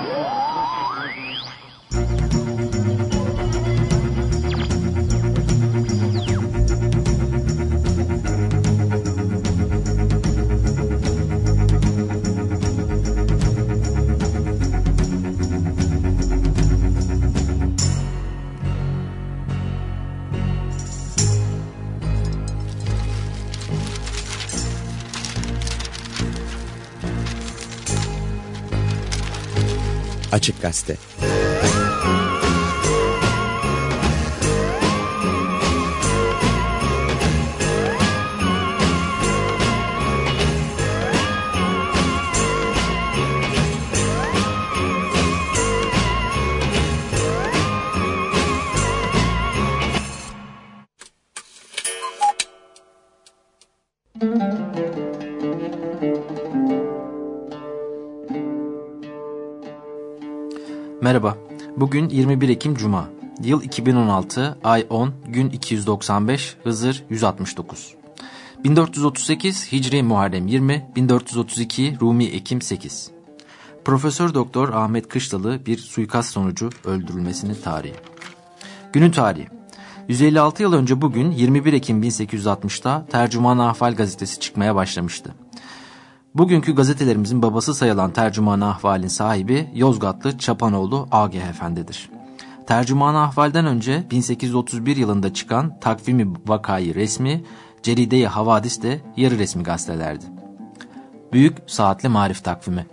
Yeah. Açık Gazete 31 Ekim Cuma Yıl 2016, ay 10, gün 295, Hızır 169. 1438 Hicri Muharrem 20, 1432 Rumi Ekim 8. Profesör Doktor Ahmet Kışlalı bir suikast sonucu öldürülmesinin tarihi. Günün tarihi. 156 yıl önce bugün 21 Ekim 1860'ta Tercüman Ahval gazetesi çıkmaya başlamıştı. Bugünkü gazetelerimizin babası sayılan Tercüman Ahval'in sahibi Yozgatlı Çapanoğlu Agah Efendi'dir. Tercüman ahvalden önce 1831 yılında çıkan Takvimi Vakayı resmi, Ceride-i Havadis de yarı resmi gazetelerdi. Büyük Saatli Marif Takvimi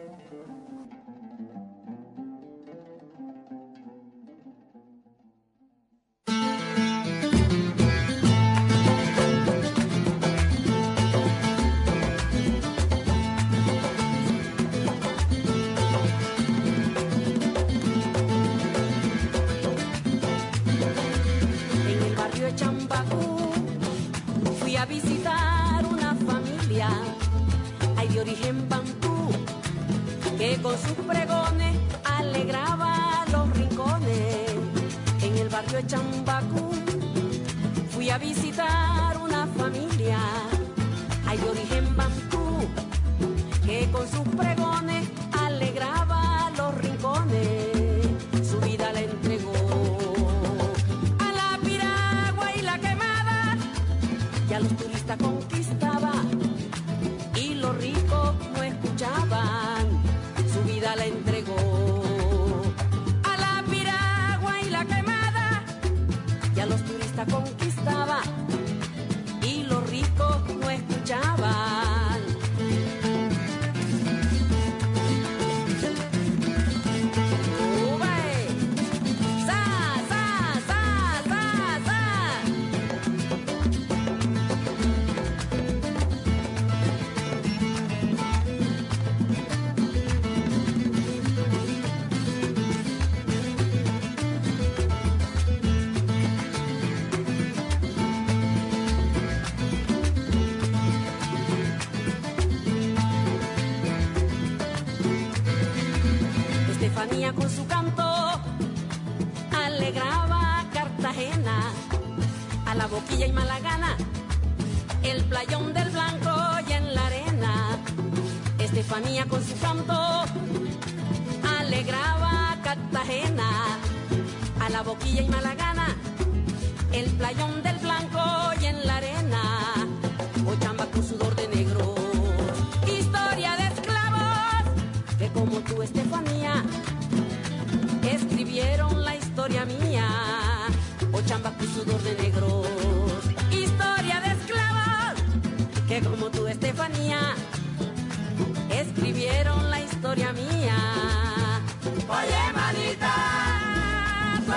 boquilla y malagana, el playón del blanco y en la arena. Ochamba con sudor de negro, historia de esclavos, que como tú Estefanía escribieron la historia mía. Ochamba con sudor de negros, historia de esclavos, que como tú, Estefanía, escribieron la historia mía. Oye, manita, tú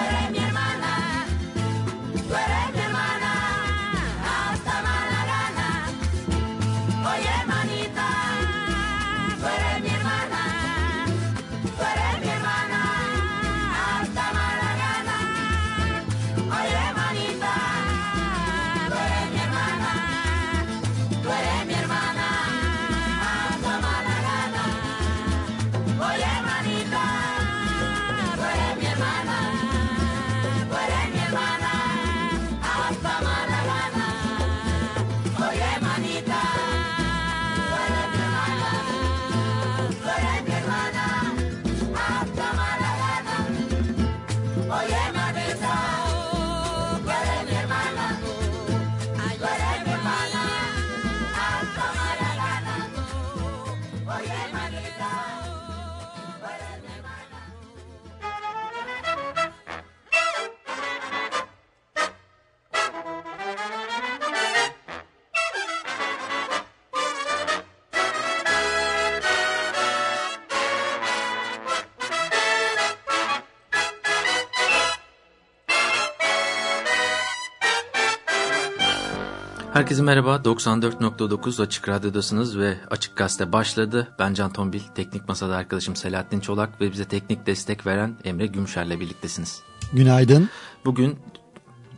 94.9 Açık Radyo'dasınız ve Açık Gazete başladı. Ben Can Tombil, teknik masada arkadaşım Selahattin Çolak ve bize teknik destek veren Emre Gümüşer'le birliktesiniz. Günaydın. Bugün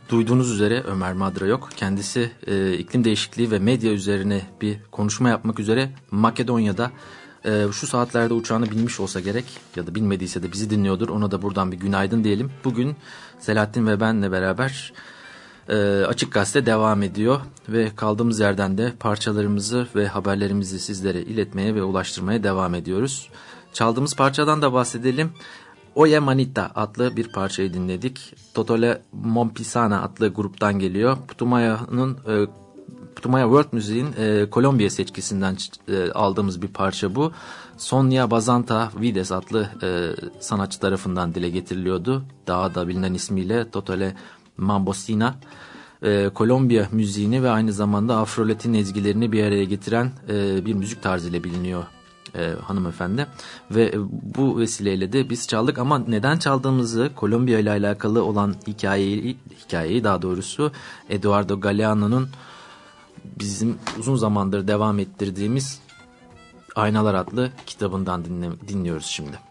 duyduğunuz üzere Ömer Madra yok. Kendisi e, iklim değişikliği ve medya üzerine bir konuşma yapmak üzere Makedonya'da e, şu saatlerde uçağını binmiş olsa gerek ya da bilmediyse de bizi dinliyordur. Ona da buradan bir günaydın diyelim. Bugün Selahattin ve benle beraber e, Açık Gazete devam ediyor ve kaldığımız yerden de parçalarımızı ve haberlerimizi sizlere iletmeye ve ulaştırmaya devam ediyoruz. Çaldığımız parçadan da bahsedelim. Oye Manita adlı bir parçayı dinledik. Totole Mompisana adlı gruptan geliyor. Putumaya'nın e, Putumaya World Müziğin e, Kolombiya seçkisinden e, aldığımız bir parça bu. Sonia Bazanta Vides adlı e, sanatçı tarafından dile getiriliyordu. Daha da bilinen ismiyle Totole Mambosina. E, Kolombiya müziğini ve aynı zamanda Afro-Latin ezgilerini bir araya getiren e, bir müzik tarzıyla biliniyor e, hanımefendi ve bu vesileyle de biz çaldık ama neden çaldığımızı Kolombiya ile alakalı olan hikayeyi, hikayeyi daha doğrusu Eduardo Galeano'nun bizim uzun zamandır devam ettirdiğimiz Aynalar adlı kitabından dinle, dinliyoruz şimdi.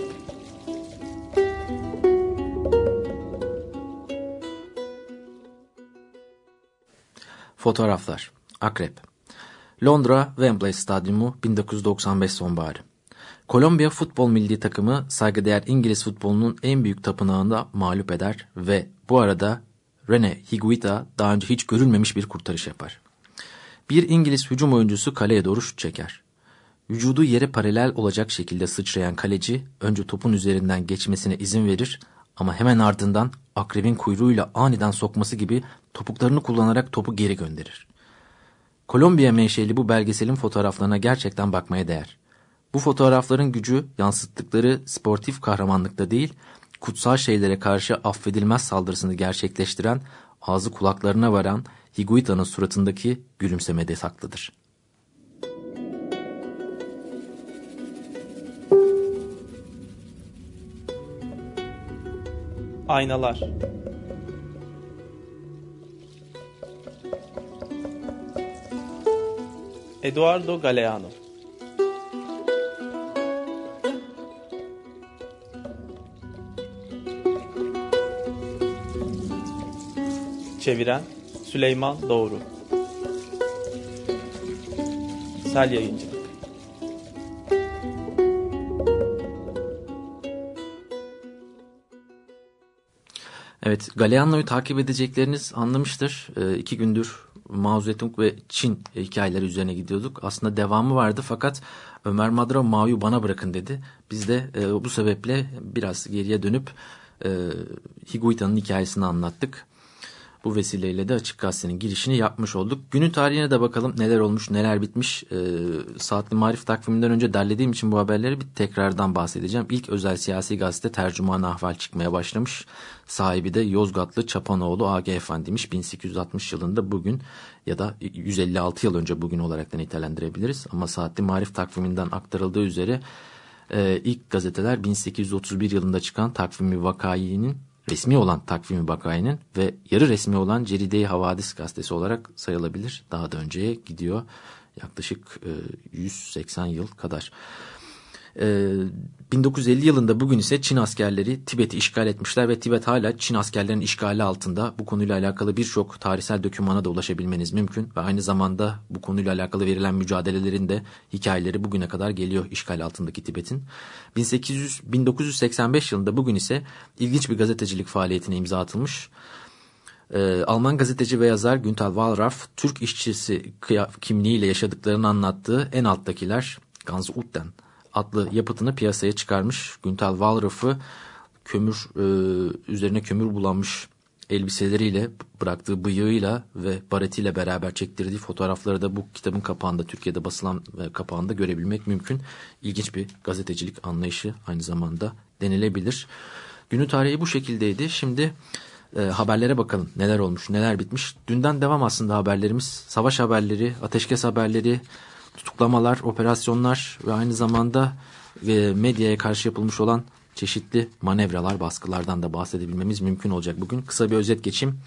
Fotoğraflar Akrep Londra Wembley Stadyumu 1995 sonbaharı Kolombiya futbol milli takımı saygıdeğer İngiliz futbolunun en büyük tapınağında mağlup eder ve bu arada Rene Higuita daha önce hiç görülmemiş bir kurtarış yapar. Bir İngiliz hücum oyuncusu kaleye doğru şut çeker. Vücudu yere paralel olacak şekilde sıçrayan kaleci önce topun üzerinden geçmesine izin verir ama hemen ardından akrebin kuyruğuyla aniden sokması gibi topuklarını kullanarak topu geri gönderir. Kolombiya menşeli bu belgeselin fotoğraflarına gerçekten bakmaya değer. Bu fotoğrafların gücü yansıttıkları sportif kahramanlıkta değil, kutsal şeylere karşı affedilmez saldırısını gerçekleştiren, ağzı kulaklarına varan Higuita'nın suratındaki gülümsemede saklıdır. Aynalar Eduardo Galeano. Çeviren Süleyman Doğru. Sel Yayıncı. Evet, Galeano'yu takip edecekleriniz anlamıştır. E, iki gündür Mao Zedong ve Çin hikayeleri üzerine gidiyorduk. Aslında devamı vardı fakat Ömer Madra Mao'yu bana bırakın dedi. Biz de e, bu sebeple biraz geriye dönüp e, Higuita'nın hikayesini anlattık. Bu vesileyle de Açık Gazete'nin girişini yapmış olduk. Günün tarihine de bakalım neler olmuş neler bitmiş. E, Saatli Marif takviminden önce derlediğim için bu haberleri bir tekrardan bahsedeceğim. İlk özel siyasi gazete tercüman ahval çıkmaya başlamış. Sahibi de Yozgatlı Çapanoğlu A.G. Efendi'miş 1860 yılında bugün ya da 156 yıl önce bugün olarak da nitelendirebiliriz. Ama Saatli Marif takviminden aktarıldığı üzere e, ilk gazeteler 1831 yılında çıkan takvimi vakayinin resmi olan Takvimi Bakay'ın ve yarı resmi olan Ceride-i Havadis gazetesi olarak sayılabilir. Daha da önceye gidiyor yaklaşık e, 180 yıl kadar. E, 1950 yılında bugün ise Çin askerleri Tibet'i işgal etmişler ve Tibet hala Çin askerlerinin işgali altında. Bu konuyla alakalı birçok tarihsel dokümana da ulaşabilmeniz mümkün ve aynı zamanda bu konuyla alakalı verilen mücadelelerin de hikayeleri bugüne kadar geliyor işgal altındaki Tibet'in. 1800 1985 yılında bugün ise ilginç bir gazetecilik faaliyetine imza atılmış. Ee, Alman gazeteci ve yazar Günter Wallraff, Türk işçisi kimliğiyle yaşadıklarını anlattığı en alttakiler Ganz Uten adlı yapıtını piyasaya çıkarmış. Günter Wallraff'ı kömür e, üzerine kömür bulanmış elbiseleriyle, bıraktığı bıyığıyla ve baretiyle beraber çektirdiği fotoğrafları da bu kitabın kapağında, Türkiye'de basılan e, kapağında görebilmek mümkün. İlginç bir gazetecilik anlayışı aynı zamanda denilebilir. Günü tarihi bu şekildeydi. Şimdi e, haberlere bakalım. Neler olmuş, neler bitmiş. Dünden devam aslında haberlerimiz. Savaş haberleri, ateşkes haberleri, tutuklamalar, operasyonlar ve aynı zamanda e, medyaya karşı yapılmış olan çeşitli manevralar, baskılardan da bahsedebilmemiz mümkün olacak bugün. Kısa bir özet geçeyim.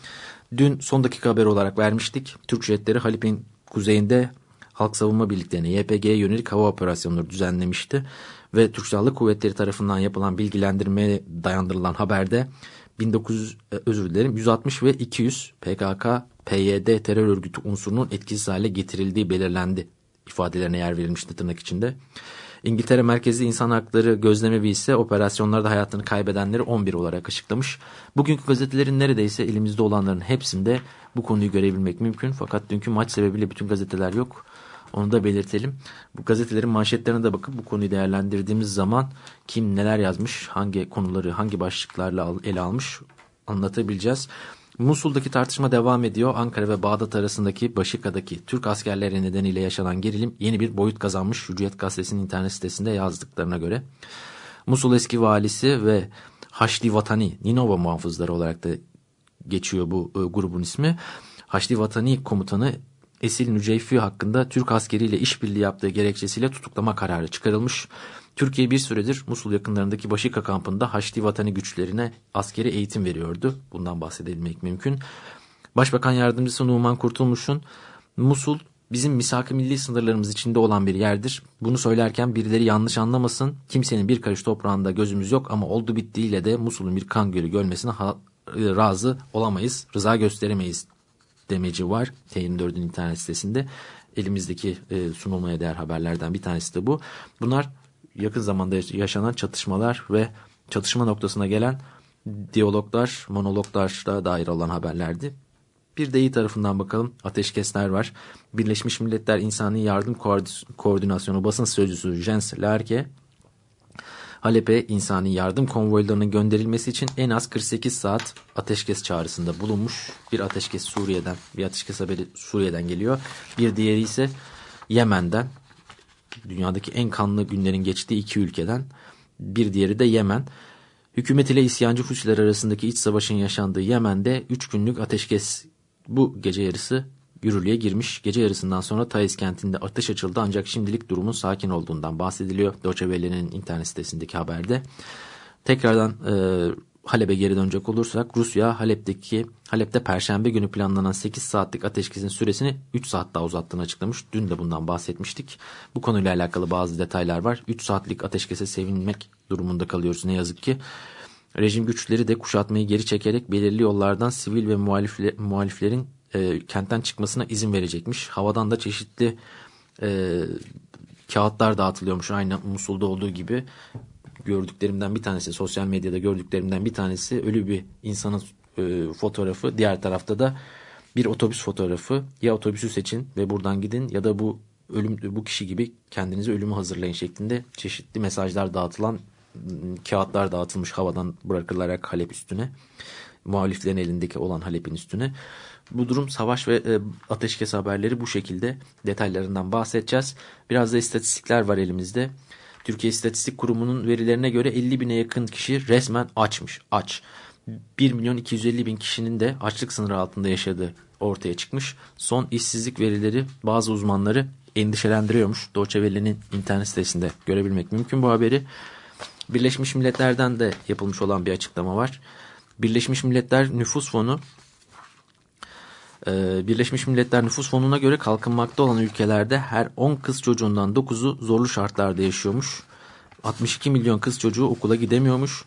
Dün son dakika haber olarak vermiştik. Türk jetleri Halep'in kuzeyinde Halk Savunma Birliklerine YPG'ye yönelik hava operasyonları düzenlemişti. Ve Türk Silahlı Kuvvetleri tarafından yapılan bilgilendirmeye dayandırılan haberde 1900 e, özür dilerim 160 ve 200 PKK PYD terör örgütü unsurunun etkisiz hale getirildiği belirlendi ifadelerine yer verilmişti tırnak içinde. İngiltere merkezli insan hakları gözlemevi ise operasyonlarda hayatını kaybedenleri 11 olarak açıklamış. Bugünkü gazetelerin neredeyse elimizde olanların hepsinde bu konuyu görebilmek mümkün. Fakat dünkü maç sebebiyle bütün gazeteler yok. Onu da belirtelim. Bu gazetelerin manşetlerine de bakıp bu konuyu değerlendirdiğimiz zaman kim neler yazmış, hangi konuları, hangi başlıklarla ele almış anlatabileceğiz. Musul'daki tartışma devam ediyor. Ankara ve Bağdat arasındaki Başika'daki Türk askerleri nedeniyle yaşanan gerilim yeni bir boyut kazanmış Hürriyet Gazetesi'nin internet sitesinde yazdıklarına göre. Musul eski valisi ve Haçlı Vatani Ninova muhafızları olarak da geçiyor bu e, grubun ismi. Haçlı Vatani komutanı Esil Nüceyfi hakkında Türk askeriyle işbirliği yaptığı gerekçesiyle tutuklama kararı çıkarılmış. Türkiye bir süredir Musul yakınlarındaki Başika kampında Haçlı Vatani güçlerine askeri eğitim veriyordu. Bundan bahsedilmek mümkün. Başbakan yardımcısı Numan Kurtulmuş'un Musul bizim misak-ı milli sınırlarımız içinde olan bir yerdir. Bunu söylerken birileri yanlış anlamasın. Kimsenin bir karış toprağında gözümüz yok ama oldu bittiğiyle de Musul'un bir kan gölü görmesine razı olamayız, rıza gösteremeyiz demeci var. T24'ün internet sitesinde. Elimizdeki e, sunulmaya değer haberlerden bir tanesi de bu. Bunlar yakın zamanda yaşanan çatışmalar ve çatışma noktasına gelen diyaloglar, monologlara dair olan haberlerdi. Bir de iyi tarafından bakalım ateşkesler var. Birleşmiş Milletler İnsani Yardım Koordinasyonu basın sözcüsü Jens Lerke Halep'e insani yardım konvoylarının gönderilmesi için en az 48 saat ateşkes çağrısında bulunmuş. Bir ateşkes Suriye'den, bir ateşkes haberi Suriye'den geliyor. Bir diğeri ise Yemen'den. Dünyadaki en kanlı günlerin geçtiği iki ülkeden. Bir diğeri de Yemen. Hükümet ile isyancı Husiler arasındaki iç savaşın yaşandığı Yemen'de 3 günlük ateşkes bu gece yarısı yürürlüğe girmiş. Gece yarısından sonra Taiz kentinde ateş açıldı ancak şimdilik durumun sakin olduğundan bahsediliyor. Deutsche Welle'nin internet sitesindeki haberde. Tekrardan e, Halep'e geri dönecek olursak Rusya Halep'teki Halep'te perşembe günü planlanan 8 saatlik ateşkesin süresini 3 saat daha uzattığını açıklamış. Dün de bundan bahsetmiştik. Bu konuyla alakalı bazı detaylar var. 3 saatlik ateşkese sevinmek durumunda kalıyoruz ne yazık ki. Rejim güçleri de kuşatmayı geri çekerek belirli yollardan sivil ve muhalifle, muhaliflerin e, kentten çıkmasına izin verecekmiş. Havadan da çeşitli e, kağıtlar dağıtılıyormuş aynı Musul'da olduğu gibi. Gördüklerimden bir tanesi sosyal medyada gördüklerimden bir tanesi ölü bir insanın e, fotoğrafı. Diğer tarafta da bir otobüs fotoğrafı. Ya otobüsü seçin ve buradan gidin ya da bu ölüm bu kişi gibi kendinizi ölümü hazırlayın şeklinde çeşitli mesajlar dağıtılan kağıtlar dağıtılmış havadan bırakılarak Halep üstüne. Muhaliflerin elindeki olan Halep'in üstüne. Bu durum savaş ve e, ateşkes haberleri bu şekilde detaylarından bahsedeceğiz. Biraz da istatistikler var elimizde. Türkiye İstatistik Kurumu'nun verilerine göre 50 bine yakın kişi resmen açmış. Aç. 1 milyon 250 bin kişinin de açlık sınırı altında yaşadığı ortaya çıkmış. Son işsizlik verileri bazı uzmanları endişelendiriyormuş. Doçeveli'nin internet sitesinde görebilmek mümkün bu haberi. Birleşmiş Milletler'den de yapılmış olan bir açıklama var. Birleşmiş Milletler Nüfus Fonu Birleşmiş Milletler Nüfus Fonu'na göre kalkınmakta olan ülkelerde her 10 kız çocuğundan 9'u zorlu şartlarda yaşıyormuş. 62 milyon kız çocuğu okula gidemiyormuş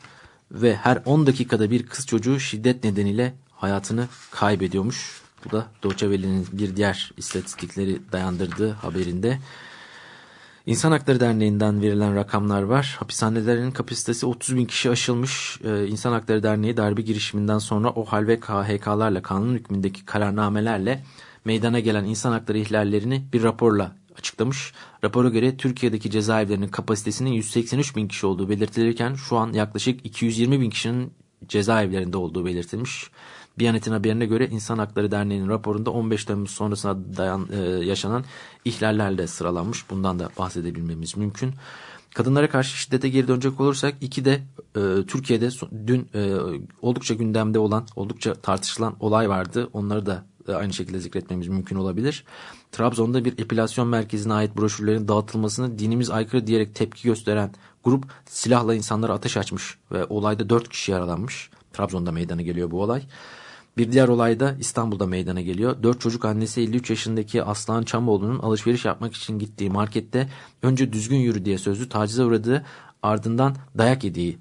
ve her 10 dakikada bir kız çocuğu şiddet nedeniyle hayatını kaybediyormuş. Bu da Deutsche bir diğer istatistikleri dayandırdığı haberinde. İnsan Hakları Derneği'nden verilen rakamlar var. Hapishanelerin kapasitesi 30 bin kişi aşılmış. Ee, İnsan Hakları Derneği darbe girişiminden sonra OHAL ve KHK'larla kanun hükmündeki kararnamelerle meydana gelen insan hakları ihlallerini bir raporla açıklamış. Rapora göre Türkiye'deki cezaevlerinin kapasitesinin 183 bin kişi olduğu belirtilirken şu an yaklaşık 220 bin kişinin cezaevlerinde olduğu belirtilmiş. Biyanet'in haberine göre İnsan Hakları Derneği'nin raporunda 15 Temmuz sonrasına dayan, e, yaşanan ihlallerle sıralanmış. Bundan da bahsedebilmemiz mümkün. Kadınlara karşı şiddete geri dönecek olursak iki de e, Türkiye'de dün e, oldukça gündemde olan, oldukça tartışılan olay vardı. Onları da e, aynı şekilde zikretmemiz mümkün olabilir. Trabzon'da bir epilasyon merkezine ait broşürlerin dağıtılmasını dinimiz aykırı diyerek tepki gösteren grup silahla insanlara ateş açmış ve olayda 4 kişi yaralanmış. Trabzon'da meydana geliyor bu olay. Bir diğer olay da İstanbul'da meydana geliyor. 4 çocuk annesi 53 yaşındaki Aslan Çamoğlu'nun alışveriş yapmak için gittiği markette önce düzgün yürü diye sözlü tacize uğradığı ardından dayak yediği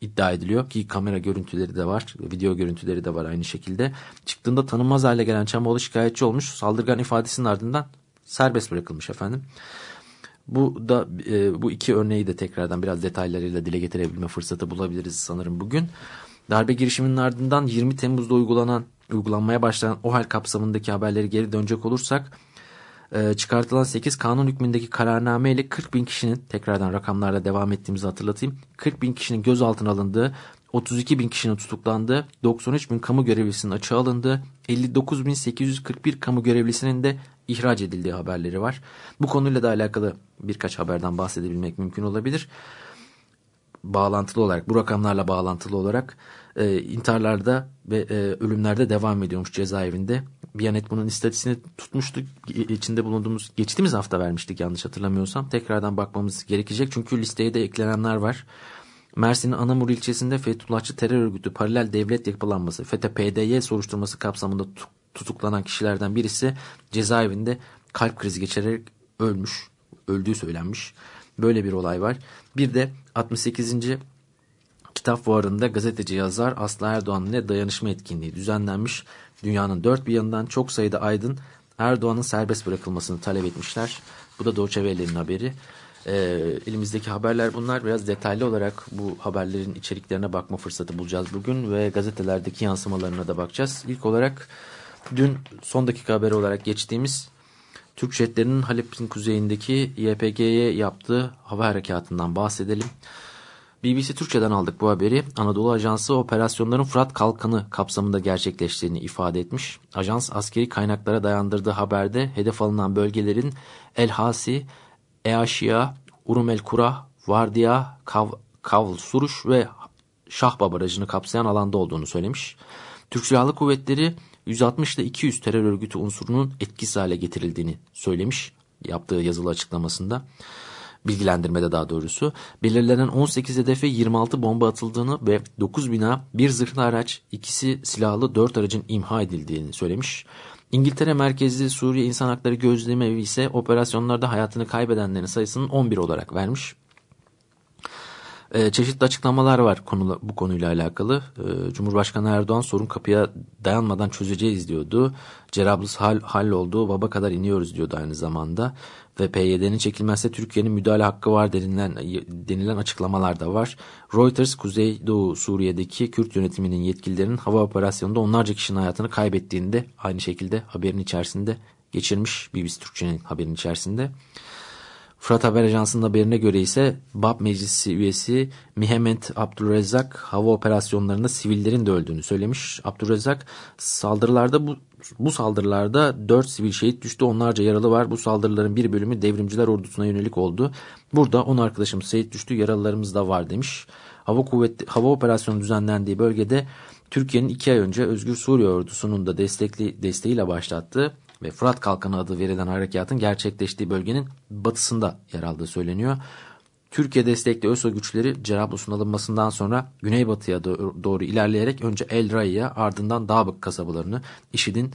iddia ediliyor ki kamera görüntüleri de var, video görüntüleri de var aynı şekilde. Çıktığında tanınmaz hale gelen Çamoğlu şikayetçi olmuş. Saldırgan ifadesinin ardından serbest bırakılmış efendim. Bu da e, bu iki örneği de tekrardan biraz detaylarıyla dile getirebilme fırsatı bulabiliriz sanırım bugün. Darbe girişiminin ardından 20 Temmuz'da uygulanan uygulanmaya başlanan OHAL kapsamındaki haberleri geri dönecek olursak e, çıkartılan 8 kanun hükmündeki kararname ile 40 bin kişinin tekrardan rakamlarla devam ettiğimizi hatırlatayım. 40 bin kişinin gözaltına alındığı, 32 bin kişinin tutuklandığı, 93 bin kamu görevlisinin açığa alındığı, 59 bin 841 kamu görevlisinin de ihraç edildiği haberleri var. Bu konuyla da alakalı birkaç haberden bahsedebilmek mümkün olabilir. Bağlantılı olarak, bu rakamlarla bağlantılı olarak e, intiharlarda ve e, ölümlerde devam ediyormuş cezaevinde. Biyanet bunun istatistiğini tutmuştu. İçinde bulunduğumuz geçtiğimiz hafta vermiştik yanlış hatırlamıyorsam. Tekrardan bakmamız gerekecek çünkü listeye de eklenenler var. Mersin'in Anamur ilçesinde Fethullahçı terör örgütü paralel devlet yapılanması FETÖ-PDY soruşturması kapsamında tutuklanan kişilerden birisi cezaevinde kalp krizi geçirerek ölmüş. Öldüğü söylenmiş. Böyle bir olay var. Bir de 68. Kitap fuarında gazeteci yazar Aslı Erdoğan ile dayanışma etkinliği düzenlenmiş. Dünyanın dört bir yanından çok sayıda aydın Erdoğan'ın serbest bırakılmasını talep etmişler. Bu da Doğu Welle'nin haberi. E, elimizdeki haberler bunlar. Biraz detaylı olarak bu haberlerin içeriklerine bakma fırsatı bulacağız bugün ve gazetelerdeki yansımalarına da bakacağız. İlk olarak dün son dakika haberi olarak geçtiğimiz Türk jetlerinin Halep'in kuzeyindeki YPG'ye yaptığı hava harekatından bahsedelim. BBC Türkçe'den aldık bu haberi. Anadolu Ajansı operasyonların Fırat Kalkanı kapsamında gerçekleştiğini ifade etmiş. Ajans askeri kaynaklara dayandırdığı haberde hedef alınan bölgelerin El Hasi, Eaşia, Urum El Kura, Vardiya, Kav, Kavl Suruş ve Şahba Barajı'nı kapsayan alanda olduğunu söylemiş. Türk Silahlı Kuvvetleri 160 ile 200 terör örgütü unsurunun etkisiz hale getirildiğini söylemiş yaptığı yazılı açıklamasında bilgilendirmede daha doğrusu belirlenen 18 hedefe 26 bomba atıldığını ve 9 bina, bir zırhlı araç, ikisi silahlı 4 aracın imha edildiğini söylemiş. İngiltere merkezli Suriye İnsan Hakları Gözlemi Evi ise operasyonlarda hayatını kaybedenlerin sayısının 11 olarak vermiş. E, çeşitli açıklamalar var konula, bu konuyla alakalı. E, Cumhurbaşkanı Erdoğan sorun kapıya dayanmadan çözeceğiz diyordu. Cerablus hal, halloldu, baba kadar iniyoruz diyordu aynı zamanda. Ve PYD'nin çekilmezse Türkiye'nin müdahale hakkı var denilen, denilen açıklamalar da var. Reuters, Kuzeydoğu Suriye'deki Kürt yönetiminin yetkililerinin hava operasyonunda onlarca kişinin hayatını kaybettiğini de aynı şekilde haberin içerisinde geçirmiş. BBC Türkçe'nin haberin içerisinde. Fırat Haber Ajansı'nın haberine göre ise BAP Meclisi üyesi Mehmet Abdülrezzak hava operasyonlarında sivillerin de öldüğünü söylemiş. Abdülrezzak saldırılarda bu bu saldırılarda 4 sivil şehit düştü onlarca yaralı var. Bu saldırıların bir bölümü devrimciler ordusuna yönelik oldu. Burada 10 arkadaşımız şehit düştü yaralılarımız da var demiş. Hava kuvveti hava operasyonu düzenlendiği bölgede Türkiye'nin 2 ay önce Özgür Suriye ordusunun da destekli, desteğiyle başlattığı ve Fırat Kalkanı adı verilen harekatın gerçekleştiği bölgenin batısında yer aldığı söyleniyor. Türkiye destekli ÖSO güçleri Cerablus'un alınmasından sonra güneybatıya doğru ilerleyerek önce El Ray'a ardından Dağbık kasabalarını IŞİD'in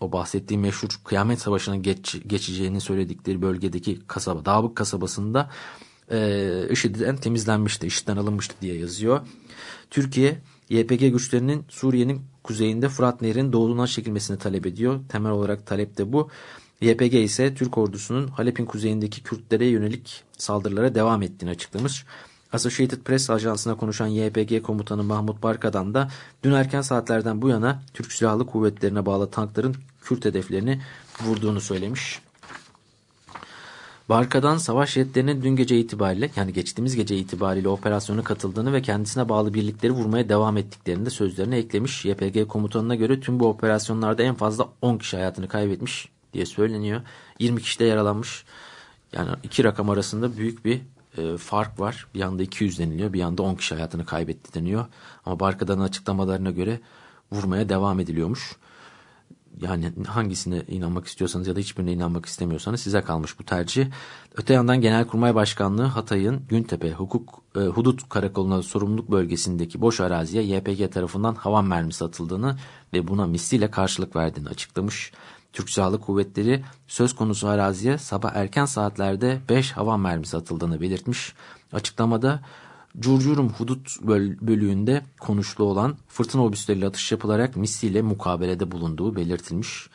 o bahsettiğim meşhur kıyamet savaşına geç, geçeceğini söyledikleri bölgedeki kasaba Dağbık kasabasında e, IŞİD'den temizlenmişti, IŞİD'den alınmıştı diye yazıyor. Türkiye YPG güçlerinin Suriye'nin kuzeyinde Fırat Nehri'nin doğuluna çekilmesini talep ediyor. Temel olarak talep de bu. YPG ise Türk ordusunun Halep'in kuzeyindeki Kürtlere yönelik saldırılara devam ettiğini açıklamış. Associated Press ajansına konuşan YPG komutanı Mahmut Barkadan da dün erken saatlerden bu yana Türk Silahlı Kuvvetlerine bağlı tankların Kürt hedeflerini vurduğunu söylemiş. Barka'dan savaş jetlerinin dün gece itibariyle yani geçtiğimiz gece itibariyle operasyona katıldığını ve kendisine bağlı birlikleri vurmaya devam ettiklerini de sözlerine eklemiş. YPG komutanına göre tüm bu operasyonlarda en fazla 10 kişi hayatını kaybetmiş diye söyleniyor. 20 kişi de yaralanmış. Yani iki rakam arasında büyük bir e, fark var. Bir yanda 200 deniliyor bir yanda 10 kişi hayatını kaybetti deniyor. Ama Barka'dan açıklamalarına göre vurmaya devam ediliyormuş yani hangisine inanmak istiyorsanız ya da hiçbirine inanmak istemiyorsanız size kalmış bu tercih. Öte yandan Genelkurmay Başkanlığı Hatay'ın Güntepe Hukuk e, Hudut Karakolu'na sorumluluk bölgesindeki boş araziye YPG tarafından havan mermisi atıldığını ve buna misliyle karşılık verdiğini açıklamış. Türk Silahlı Kuvvetleri söz konusu araziye sabah erken saatlerde 5 havan mermisi atıldığını belirtmiş. Açıklamada Curcurum hudut böl bölüğünde konuşlu olan fırtına obüsleriyle atış yapılarak misliyle mukabelede bulunduğu belirtilmiş.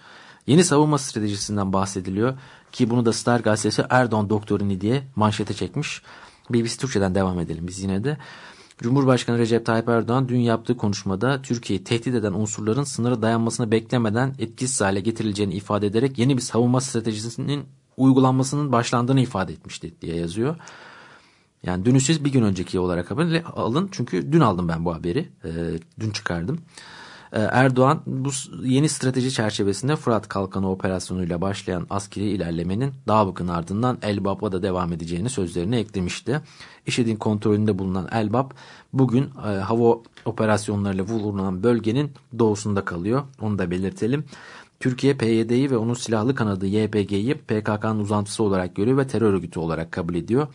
Yeni savunma stratejisinden bahsediliyor ki bunu da Star gazetesi Erdoğan doktorini diye manşete çekmiş. BBC Türkçe'den devam edelim biz yine de. Cumhurbaşkanı Recep Tayyip Erdoğan dün yaptığı konuşmada Türkiye'yi tehdit eden unsurların sınıra dayanmasını beklemeden etkisiz hale getirileceğini ifade ederek yeni bir savunma stratejisinin uygulanmasının başlandığını ifade etmişti diye yazıyor. Yani dünü siz bir gün önceki olarak alın. Çünkü dün aldım ben bu haberi. E, dün çıkardım. E, Erdoğan bu yeni strateji çerçevesinde Fırat Kalkanı operasyonuyla başlayan askeri ilerlemenin Dağbık'ın ardından Elbap'a da devam edeceğini sözlerine eklemişti. IŞİD'in kontrolünde bulunan Elbap bugün e, hava operasyonlarıyla vurulan bölgenin doğusunda kalıyor. Onu da belirtelim. Türkiye PYD'yi ve onun silahlı kanadı YPG'yi PKK'nın uzantısı olarak görüyor ve terör örgütü olarak kabul ediyor.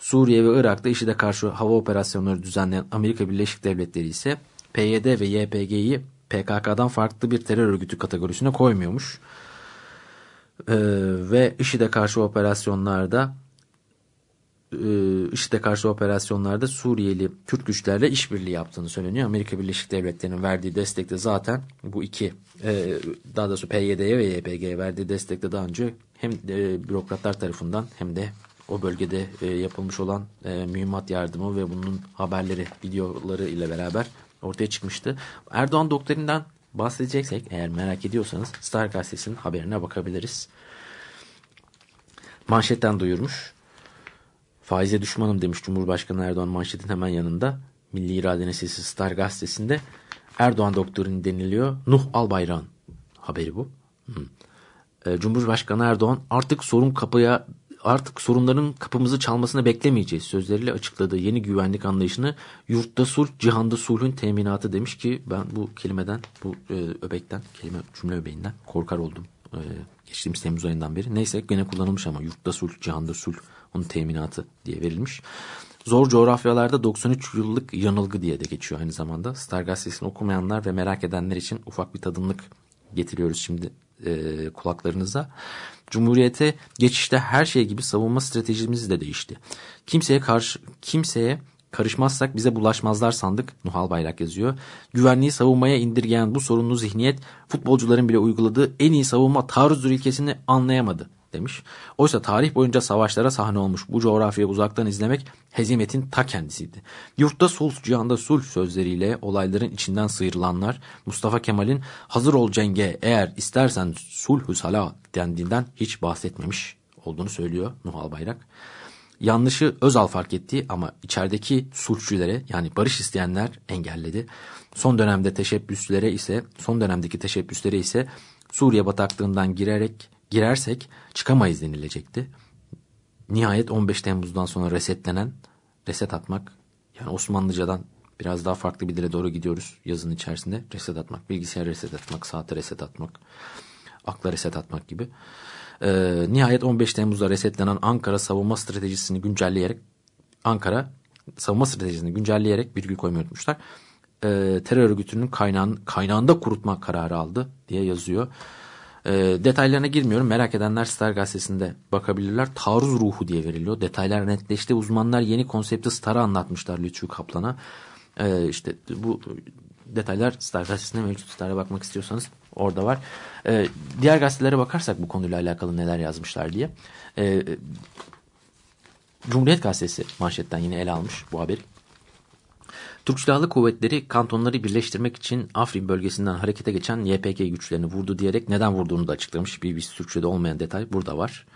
Suriye ve Irak'ta IŞİD'e karşı hava operasyonları düzenleyen Amerika Birleşik Devletleri ise PYD ve YPG'yi PKK'dan farklı bir terör örgütü kategorisine koymuyormuş. Ee, ve IŞİD'e karşı operasyonlarda e, IŞİD'e karşı operasyonlarda Suriyeli Kürt güçlerle işbirliği yaptığını söyleniyor. Amerika Birleşik Devletleri'nin verdiği destekte zaten bu iki e, daha doğrusu PYD'ye ve YPG'ye verdiği destekte daha önce hem e, bürokratlar tarafından hem de o bölgede e, yapılmış olan e, mühimmat yardımı ve bunun haberleri, videoları ile beraber ortaya çıkmıştı. Erdoğan doktorinden bahsedeceksek eğer merak ediyorsanız Star Gazetesi'nin haberine bakabiliriz. Manşetten duyurmuş. Faize düşmanım demiş Cumhurbaşkanı Erdoğan manşetin hemen yanında. Milli İradenin Sesi Star Gazetesi'nde Erdoğan doktorun deniliyor. Nuh Albayrak'ın haberi bu. Hmm. Cumhurbaşkanı Erdoğan artık sorun kapıya artık sorunların kapımızı çalmasını beklemeyeceğiz sözleriyle açıkladığı yeni güvenlik anlayışını yurtta sulh, cihanda sulhün teminatı demiş ki ben bu kelimeden, bu e, öbekten, kelime cümle öbeğinden korkar oldum. E, geçtiğimiz Temmuz ayından beri. Neyse gene kullanılmış ama yurtta sulh, cihanda sulh onun teminatı diye verilmiş. Zor coğrafyalarda 93 yıllık yanılgı diye de geçiyor aynı zamanda. Star Gazetesi'ni okumayanlar ve merak edenler için ufak bir tadımlık getiriyoruz şimdi e, kulaklarınıza. Cumhuriyete geçişte her şey gibi savunma stratejimiz de değişti. Kimseye karşı kimseye karışmazsak bize bulaşmazlar sandık. Nuhal Bayrak yazıyor. Güvenliği savunmaya indirgeyen bu sorunlu zihniyet futbolcuların bile uyguladığı en iyi savunma taarruzdür ilkesini anlayamadı demiş. Oysa tarih boyunca savaşlara sahne olmuş bu coğrafyayı uzaktan izlemek hezimetin ta kendisiydi. Yurtta sulh, cihanda sulh sözleriyle olayların içinden sıyrılanlar Mustafa Kemal'in hazır ol cenge eğer istersen sulhü salah dendiğinden hiç bahsetmemiş olduğunu söylüyor Nuh Albayrak. Yanlışı Özal fark etti ama içerideki sulhçülere yani barış isteyenler engelledi. Son dönemde teşebbüslere ise son dönemdeki teşebbüslere ise Suriye bataklığından girerek girersek çıkamayız denilecekti. Nihayet 15 Temmuz'dan sonra resetlenen reset atmak yani Osmanlıcadan biraz daha farklı bir dile doğru gidiyoruz yazın içerisinde. Reset atmak, bilgisayar reset atmak, saate reset atmak, akla reset atmak gibi. Ee, nihayet 15 Temmuz'da resetlenen Ankara savunma stratejisini güncelleyerek Ankara savunma stratejisini güncelleyerek virgül koymayı unutmuşlar. Ee, terör örgütünün kaynağın, kaynağında kurutma kararı aldı diye yazıyor. E, detaylarına girmiyorum. Merak edenler Star gazetesinde bakabilirler. Taarruz ruhu diye veriliyor. Detaylar netleşti. Uzmanlar yeni konsepti Star'a anlatmışlar Lütfü Kaplan'a. E, işte bu detaylar Star gazetesinde mevcut. Star'a bakmak istiyorsanız orada var. E, diğer gazetelere bakarsak bu konuyla alakalı neler yazmışlar diye. E, Cumhuriyet Gazetesi manşetten yine ele almış bu haberi. Türk Silahlı Kuvvetleri kantonları birleştirmek için Afrin bölgesinden harekete geçen YPG güçlerini vurdu diyerek neden vurduğunu da açıklamış. BBC Türkçe'de olmayan detay burada var.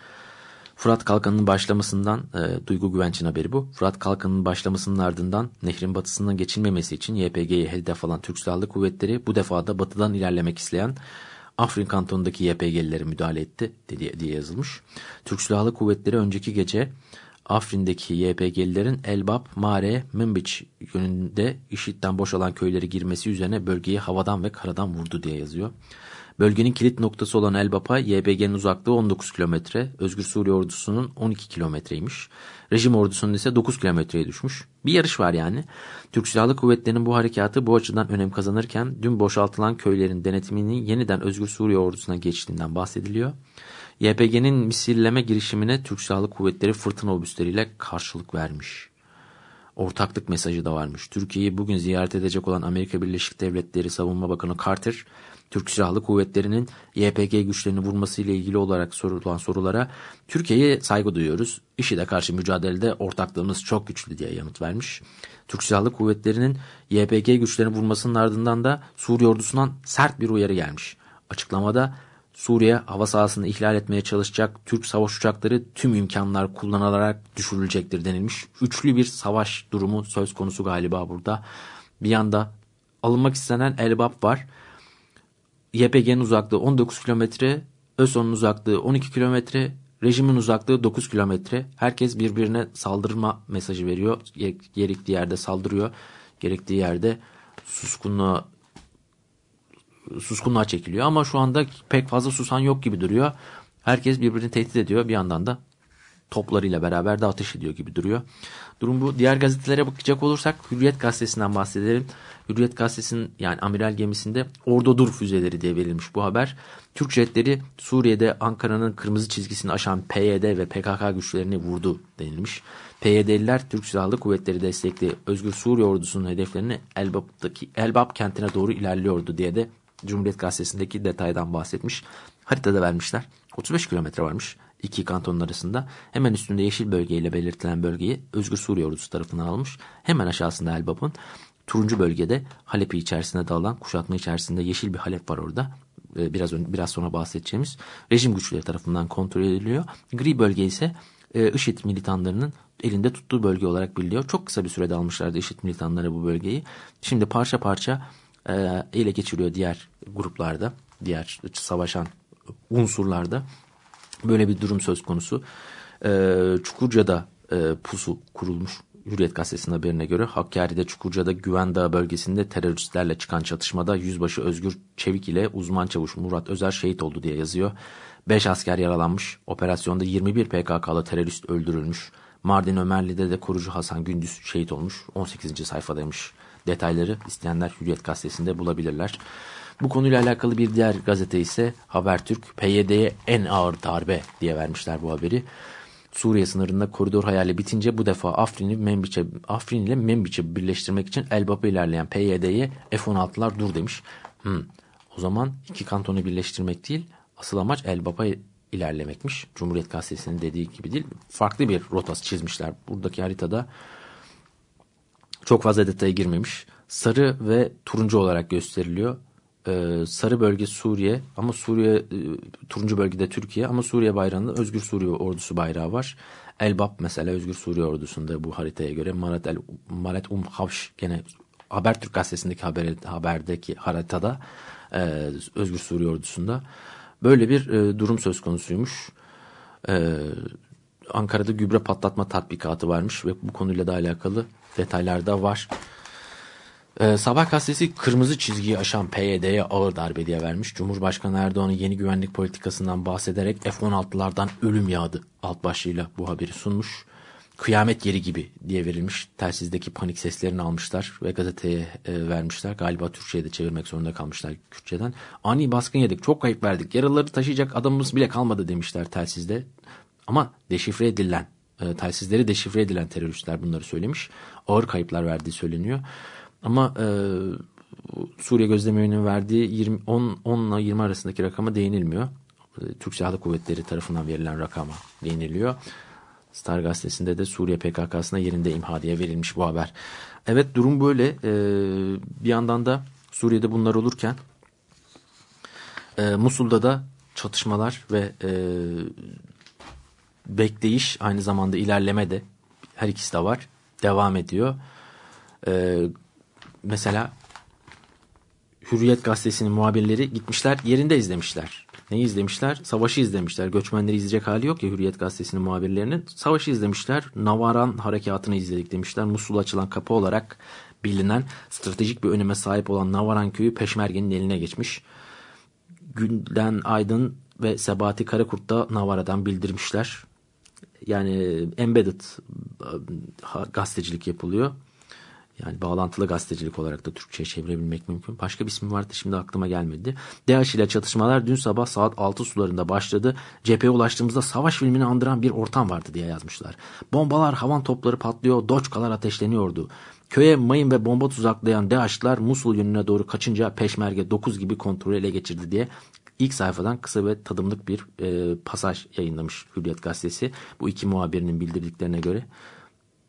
Fırat Kalkanı'nın başlamasından, e, Duygu Güvenç'in haberi bu. Fırat Kalkanı'nın başlamasının ardından nehrin batısından geçilmemesi için YPG'ye hedef alan Türk Silahlı Kuvvetleri bu defa da batıdan ilerlemek isteyen Afrin kantonundaki YPG'lilere müdahale etti diye, diye yazılmış. Türk Silahlı Kuvvetleri önceki gece Afrin'deki YPG'lilerin Elbap, Mare, Münbiç yönünde IŞİD'den boşalan köyleri girmesi üzerine bölgeyi havadan ve karadan vurdu diye yazıyor. Bölgenin kilit noktası olan Elbap'a YPG'nin uzaklığı 19 kilometre, Özgür Suriye ordusunun 12 kilometreymiş. Rejim ordusunun ise 9 kilometreye düşmüş. Bir yarış var yani. Türk Silahlı Kuvvetleri'nin bu harekatı bu açıdan önem kazanırken dün boşaltılan köylerin denetiminin yeniden Özgür Suriye ordusuna geçtiğinden bahsediliyor. YPG'nin misilleme girişimine Türk Silahlı Kuvvetleri fırtına obüsleriyle karşılık vermiş. Ortaklık mesajı da varmış. Türkiye'yi bugün ziyaret edecek olan Amerika Birleşik Devletleri Savunma Bakanı Carter, Türk Silahlı Kuvvetleri'nin YPG güçlerini vurmasıyla ilgili olarak sorulan sorulara Türkiye'ye saygı duyuyoruz. IŞİD'e karşı mücadelede ortaklığımız çok güçlü diye yanıt vermiş. Türk Silahlı Kuvvetleri'nin YPG güçlerini vurmasının ardından da Suriye ordusundan sert bir uyarı gelmiş. Açıklamada Suriye hava sahasını ihlal etmeye çalışacak Türk savaş uçakları tüm imkanlar kullanılarak düşürülecektir denilmiş. Üçlü bir savaş durumu söz konusu galiba burada. Bir yanda alınmak istenen Elbap var. YPG'nin uzaklığı 19 kilometre, ÖSO'nun uzaklığı 12 kilometre, rejimin uzaklığı 9 kilometre. Herkes birbirine saldırma mesajı veriyor. Gerektiği yerde saldırıyor. Gerektiği yerde suskunluğa suskunluğa çekiliyor ama şu anda pek fazla susan yok gibi duruyor. Herkes birbirini tehdit ediyor bir yandan da toplarıyla beraber de ateş ediyor gibi duruyor. Durum bu. Diğer gazetelere bakacak olursak Hürriyet Gazetesi'nden bahsedelim. Hürriyet Gazetesi'nin yani amiral gemisinde Ordo Dur füzeleri diye verilmiş bu haber. Türk jetleri Suriye'de Ankara'nın kırmızı çizgisini aşan PYD ve PKK güçlerini vurdu denilmiş. PYD'liler Türk Silahlı Kuvvetleri destekli Özgür Suriye ordusunun hedeflerini Elbap'taki Elbap kentine doğru ilerliyordu diye de Cumhuriyet Gazetesi'ndeki detaydan bahsetmiş. Haritada vermişler. 35 kilometre varmış iki kantonun arasında. Hemen üstünde yeşil bölgeyle belirtilen bölgeyi Özgür Suriye ordusu tarafından almış. Hemen aşağısında Elbap'ın turuncu bölgede Halep'i içerisinde dağılan kuşatma içerisinde yeşil bir Halep var orada. Ee, biraz önce, biraz sonra bahsedeceğimiz rejim güçleri tarafından kontrol ediliyor. Gri bölge ise e, IŞİD militanlarının elinde tuttuğu bölge olarak biliniyor. Çok kısa bir sürede almışlardı IŞİD militanları bu bölgeyi. Şimdi parça parça e, ele geçiriyor diğer gruplarda, diğer savaşan unsurlarda. Böyle bir durum söz konusu. E, Çukurca'da e, pusu kurulmuş. Hürriyet Gazetesi'nin haberine göre Hakkari'de Çukurca'da Güven bölgesinde teröristlerle çıkan çatışmada yüzbaşı Özgür Çevik ile uzman çavuş Murat Özer şehit oldu diye yazıyor. 5 asker yaralanmış. Operasyonda 21 PKK'lı terörist öldürülmüş. Mardin Ömerli'de de korucu Hasan Gündüz şehit olmuş. 18. sayfadaymış. Detayları isteyenler Hürriyet Gazetesi'nde bulabilirler. Bu konuyla alakalı bir diğer gazete ise Habertürk PYD'ye en ağır darbe diye vermişler bu haberi. Suriye sınırında koridor hayali bitince bu defa Afrin'i Membiç'e Afrin ile Membiç'e birleştirmek için Elbap'a ilerleyen PYD'ye F-16'lar dur demiş. Hmm. O zaman iki kantonu birleştirmek değil asıl amaç Elbap'a ilerlemekmiş. Cumhuriyet Gazetesi'nin dediği gibi değil. Farklı bir rotası çizmişler. Buradaki haritada çok fazla detaya girmemiş. Sarı ve turuncu olarak gösteriliyor. Ee, sarı bölge Suriye ama Suriye e, turuncu bölgede Türkiye ama Suriye bayrağında Özgür Suriye ordusu bayrağı var. Elbap mesela Özgür Suriye ordusunda bu haritaya göre Marat el Marat Um Havş gene Habertürk gazetesindeki haber, haberdeki haritada e, Özgür Suriye ordusunda böyle bir e, durum söz konusuymuş. E, Ankara'da gübre patlatma tatbikatı varmış ve bu konuyla da alakalı detaylar da var. Ee, Sabah gazetesi kırmızı çizgiyi aşan PYD'ye ağır darbe diye vermiş. Cumhurbaşkanı Erdoğan'ın yeni güvenlik politikasından bahsederek F-16'lardan ölüm yağdı alt başlığıyla bu haberi sunmuş. Kıyamet yeri gibi diye verilmiş. Telsizdeki panik seslerini almışlar ve gazeteye e, vermişler. Galiba Türkçe'ye de çevirmek zorunda kalmışlar Kürtçeden. Ani baskın yedik, çok kayıp verdik. Yaralıları taşıyacak adamımız bile kalmadı demişler telsizde. Ama deşifre edilen, e, telsizleri deşifre edilen teröristler bunları söylemiş. Ağır kayıplar verdiği söyleniyor. Ama e, Suriye Gözlem verdiği 20, 10, 10 ile 20 arasındaki rakama değinilmiyor. E, Türk Silahlı Kuvvetleri tarafından verilen rakama değiniliyor. Star gazetesinde de Suriye PKK'sına yerinde imha diye verilmiş bu haber. Evet durum böyle. Ee, bir yandan da Suriye'de bunlar olurken e, Musul'da da çatışmalar ve e, bekleyiş aynı zamanda ilerleme de her ikisi de var. Devam ediyor. Ee, mesela Hürriyet gazetesinin muhabirleri gitmişler yerinde izlemişler. Neyi izlemişler? Savaşı izlemişler. Göçmenleri izleyecek hali yok ya Hürriyet gazetesinin muhabirlerinin. Savaşı izlemişler. Navaran harekatını izledik demişler. Musul açılan kapı olarak bilinen stratejik bir öneme sahip olan Navaran köyü Peşmerge'nin eline geçmiş. Günden Aydın ve Sebati Karakurt da Navara'dan bildirmişler. Yani embedded gazetecilik yapılıyor. Yani bağlantılı gazetecilik olarak da Türkçe'ye çevirebilmek mümkün. Başka bir ismi vardı şimdi aklıma gelmedi. DAEŞ ile çatışmalar dün sabah saat 6 sularında başladı. Cepheye ulaştığımızda savaş filmini andıran bir ortam vardı diye yazmışlar. Bombalar, havan topları patlıyor, doçkalar ateşleniyordu. Köye mayın ve bomba tuzaklayan DAEŞ'lar Musul yönüne doğru kaçınca peşmerge 9 gibi kontrolü ele geçirdi diye ilk sayfadan kısa ve tadımlık bir e, pasaj yayınlamış Hürriyet Gazetesi. Bu iki muhabirinin bildirdiklerine göre.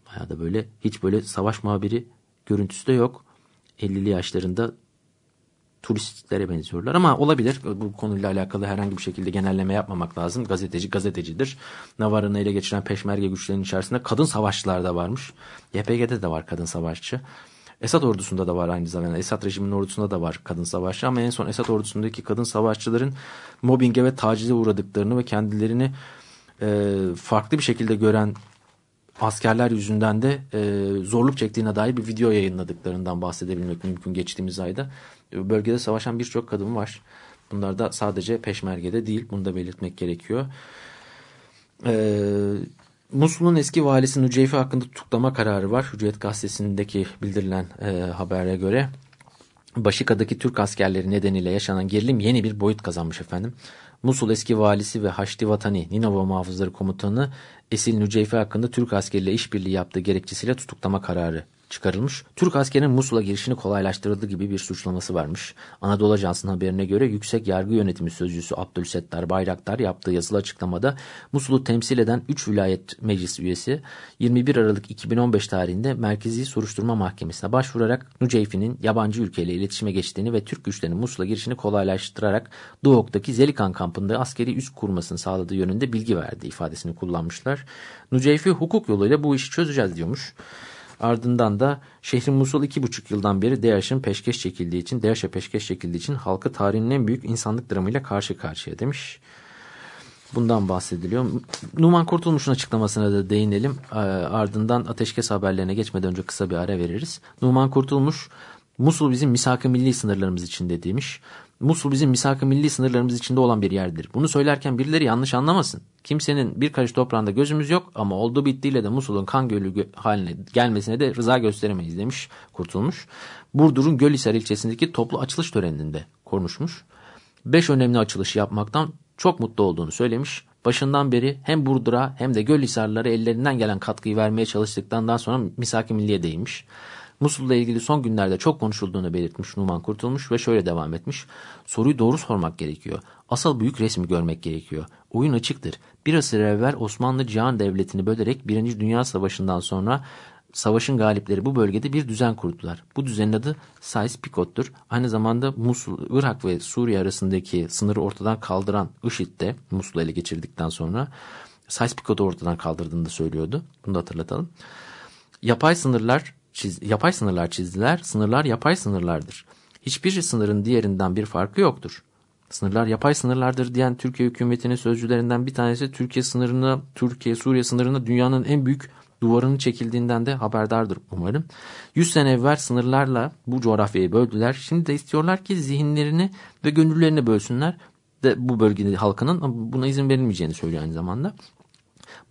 Bayağı da böyle hiç böyle savaş muhabiri görüntüsü de yok. 50'li yaşlarında turistlere benziyorlar ama olabilir. Bu konuyla alakalı herhangi bir şekilde genelleme yapmamak lazım. Gazeteci gazetecidir. Navarra'nı ele geçiren peşmerge güçlerinin içerisinde kadın savaşçılar da varmış. YPG'de de var kadın savaşçı. Esad ordusunda da var aynı zamanda. Esad rejiminin ordusunda da var kadın savaşçı ama en son Esad ordusundaki kadın savaşçıların mobbinge ve tacize uğradıklarını ve kendilerini e, farklı bir şekilde gören askerler yüzünden de e, zorluk çektiğine dair bir video yayınladıklarından bahsedebilmek mümkün geçtiğimiz ayda. Bölgede savaşan birçok kadın var. Bunlar da sadece peşmergede değil. Bunu da belirtmek gerekiyor. Ee, Musul'un eski valisi Nuceyfi hakkında tutuklama kararı var. Hürriyet gazetesindeki bildirilen e, habere göre. Başika'daki Türk askerleri nedeniyle yaşanan gerilim yeni bir boyut kazanmış efendim. Musul eski valisi ve Haçlı Vatani Ninova Muhafızları Komutanı Esil Nüceyfi hakkında Türk askeriyle işbirliği yaptığı gerekçesiyle tutuklama kararı çıkarılmış. Türk askerinin Musul'a girişini kolaylaştırıldığı gibi bir suçlaması varmış. Anadolu Ajansı'nın haberine göre Yüksek Yargı Yönetimi Sözcüsü Abdülsettar Bayraktar yaptığı yazılı açıklamada Musul'u temsil eden 3 vilayet meclis üyesi 21 Aralık 2015 tarihinde Merkezi Soruşturma Mahkemesi'ne başvurarak Nuceyfi'nin yabancı ülkeyle iletişime geçtiğini ve Türk güçlerinin Musul'a girişini kolaylaştırarak Doğuk'taki Zelikan kampında askeri üst kurmasını sağladığı yönünde bilgi verdiği ifadesini kullanmışlar. Nuceyfi hukuk yoluyla bu işi çözeceğiz diyormuş. Ardından da şehrin Musul iki buçuk yıldan beri DAEŞ'in peşkeş çekildiği için, DAEŞ'e peşkeş çekildiği için halkı tarihin en büyük insanlık dramıyla karşı karşıya demiş. Bundan bahsediliyor. Numan Kurtulmuş'un açıklamasına da değinelim. Ardından ateşkes haberlerine geçmeden önce kısa bir ara veririz. Numan Kurtulmuş, Musul bizim misak-ı milli sınırlarımız içinde demiş. Musul bizim misak-ı milli sınırlarımız içinde olan bir yerdir. Bunu söylerken birileri yanlış anlamasın. Kimsenin bir karış toprağında gözümüz yok ama olduğu bittiğiyle de Musul'un kan gölü gö haline gelmesine de rıza gösteremeyiz demiş Kurtulmuş. Burdur'un Gölhisar ilçesindeki toplu açılış töreninde konuşmuş. Beş önemli açılışı yapmaktan çok mutlu olduğunu söylemiş. Başından beri hem Burdur'a hem de Gölhisarlara ellerinden gelen katkıyı vermeye çalıştıktan sonra misak-ı milliye değinmiş. Musul'la ilgili son günlerde çok konuşulduğunu belirtmiş Numan Kurtulmuş ve şöyle devam etmiş. Soruyu doğru sormak gerekiyor. Asıl büyük resmi görmek gerekiyor. Oyun açıktır. Bir asır evvel Osmanlı Cihan Devleti'ni bölerek Birinci Dünya Savaşı'ndan sonra savaşın galipleri bu bölgede bir düzen kurdular. Bu düzenin adı Sykes-Picot'tur. Aynı zamanda Musul, Irak ve Suriye arasındaki sınırı ortadan kaldıran IŞİD de Musul'u ele geçirdikten sonra Sykes-Picot'u ortadan kaldırdığını da söylüyordu. Bunu da hatırlatalım. Yapay sınırlar çiz, yapay sınırlar çizdiler. Sınırlar yapay sınırlardır. Hiçbir sınırın diğerinden bir farkı yoktur. Sınırlar yapay sınırlardır diyen Türkiye hükümetinin sözcülerinden bir tanesi Türkiye sınırına, Türkiye Suriye sınırına dünyanın en büyük duvarının çekildiğinden de haberdardır umarım. 100 sene evvel sınırlarla bu coğrafyayı böldüler. Şimdi de istiyorlar ki zihinlerini ve gönüllerini bölsünler de bu bölgenin halkının buna izin verilmeyeceğini söylüyor aynı zamanda.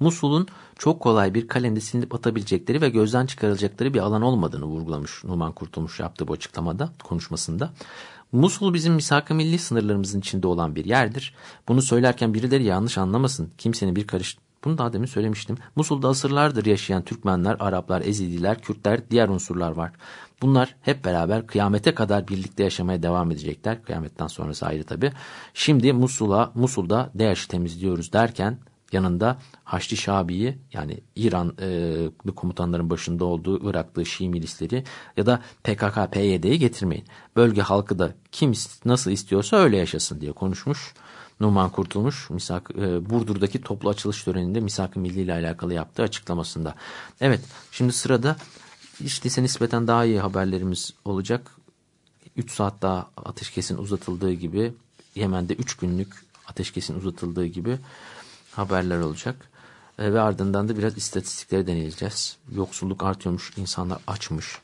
Musul'un çok kolay bir kalemde silinip atabilecekleri ve gözden çıkarılacakları bir alan olmadığını vurgulamış Numan Kurtulmuş yaptığı bu açıklamada, konuşmasında. Musul bizim misak-ı milli sınırlarımızın içinde olan bir yerdir. Bunu söylerken birileri yanlış anlamasın. Kimsenin bir karış bunu daha demin söylemiştim. Musul'da asırlardır yaşayan Türkmenler, Araplar, Ezidiler, Kürtler, diğer unsurlar var. Bunlar hep beraber kıyamete kadar birlikte yaşamaya devam edecekler. Kıyametten sonrası ayrı tabi. Şimdi Musul'a, Musul'da DAEŞ'i temizliyoruz derken yanında Haçlı Şabi'yi yani İran e, komutanların başında olduğu Iraklı Şii milisleri ya da PKK, PYD'yi getirmeyin. Bölge halkı da kim nasıl istiyorsa öyle yaşasın diye konuşmuş. Numan Kurtulmuş misak, e, Burdur'daki toplu açılış töreninde misak-ı milli ile alakalı yaptığı açıklamasında. Evet şimdi sırada işte ise nispeten daha iyi haberlerimiz olacak. 3 saat daha ateşkesin uzatıldığı gibi Yemen'de 3 günlük ateşkesin uzatıldığı gibi haberler olacak. E, ve ardından da biraz istatistikleri deneyeceğiz. Yoksulluk artıyormuş, insanlar açmış.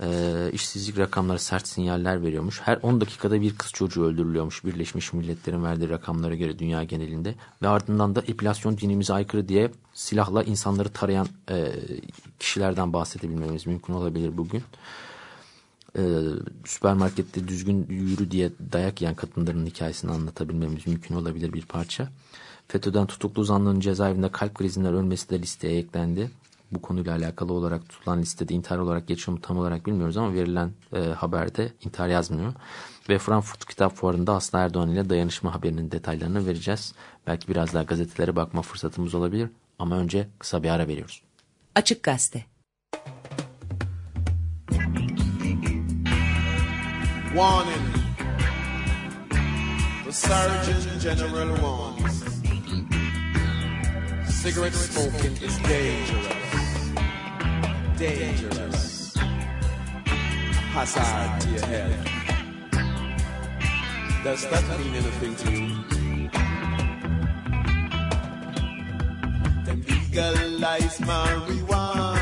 E, işsizlik rakamları sert sinyaller veriyormuş. Her 10 dakikada bir kız çocuğu öldürülüyormuş Birleşmiş Milletler'in verdiği rakamlara göre dünya genelinde. Ve ardından da epilasyon dinimize aykırı diye silahla insanları tarayan e, kişilerden bahsedebilmemiz mümkün olabilir bugün. E, süpermarkette düzgün yürü diye dayak yiyen kadınların hikayesini anlatabilmemiz mümkün olabilir bir parça. FETÖ'den tutuklu zanlının cezaevinde kalp krizinden ölmesi de listeye eklendi. Bu konuyla alakalı olarak tutulan listede intihar olarak geçiyor mu tam olarak bilmiyoruz ama verilen e, haberde intihar yazmıyor. Ve Frankfurt Kitap Fuarı'nda Aslı Erdoğan ile dayanışma haberinin detaylarını vereceğiz. Belki biraz daha gazetelere bakma fırsatımız olabilir ama önce kısa bir ara veriyoruz. Açık Gazete Warning. The Surgeon General warns. Cigarette smoking is dangerous. Dangerous. Hazard to your health. Does that mean anything to you? Then legalize marijuana.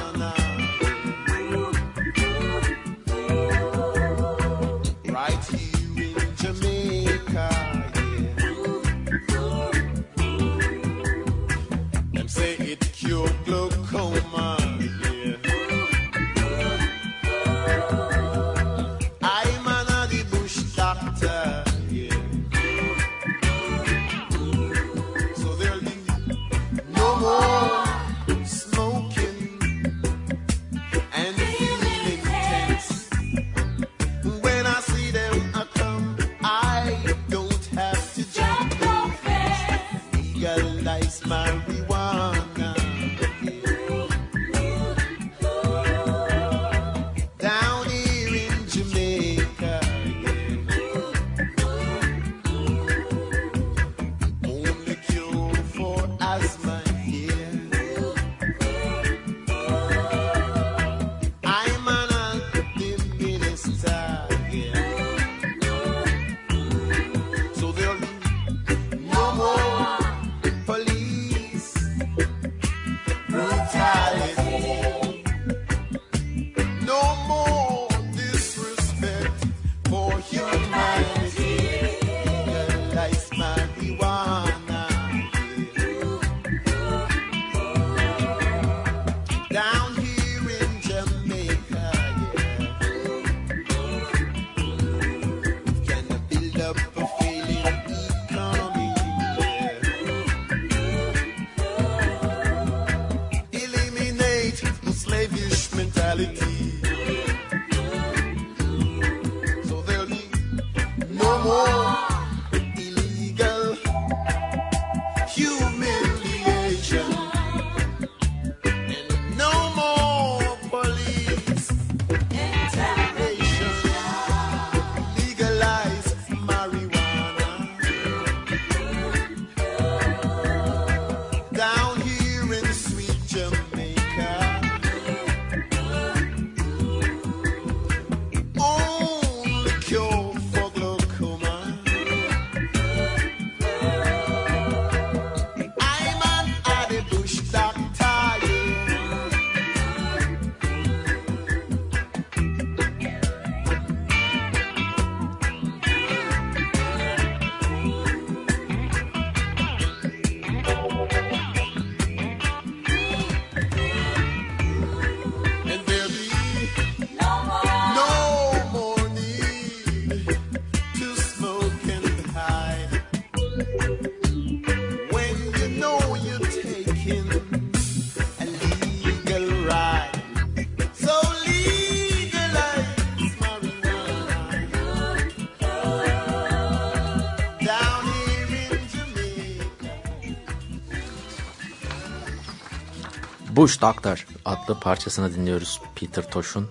Bush Doctor adlı parçasını dinliyoruz Peter Tosh'un.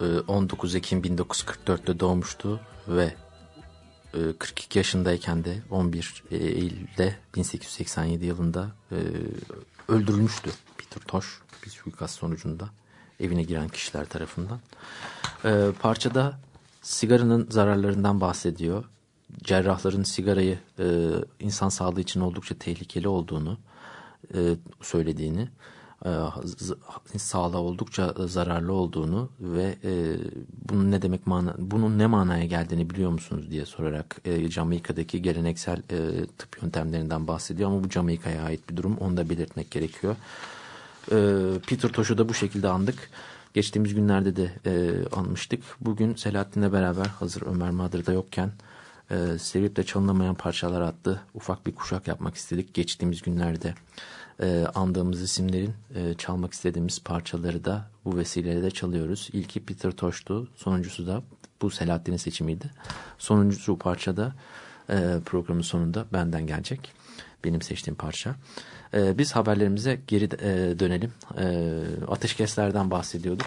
Ee, 19 Ekim 1944'te doğmuştu ve e, 42 yaşındayken de 11 Eylül'de 1887 yılında e, öldürülmüştü Peter Tosh bir suikast sonucunda evine giren kişiler tarafından. E, parçada sigaranın zararlarından bahsediyor. Cerrahların sigarayı e, insan sağlığı için oldukça tehlikeli olduğunu e, söylediğini, e, sağlığa oldukça zararlı olduğunu ve e, bunun ne demek mana, bunun ne manaya geldiğini biliyor musunuz diye sorarak e, Jamaika'daki geleneksel e, tıp yöntemlerinden bahsediyor ama bu Jamaika'ya ait bir durum onu da belirtmek gerekiyor. E, Peter Tosh'u da bu şekilde andık. Geçtiğimiz günlerde de e, anmıştık. Bugün Selahattin'le beraber hazır Ömer Madır'da yokken e, sevip de çalınamayan parçalar adlı ufak bir kuşak yapmak istedik. Geçtiğimiz günlerde e, andığımız isimlerin e, çalmak istediğimiz parçaları da bu vesileyle de çalıyoruz. İlki Peter Tosh'tu. Sonuncusu da bu Selahattin'in seçimiydi. Sonuncusu parçada e, programın sonunda benden gelecek. Benim seçtiğim parça. E, biz haberlerimize geri e, dönelim. E, ateşkeslerden bahsediyorduk.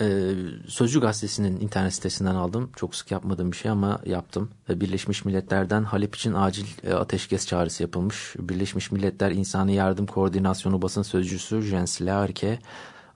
Ee, Sözcü gazetesinin internet sitesinden aldım. Çok sık yapmadığım bir şey ama yaptım. Ee, Birleşmiş Milletler'den Halep için acil e, ateşkes çağrısı yapılmış. Birleşmiş Milletler İnsani Yardım Koordinasyonu basın sözcüsü Jens Laerke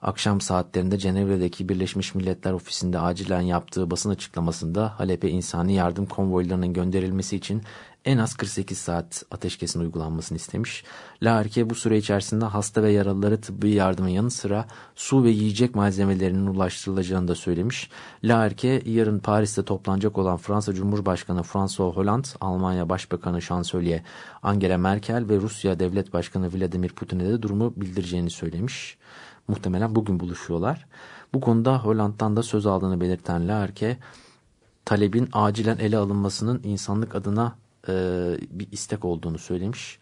akşam saatlerinde Cenevre'deki Birleşmiş Milletler Ofisi'nde acilen yaptığı basın açıklamasında Halep'e insani yardım konvoylarının gönderilmesi için en az 48 saat ateşkesin uygulanmasını istemiş. Laerke bu süre içerisinde hasta ve yaralıları tıbbi yardımın yanı sıra su ve yiyecek malzemelerinin ulaştırılacağını da söylemiş. Laerke yarın Paris'te toplanacak olan Fransa Cumhurbaşkanı François Hollande, Almanya Başbakanı Şansölye Angela Merkel ve Rusya Devlet Başkanı Vladimir Putin'e de durumu bildireceğini söylemiş. Muhtemelen bugün buluşuyorlar. Bu konuda Hollanda'dan da söz aldığını belirten Laerke, talebin acilen ele alınmasının insanlık adına e, bir istek olduğunu söylemiş.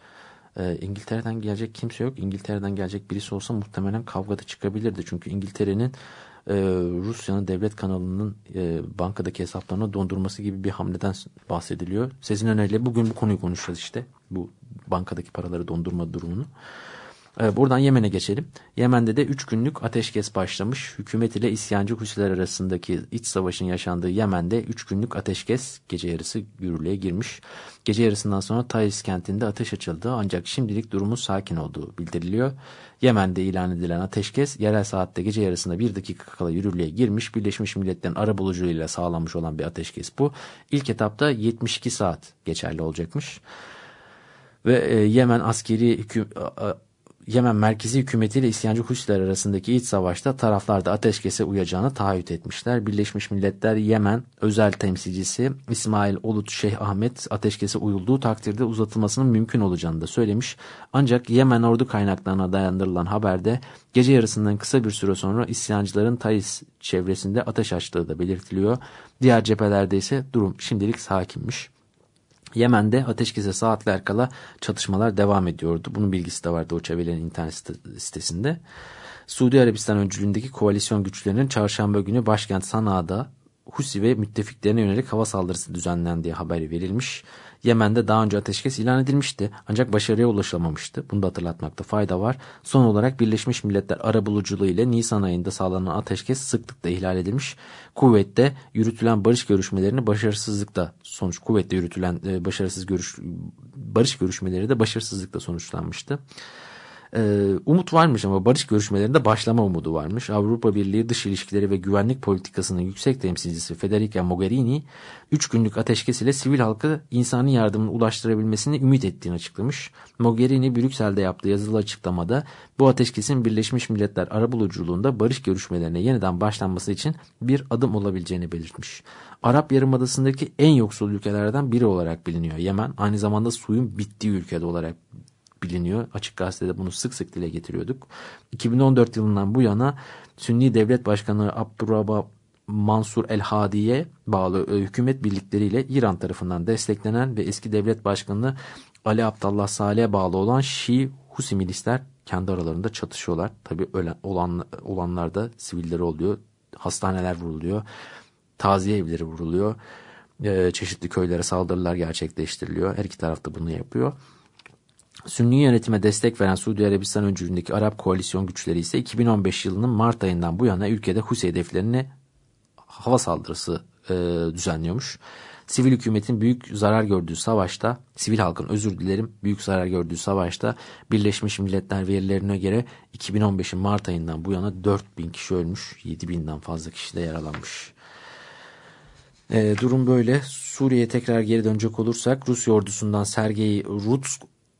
E, İngiltere'den gelecek kimse yok. İngiltere'den gelecek birisi olsa muhtemelen kavgada çıkabilirdi. Çünkü İngiltere'nin e, Rusya'nın devlet kanalının e, bankadaki hesaplarına dondurması gibi bir hamleden bahsediliyor. Sezin Öner'le bugün bu konuyu konuşacağız işte. Bu bankadaki paraları dondurma durumunu. Buradan Yemen'e geçelim. Yemen'de de 3 günlük ateşkes başlamış. Hükümet ile isyancı Husiler arasındaki iç savaşın yaşandığı Yemen'de 3 günlük ateşkes gece yarısı yürürlüğe girmiş. Gece yarısından sonra Taiz kentinde ateş açıldı ancak şimdilik durumun sakin olduğu bildiriliyor. Yemen'de ilan edilen ateşkes yerel saatte gece yarısında 1 dakika kala yürürlüğe girmiş. Birleşmiş Milletler'in arabuluculuğuyla sağlanmış olan bir ateşkes bu. İlk etapta 72 saat geçerli olacakmış. Ve e, Yemen askeri hüküm, Yemen merkezi hükümetiyle isyancı Husiler arasındaki iç savaşta taraflar da ateşkese uyacağını taahhüt etmişler. Birleşmiş Milletler Yemen özel temsilcisi İsmail Olut Şeyh Ahmet ateşkese uyulduğu takdirde uzatılmasının mümkün olacağını da söylemiş. Ancak Yemen ordu kaynaklarına dayandırılan haberde gece yarısından kısa bir süre sonra isyancıların Taiz çevresinde ateş açtığı da belirtiliyor. Diğer cephelerde ise durum şimdilik sakinmiş. Yemen'de ateşkese saatler kala çatışmalar devam ediyordu. Bunun bilgisi de vardı o çevrelerin internet site- sitesinde. Suudi Arabistan öncülüğündeki koalisyon güçlerinin çarşamba günü başkent Sana'da Husi ve müttefiklerine yönelik hava saldırısı düzenlendiği haberi verilmiş. Yemen'de daha önce ateşkes ilan edilmişti ancak başarıya ulaşılamamıştı. Bunu da hatırlatmakta fayda var. Son olarak Birleşmiş Milletler arabuluculuğu ile Nisan ayında sağlanan ateşkes sıklıkla ihlal edilmiş. Kuvvette yürütülen barış görüşmelerini başarısızlıkla sonuç kuvvette yürütülen e, başarısız görüş barış görüşmeleri de başarısızlıkla sonuçlanmıştı. Ee, umut varmış ama barış görüşmelerinde başlama umudu varmış. Avrupa Birliği Dış İlişkileri ve Güvenlik Politikası'nın yüksek temsilcisi Federica Mogherini 3 günlük ateşkes ile sivil halka insani yardımın ulaştırabilmesini ümit ettiğini açıklamış. Mogherini Brüksel'de yaptığı yazılı açıklamada bu ateşkesin Birleşmiş Milletler arabuluculuğunda barış görüşmelerine yeniden başlanması için bir adım olabileceğini belirtmiş. Arap Yarımadası'ndaki en yoksul ülkelerden biri olarak biliniyor Yemen. Aynı zamanda suyun bittiği ülkede olarak biliniyor. Açık Gazete'de bunu sık sık dile getiriyorduk. 2014 yılından bu yana Sünni Devlet Başkanı Abdurrahman Mansur El-Hadi'ye bağlı e, hükümet birlikleriyle İran tarafından desteklenen ve eski devlet başkanı Ali Abdullah Saleh'e bağlı olan Şii Husi milisler kendi aralarında çatışıyorlar. Tabi ölen, olan, olanlarda sivilleri oluyor. Hastaneler vuruluyor. Taziye evleri vuruluyor. E, çeşitli köylere saldırılar gerçekleştiriliyor. Her iki taraf da bunu yapıyor. Sünni yönetime destek veren Suudi Arabistan öncülüğündeki Arap koalisyon güçleri ise 2015 yılının Mart ayından bu yana ülkede Husi hedeflerini hava saldırısı e, düzenliyormuş. Sivil hükümetin büyük zarar gördüğü savaşta, sivil halkın özür dilerim büyük zarar gördüğü savaşta Birleşmiş Milletler verilerine göre 2015'in Mart ayından bu yana 4000 kişi ölmüş, 7000'den fazla kişi de yaralanmış. E, durum böyle. Suriye'ye tekrar geri dönecek olursak Rusya ordusundan Sergey Ruts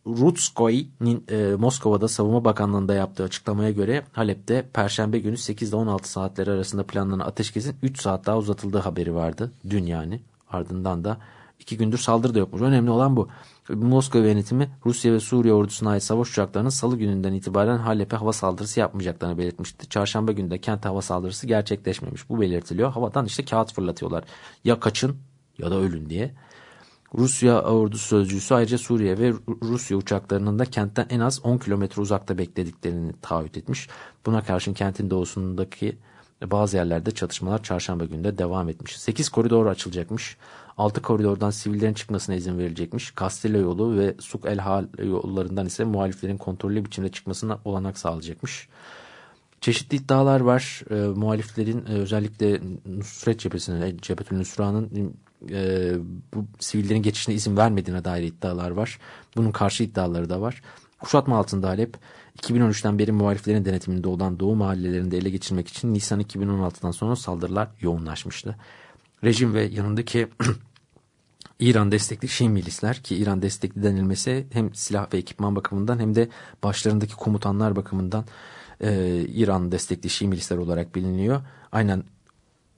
Rutskoy'nin e, Moskova'da Savunma Bakanlığı'nda yaptığı açıklamaya göre Halep'te Perşembe günü 8 ile 16 saatleri arasında planlanan ateşkesin 3 saat daha uzatıldığı haberi vardı. Dün yani. Ardından da 2 gündür saldırı da yokmuş. Önemli olan bu. Moskova yönetimi Rusya ve Suriye ordusuna ait savaş uçaklarının salı gününden itibaren Halep'e hava saldırısı yapmayacaklarını belirtmişti. Çarşamba günü de kente hava saldırısı gerçekleşmemiş. Bu belirtiliyor. Havadan işte kağıt fırlatıyorlar. Ya kaçın ya da ölün diye. Rusya ordusu sözcüsü ayrıca Suriye ve Rusya uçaklarının da kentten en az 10 kilometre uzakta beklediklerini taahhüt etmiş. Buna karşın kentin doğusundaki bazı yerlerde çatışmalar çarşamba günde devam etmiş. 8 koridor açılacakmış. 6 koridordan sivillerin çıkmasına izin verilecekmiş. Castilla yolu ve Suk el Hal yollarından ise muhaliflerin kontrollü biçimde çıkmasına olanak sağlayacakmış. Çeşitli iddialar var. E, muhaliflerin e, özellikle Nusret cephesine, Cephetül Nusra'nın e, bu sivillerin geçişine izin vermediğine dair iddialar var. Bunun karşı iddiaları da var. Kuşatma altında Halep 2013'ten beri muhaliflerin denetiminde olan Doğu mahallelerinde ele geçirmek için Nisan 2016'dan sonra saldırılar yoğunlaşmıştı. Rejim ve yanındaki İran destekli Şii milisler ki İran destekli denilmesi hem silah ve ekipman bakımından hem de başlarındaki komutanlar bakımından e, İran destekli Şii milisler olarak biliniyor. Aynen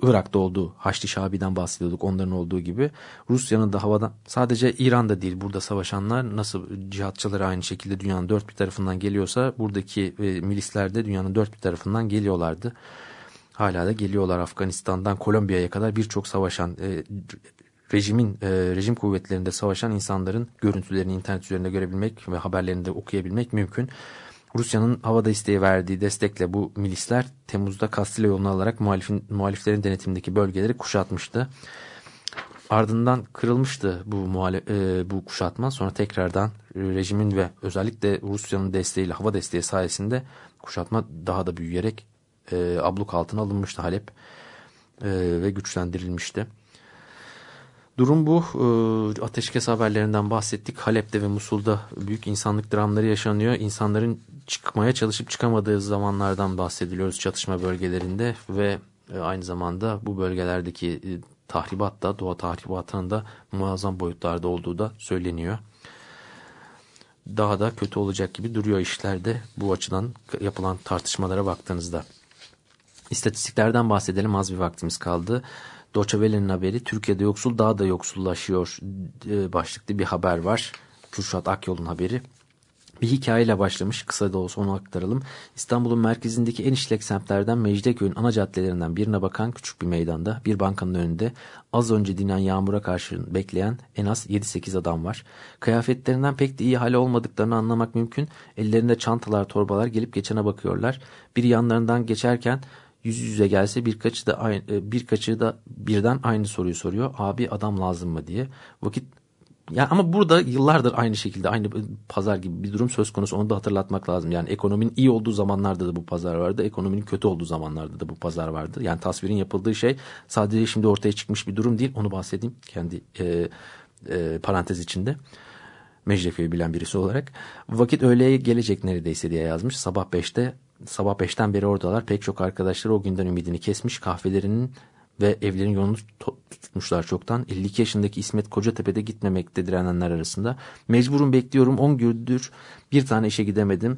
Irak'ta olduğu Haçlı Şabi'den bahsediyorduk onların olduğu gibi Rusya'nın da havadan sadece İran'da değil burada savaşanlar nasıl cihatçıları aynı şekilde dünyanın dört bir tarafından geliyorsa buradaki e, milisler de dünyanın dört bir tarafından geliyorlardı. Hala da geliyorlar Afganistan'dan Kolombiya'ya kadar birçok savaşan e, rejimin e, rejim kuvvetlerinde savaşan insanların görüntülerini internet üzerinde görebilmek ve haberlerini de okuyabilmek mümkün. Rusya'nın havada isteği verdiği destekle bu milisler Temmuz'da Kastilya yolunu alarak muhalifin, muhaliflerin denetimindeki bölgeleri kuşatmıştı. Ardından kırılmıştı bu, muhale, e, bu kuşatma. Sonra tekrardan rejimin ve özellikle Rusya'nın desteğiyle hava desteği sayesinde kuşatma daha da büyüyerek e, abluk altına alınmıştı Halep e, ve güçlendirilmişti. Durum bu. E, ateşkes haberlerinden bahsettik. Halep'te ve Musul'da büyük insanlık dramları yaşanıyor. İnsanların çıkmaya çalışıp çıkamadığı zamanlardan bahsediliyoruz çatışma bölgelerinde ve e, aynı zamanda bu bölgelerdeki e, tahribat da doğa tahribatının da muazzam boyutlarda olduğu da söyleniyor. Daha da kötü olacak gibi duruyor işlerde bu açıdan yapılan tartışmalara baktığınızda. İstatistiklerden bahsedelim az bir vaktimiz kaldı. Doçevele'nin haberi Türkiye'de yoksul daha da yoksullaşıyor e, başlıklı bir haber var. Kürşat Akyol'un haberi. Bir hikayeyle başlamış kısa da olsa onu aktaralım. İstanbul'un merkezindeki en işlek semtlerden Mecidiyeköy'ün ana caddelerinden birine bakan küçük bir meydanda bir bankanın önünde az önce dinen yağmura karşı bekleyen en az 7-8 adam var. Kıyafetlerinden pek de iyi hali olmadıklarını anlamak mümkün. Ellerinde çantalar torbalar gelip geçene bakıyorlar. Biri yanlarından geçerken yüz yüze gelse birkaçı da aynı, e, birkaçı da birden aynı soruyu soruyor. Abi adam lazım mı diye. Vakit ya ama burada yıllardır aynı şekilde aynı pazar gibi bir durum söz konusu onu da hatırlatmak lazım. Yani ekonominin iyi olduğu zamanlarda da bu pazar vardı. Ekonominin kötü olduğu zamanlarda da bu pazar vardı. Yani tasvirin yapıldığı şey sadece şimdi ortaya çıkmış bir durum değil. Onu bahsedeyim kendi e, e, parantez içinde. Mecidiyeköy'ü bilen birisi olarak. Vakit öğleye gelecek neredeyse diye yazmış. Sabah 5'te sabah 5'ten beri oradalar. Pek çok arkadaşları o günden ümidini kesmiş. Kahvelerinin ve evlerin yolunu tutmuşlar çoktan. 52 yaşındaki İsmet Kocatepe'de gitmemekte direnenler arasında. Mecburum bekliyorum 10 gündür bir tane işe gidemedim.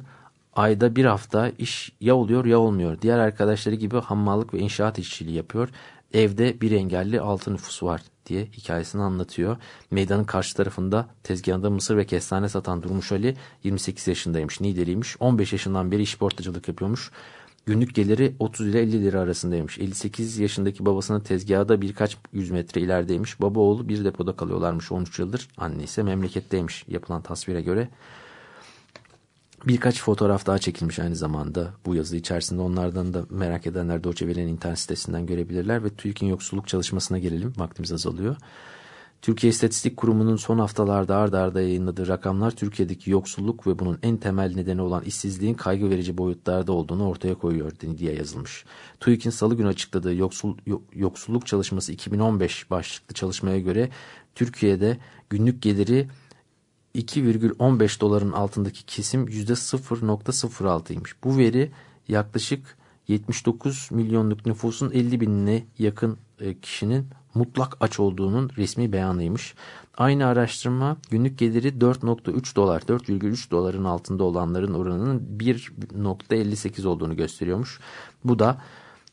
Ayda bir hafta iş ya oluyor ya olmuyor. Diğer arkadaşları gibi hammallık ve inşaat işçiliği yapıyor. Evde bir engelli altı nüfus var diye hikayesini anlatıyor. Meydanın karşı tarafında tezgahında mısır ve kestane satan Durmuş Ali 28 yaşındaymış, Nideliymiş. 15 yaşından beri iş portacılık yapıyormuş. Günlük geliri 30 ile 50 lira arasındaymış. 58 yaşındaki babasının tezgahı da birkaç yüz metre ilerideymiş. Baba oğlu bir depoda kalıyorlarmış 13 yıldır. Anne ise memleketteymiş yapılan tasvire göre. Birkaç fotoğraf daha çekilmiş aynı zamanda bu yazı içerisinde. Onlardan da merak edenler Deutsche Welle'nin internet sitesinden görebilirler. Ve TÜİK'in yoksulluk çalışmasına gelelim. Vaktimiz azalıyor. Türkiye İstatistik Kurumu'nun son haftalarda ard arda yayınladığı rakamlar Türkiye'deki yoksulluk ve bunun en temel nedeni olan işsizliğin kaygı verici boyutlarda olduğunu ortaya koyuyor diye yazılmış. TÜİK'in salı günü açıkladığı yoksul, yoksulluk çalışması 2015 başlıklı çalışmaya göre Türkiye'de günlük geliri 2,15 doların altındaki kesim %0.06'ymış. Bu veri yaklaşık 79 milyonluk nüfusun 50 binine yakın e, kişinin mutlak aç olduğunun resmi beyanıymış. Aynı araştırma günlük geliri 4.3 dolar, 4,3 doların altında olanların oranının 1.58 olduğunu gösteriyormuş. Bu da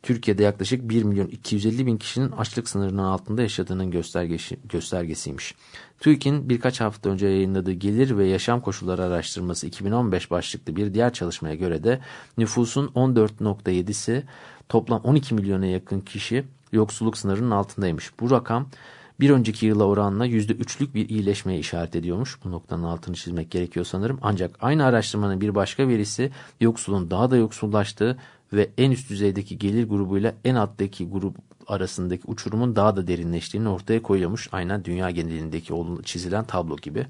Türkiye'de yaklaşık 1 milyon 250 bin kişinin açlık sınırının altında yaşadığının göstergesi, göstergesiymiş. TÜİK'in birkaç hafta önce yayınladığı gelir ve yaşam koşulları araştırması 2015 başlıklı bir diğer çalışmaya göre de nüfusun 14.7'si toplam 12 milyona yakın kişi yoksulluk sınırının altındaymış. Bu rakam bir önceki yıla oranla %3'lük bir iyileşmeye işaret ediyormuş. Bu noktanın altını çizmek gerekiyor sanırım. Ancak aynı araştırmanın bir başka verisi yoksulun daha da yoksullaştığı ve en üst düzeydeki gelir grubuyla en alttaki grup arasındaki uçurumun daha da derinleştiğini ortaya koyuyormuş. Aynen dünya genelindeki çizilen tablo gibi.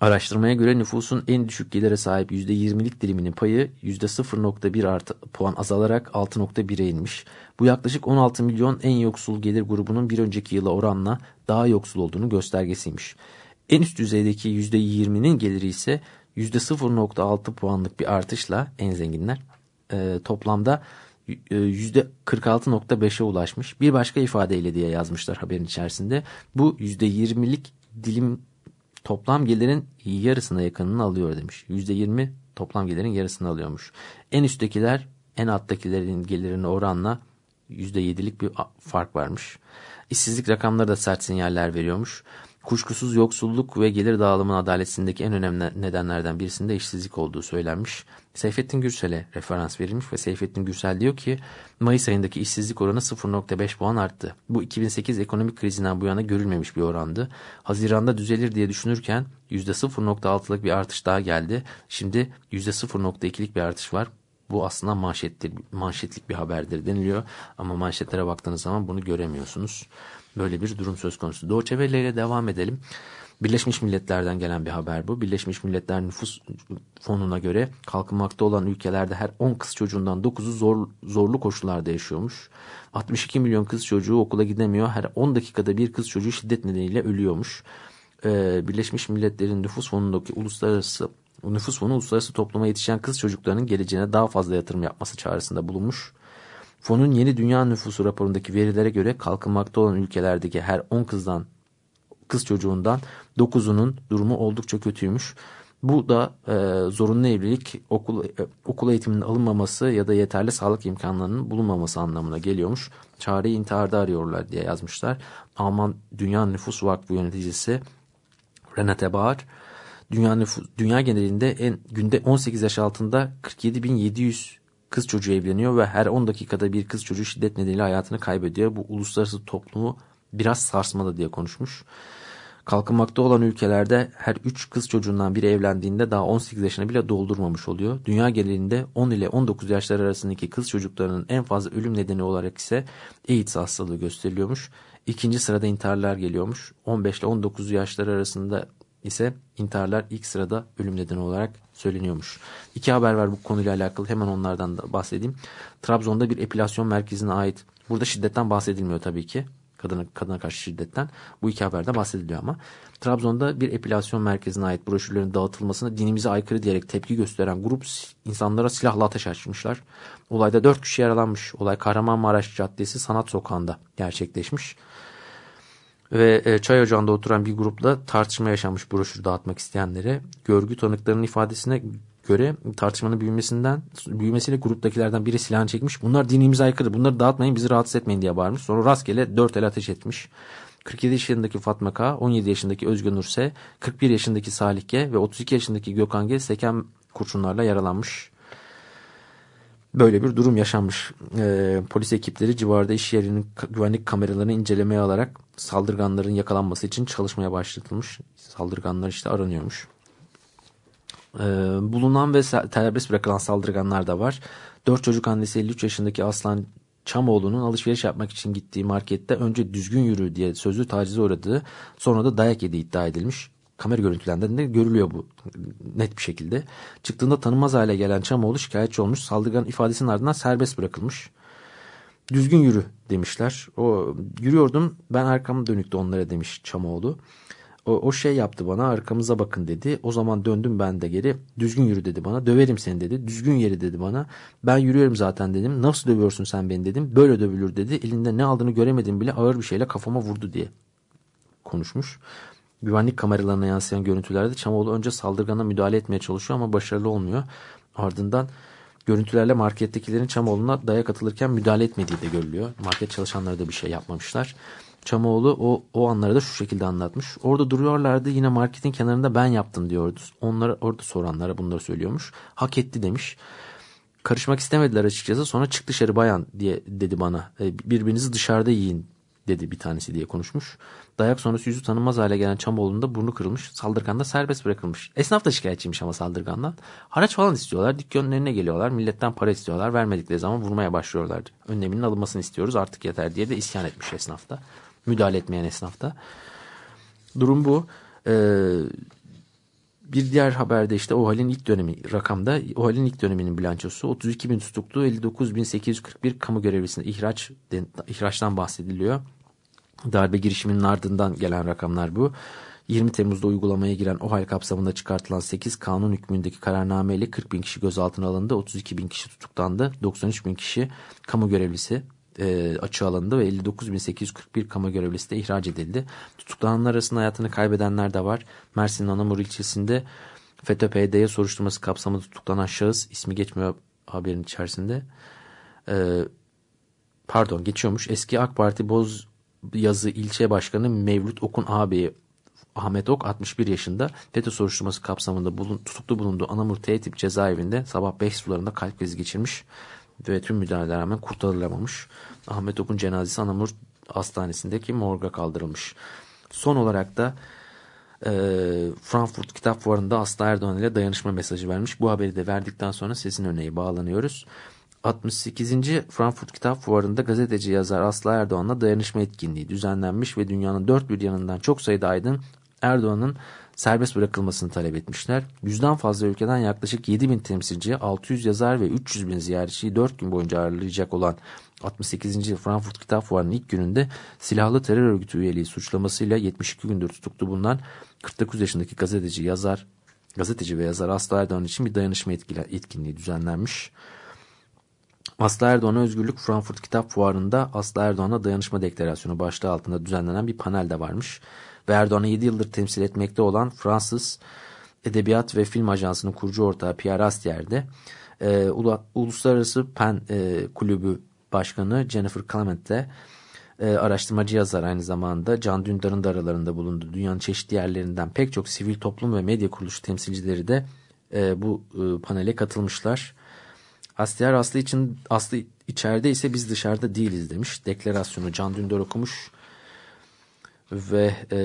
Araştırmaya göre nüfusun en düşük gelire sahip %20'lik diliminin payı %0.1 artı puan azalarak 6.1'e inmiş. Bu yaklaşık 16 milyon en yoksul gelir grubunun bir önceki yıla oranla daha yoksul olduğunu göstergesiymiş. En üst düzeydeki %20'nin geliri ise %0.6 puanlık bir artışla en zenginler e, toplamda %46.5'e ulaşmış. Bir başka ifadeyle diye yazmışlar haberin içerisinde. Bu %20'lik dilim toplam gelirin yarısına yakınını alıyor demiş. %20 toplam gelirin yarısını alıyormuş. En üsttekiler en alttakilerin gelirine oranla %7'lik bir fark varmış. İşsizlik rakamları da sert sinyaller veriyormuş. Kuşkusuz yoksulluk ve gelir dağılımının adaletsindeki en önemli nedenlerden birisinde işsizlik olduğu söylenmiş. Seyfettin Gürsel'e referans verilmiş ve Seyfettin Gürsel diyor ki Mayıs ayındaki işsizlik oranı 0.5 puan arttı. Bu 2008 ekonomik krizinden bu yana görülmemiş bir orandı. Haziranda düzelir diye düşünürken %0.6'lık bir artış daha geldi. Şimdi %0.2'lik bir artış var. Bu aslında manşettir, manşetlik bir haberdir deniliyor. Ama manşetlere baktığınız zaman bunu göremiyorsunuz. Böyle bir durum söz konusu. Doğu ile devam edelim. Birleşmiş Milletler'den gelen bir haber bu. Birleşmiş Milletler Nüfus Fonu'na göre kalkınmakta olan ülkelerde her 10 kız çocuğundan 9'u zor, zorlu koşullarda yaşıyormuş. 62 milyon kız çocuğu okula gidemiyor. Her 10 dakikada bir kız çocuğu şiddet nedeniyle ölüyormuş. Ee, Birleşmiş Milletler'in Nüfus Fonu'ndaki uluslararası Nüfus Fonu uluslararası topluma yetişen kız çocuklarının geleceğine daha fazla yatırım yapması çağrısında bulunmuş. Fonun yeni dünya nüfusu raporundaki verilere göre kalkınmakta olan ülkelerdeki her 10 kızdan kız çocuğundan 9'unun durumu oldukça kötüymüş. Bu da e, zorunlu evlilik, okul, e, okul eğitiminin alınmaması ya da yeterli sağlık imkanlarının bulunmaması anlamına geliyormuş. Çareyi intiharda arıyorlar diye yazmışlar. Alman Dünya Nüfus Vakfı yöneticisi Renate Bauer, dünya, nüfus, dünya genelinde en, günde 18 yaş altında 47.700 kız çocuğu evleniyor ve her 10 dakikada bir kız çocuğu şiddet nedeniyle hayatını kaybediyor. Bu uluslararası toplumu biraz sarsmalı diye konuşmuş. Kalkınmakta olan ülkelerde her 3 kız çocuğundan biri evlendiğinde daha 18 yaşını bile doldurmamış oluyor. Dünya genelinde 10 ile 19 yaşlar arasındaki kız çocuklarının en fazla ölüm nedeni olarak ise AIDS hastalığı gösteriliyormuş. İkinci sırada intiharlar geliyormuş. 15 ile 19 yaşlar arasında ise intiharlar ilk sırada ölüm nedeni olarak söyleniyormuş. İki haber var bu konuyla alakalı hemen onlardan da bahsedeyim. Trabzon'da bir epilasyon merkezine ait burada şiddetten bahsedilmiyor tabii ki. Kadına, kadına karşı şiddetten. Bu iki haberde bahsediliyor ama. Trabzon'da bir epilasyon merkezine ait broşürlerin dağıtılmasına dinimize aykırı diyerek tepki gösteren grup insanlara silahla ateş açmışlar. Olayda dört kişi yaralanmış. Olay Kahramanmaraş Caddesi Sanat Sokağı'nda gerçekleşmiş ve e, çay ocağında oturan bir grupla tartışma yaşanmış broşür dağıtmak isteyenlere. Görgü tanıklarının ifadesine göre tartışmanın büyümesinden büyümesiyle gruptakilerden biri silahını çekmiş. Bunlar dinimize aykırı. Bunları dağıtmayın, bizi rahatsız etmeyin diye bağırmış. Sonra rastgele dört el ateş etmiş. 47 yaşındaki Fatma K, 17 yaşındaki Özgün Nurse, 41 yaşındaki Salih G ve 32 yaşındaki Gökhan G seken kurşunlarla yaralanmış. Böyle bir durum yaşanmış. Ee, polis ekipleri civarda iş yerinin güvenlik kameralarını incelemeye alarak saldırganların yakalanması için çalışmaya başlatılmış. Saldırganlar işte aranıyormuş. Ee, bulunan ve serbest bırakılan saldırganlar da var. Dört çocuk annesi 53 yaşındaki Aslan Çamoğlu'nun alışveriş yapmak için gittiği markette önce düzgün yürü diye sözlü tacize uğradığı sonra da dayak yediği iddia edilmiş. Kamera görüntülerinde de görülüyor bu net bir şekilde. Çıktığında tanınmaz hale gelen Çamoğlu şikayetçi olmuş. Saldırgan ifadesinin ardından serbest bırakılmış. Düzgün yürü demişler. O yürüyordum ben arkam dönüktü onlara demiş Çamoğlu. O, o şey yaptı bana arkamıza bakın dedi. O zaman döndüm ben de geri. Düzgün yürü dedi bana. Döverim seni dedi. Düzgün yeri dedi bana. Ben yürüyorum zaten dedim. Nasıl dövüyorsun sen beni dedim. Böyle dövülür dedi. Elinde ne aldığını göremedim bile ağır bir şeyle kafama vurdu diye konuşmuş. Güvenlik kameralarına yansıyan görüntülerde Çamoğlu önce saldırgana müdahale etmeye çalışıyor ama başarılı olmuyor. Ardından görüntülerle markettekilerin Çamoğlu'na dayak atılırken müdahale etmediği de görülüyor. Market çalışanları da bir şey yapmamışlar. Çamoğlu o, o anları da şu şekilde anlatmış. Orada duruyorlardı yine marketin kenarında ben yaptım diyordu. Onlara orada soranlara bunları söylüyormuş. Hak etti demiş. Karışmak istemediler açıkçası. Sonra çık dışarı bayan diye dedi bana. E, birbirinizi dışarıda yiyin dedi bir tanesi diye konuşmuş. Dayak sonrası yüzü tanınmaz hale gelen Çamoğlu'nda burnu kırılmış. Saldırgan da serbest bırakılmış. Esnaf da şikayetçiymiş ama saldırgandan. Haraç falan istiyorlar. Dükkanın önüne geliyorlar. Milletten para istiyorlar. Vermedikleri zaman vurmaya başlıyorlardı. Önleminin alınmasını istiyoruz artık yeter diye de isyan etmiş esnafta. Müdahale etmeyen esnafta. Durum bu. Ee, bir diğer haberde işte OHAL'in ilk dönemi rakamda OHAL'in ilk döneminin bilançosu 32 bin tutuklu 59.841 kamu görevlisine ihraç, ihraçtan bahsediliyor. Darbe girişiminin ardından gelen rakamlar bu. 20 Temmuz'da uygulamaya giren OHAL kapsamında çıkartılan 8 kanun hükmündeki kararnameyle 40 bin kişi gözaltına alındı. 32 bin kişi tutuklandı. 93 bin kişi kamu görevlisi e, açığa alındı ve 59.841 kamu görevlisi de ihraç edildi. Tutuklananlar arasında hayatını kaybedenler de var. Mersin'in Anamur ilçesinde FETÖ-PYD'ye soruşturması kapsamında tutuklanan şahıs ismi geçmiyor haberin içerisinde. E, pardon geçiyormuş. Eski AK Parti Boz Yazı ilçe başkanı Mevlüt Okun ağabeyi Ahmet Ok 61 yaşında FETÖ soruşturması kapsamında bulun, tutuklu bulunduğu Anamur T tip cezaevinde sabah 5 sularında kalp krizi geçirmiş ve tüm müdahalelere rağmen kurtarılamamış. Ahmet Ok'un cenazesi Anamur Hastanesi'ndeki morga kaldırılmış. Son olarak da e, Frankfurt Kitap Fuarı'nda Aslı Erdoğan ile dayanışma mesajı vermiş. Bu haberi de verdikten sonra sesin örneği bağlanıyoruz. 68. Frankfurt Kitap Fuarı'nda gazeteci yazar Aslı Erdoğan'la dayanışma etkinliği düzenlenmiş ve dünyanın dört bir yanından çok sayıda aydın Erdoğan'ın serbest bırakılmasını talep etmişler. Yüzden fazla ülkeden yaklaşık 7 bin temsilci, 600 yazar ve 300 bin ziyaretçiyi 4 gün boyunca ağırlayacak olan 68. Frankfurt Kitap Fuarı'nın ilk gününde silahlı terör örgütü üyeliği suçlamasıyla 72 gündür tutuklu bulunan 49 yaşındaki gazeteci yazar gazeteci ve yazar Aslı Erdoğan için bir dayanışma etkinliği düzenlenmiş. Aslı Erdoğan'a Özgürlük Frankfurt Kitap Fuarı'nda Aslı Erdoğan'a Dayanışma Deklarasyonu başlığı altında düzenlenen bir panel de varmış ve Erdoğan'ı 7 yıldır temsil etmekte olan Fransız Edebiyat ve Film Ajansı'nın kurucu ortağı Pierre Astier de e, Uluslararası Pen e, Kulübü Başkanı Jennifer Clement de e, araştırmacı yazar aynı zamanda Can Dündar'ın da aralarında bulundu. Dünyanın çeşitli yerlerinden pek çok sivil toplum ve medya kuruluşu temsilcileri de e, bu e, panele katılmışlar. Astier Aslı için Aslı içeride ise biz dışarıda değiliz demiş. Deklarasyonu Can Dündar okumuş ve e,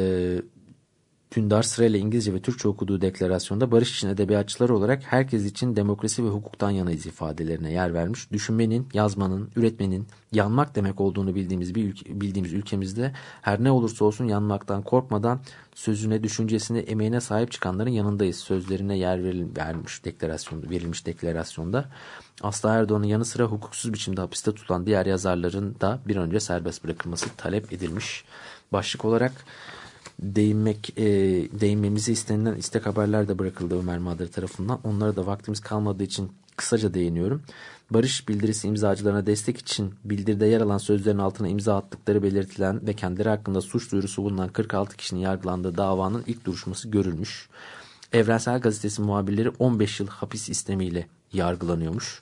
Dündar sırayla İngilizce ve Türkçe okuduğu deklarasyonda barış için edebiyatçılar olarak herkes için demokrasi ve hukuktan yanayız ifadelerine yer vermiş. Düşünmenin, yazmanın, üretmenin yanmak demek olduğunu bildiğimiz bir ülke, bildiğimiz ülkemizde her ne olursa olsun yanmaktan korkmadan sözüne, düşüncesine, emeğine sahip çıkanların yanındayız. Sözlerine yer verilmiş deklarasyonda, verilmiş deklarasyonda. Aslı Erdoğan'ın yanı sıra hukuksuz biçimde hapiste tutulan diğer yazarların da bir önce serbest bırakılması talep edilmiş. Başlık olarak değinmek e, değinmemizi istenilen istek haberler de bırakıldı Ömer Madre tarafından. Onlara da vaktimiz kalmadığı için kısaca değiniyorum. Barış bildirisi imzacılarına destek için bildiride yer alan sözlerin altına imza attıkları belirtilen ve kendileri hakkında suç duyurusu bulunan 46 kişinin yargılandığı davanın ilk duruşması görülmüş. Evrensel Gazetesi muhabirleri 15 yıl hapis istemiyle yargılanıyormuş.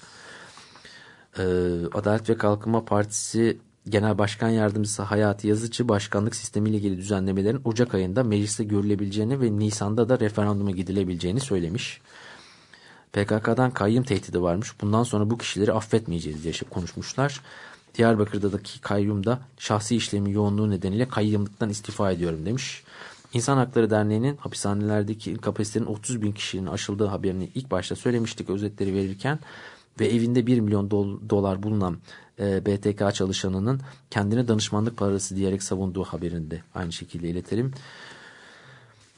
Ee, Adalet ve Kalkınma Partisi Genel Başkan Yardımcısı Hayati Yazıcı başkanlık sistemiyle ilgili düzenlemelerin Ocak ayında mecliste görülebileceğini ve Nisan'da da referanduma gidilebileceğini söylemiş. PKK'dan kayyım tehdidi varmış. Bundan sonra bu kişileri affetmeyeceğiz diye konuşmuşlar. Diyarbakır'daki kayyum da şahsi işlemi yoğunluğu nedeniyle kayyımlıktan istifa ediyorum demiş. İnsan Hakları Derneği'nin hapishanelerdeki kapasitenin 30 bin kişinin aşıldığı haberini ilk başta söylemiştik özetleri verirken ve evinde 1 milyon dol- dolar bulunan e, BTK çalışanının kendine danışmanlık parası diyerek savunduğu haberinde aynı şekilde iletelim.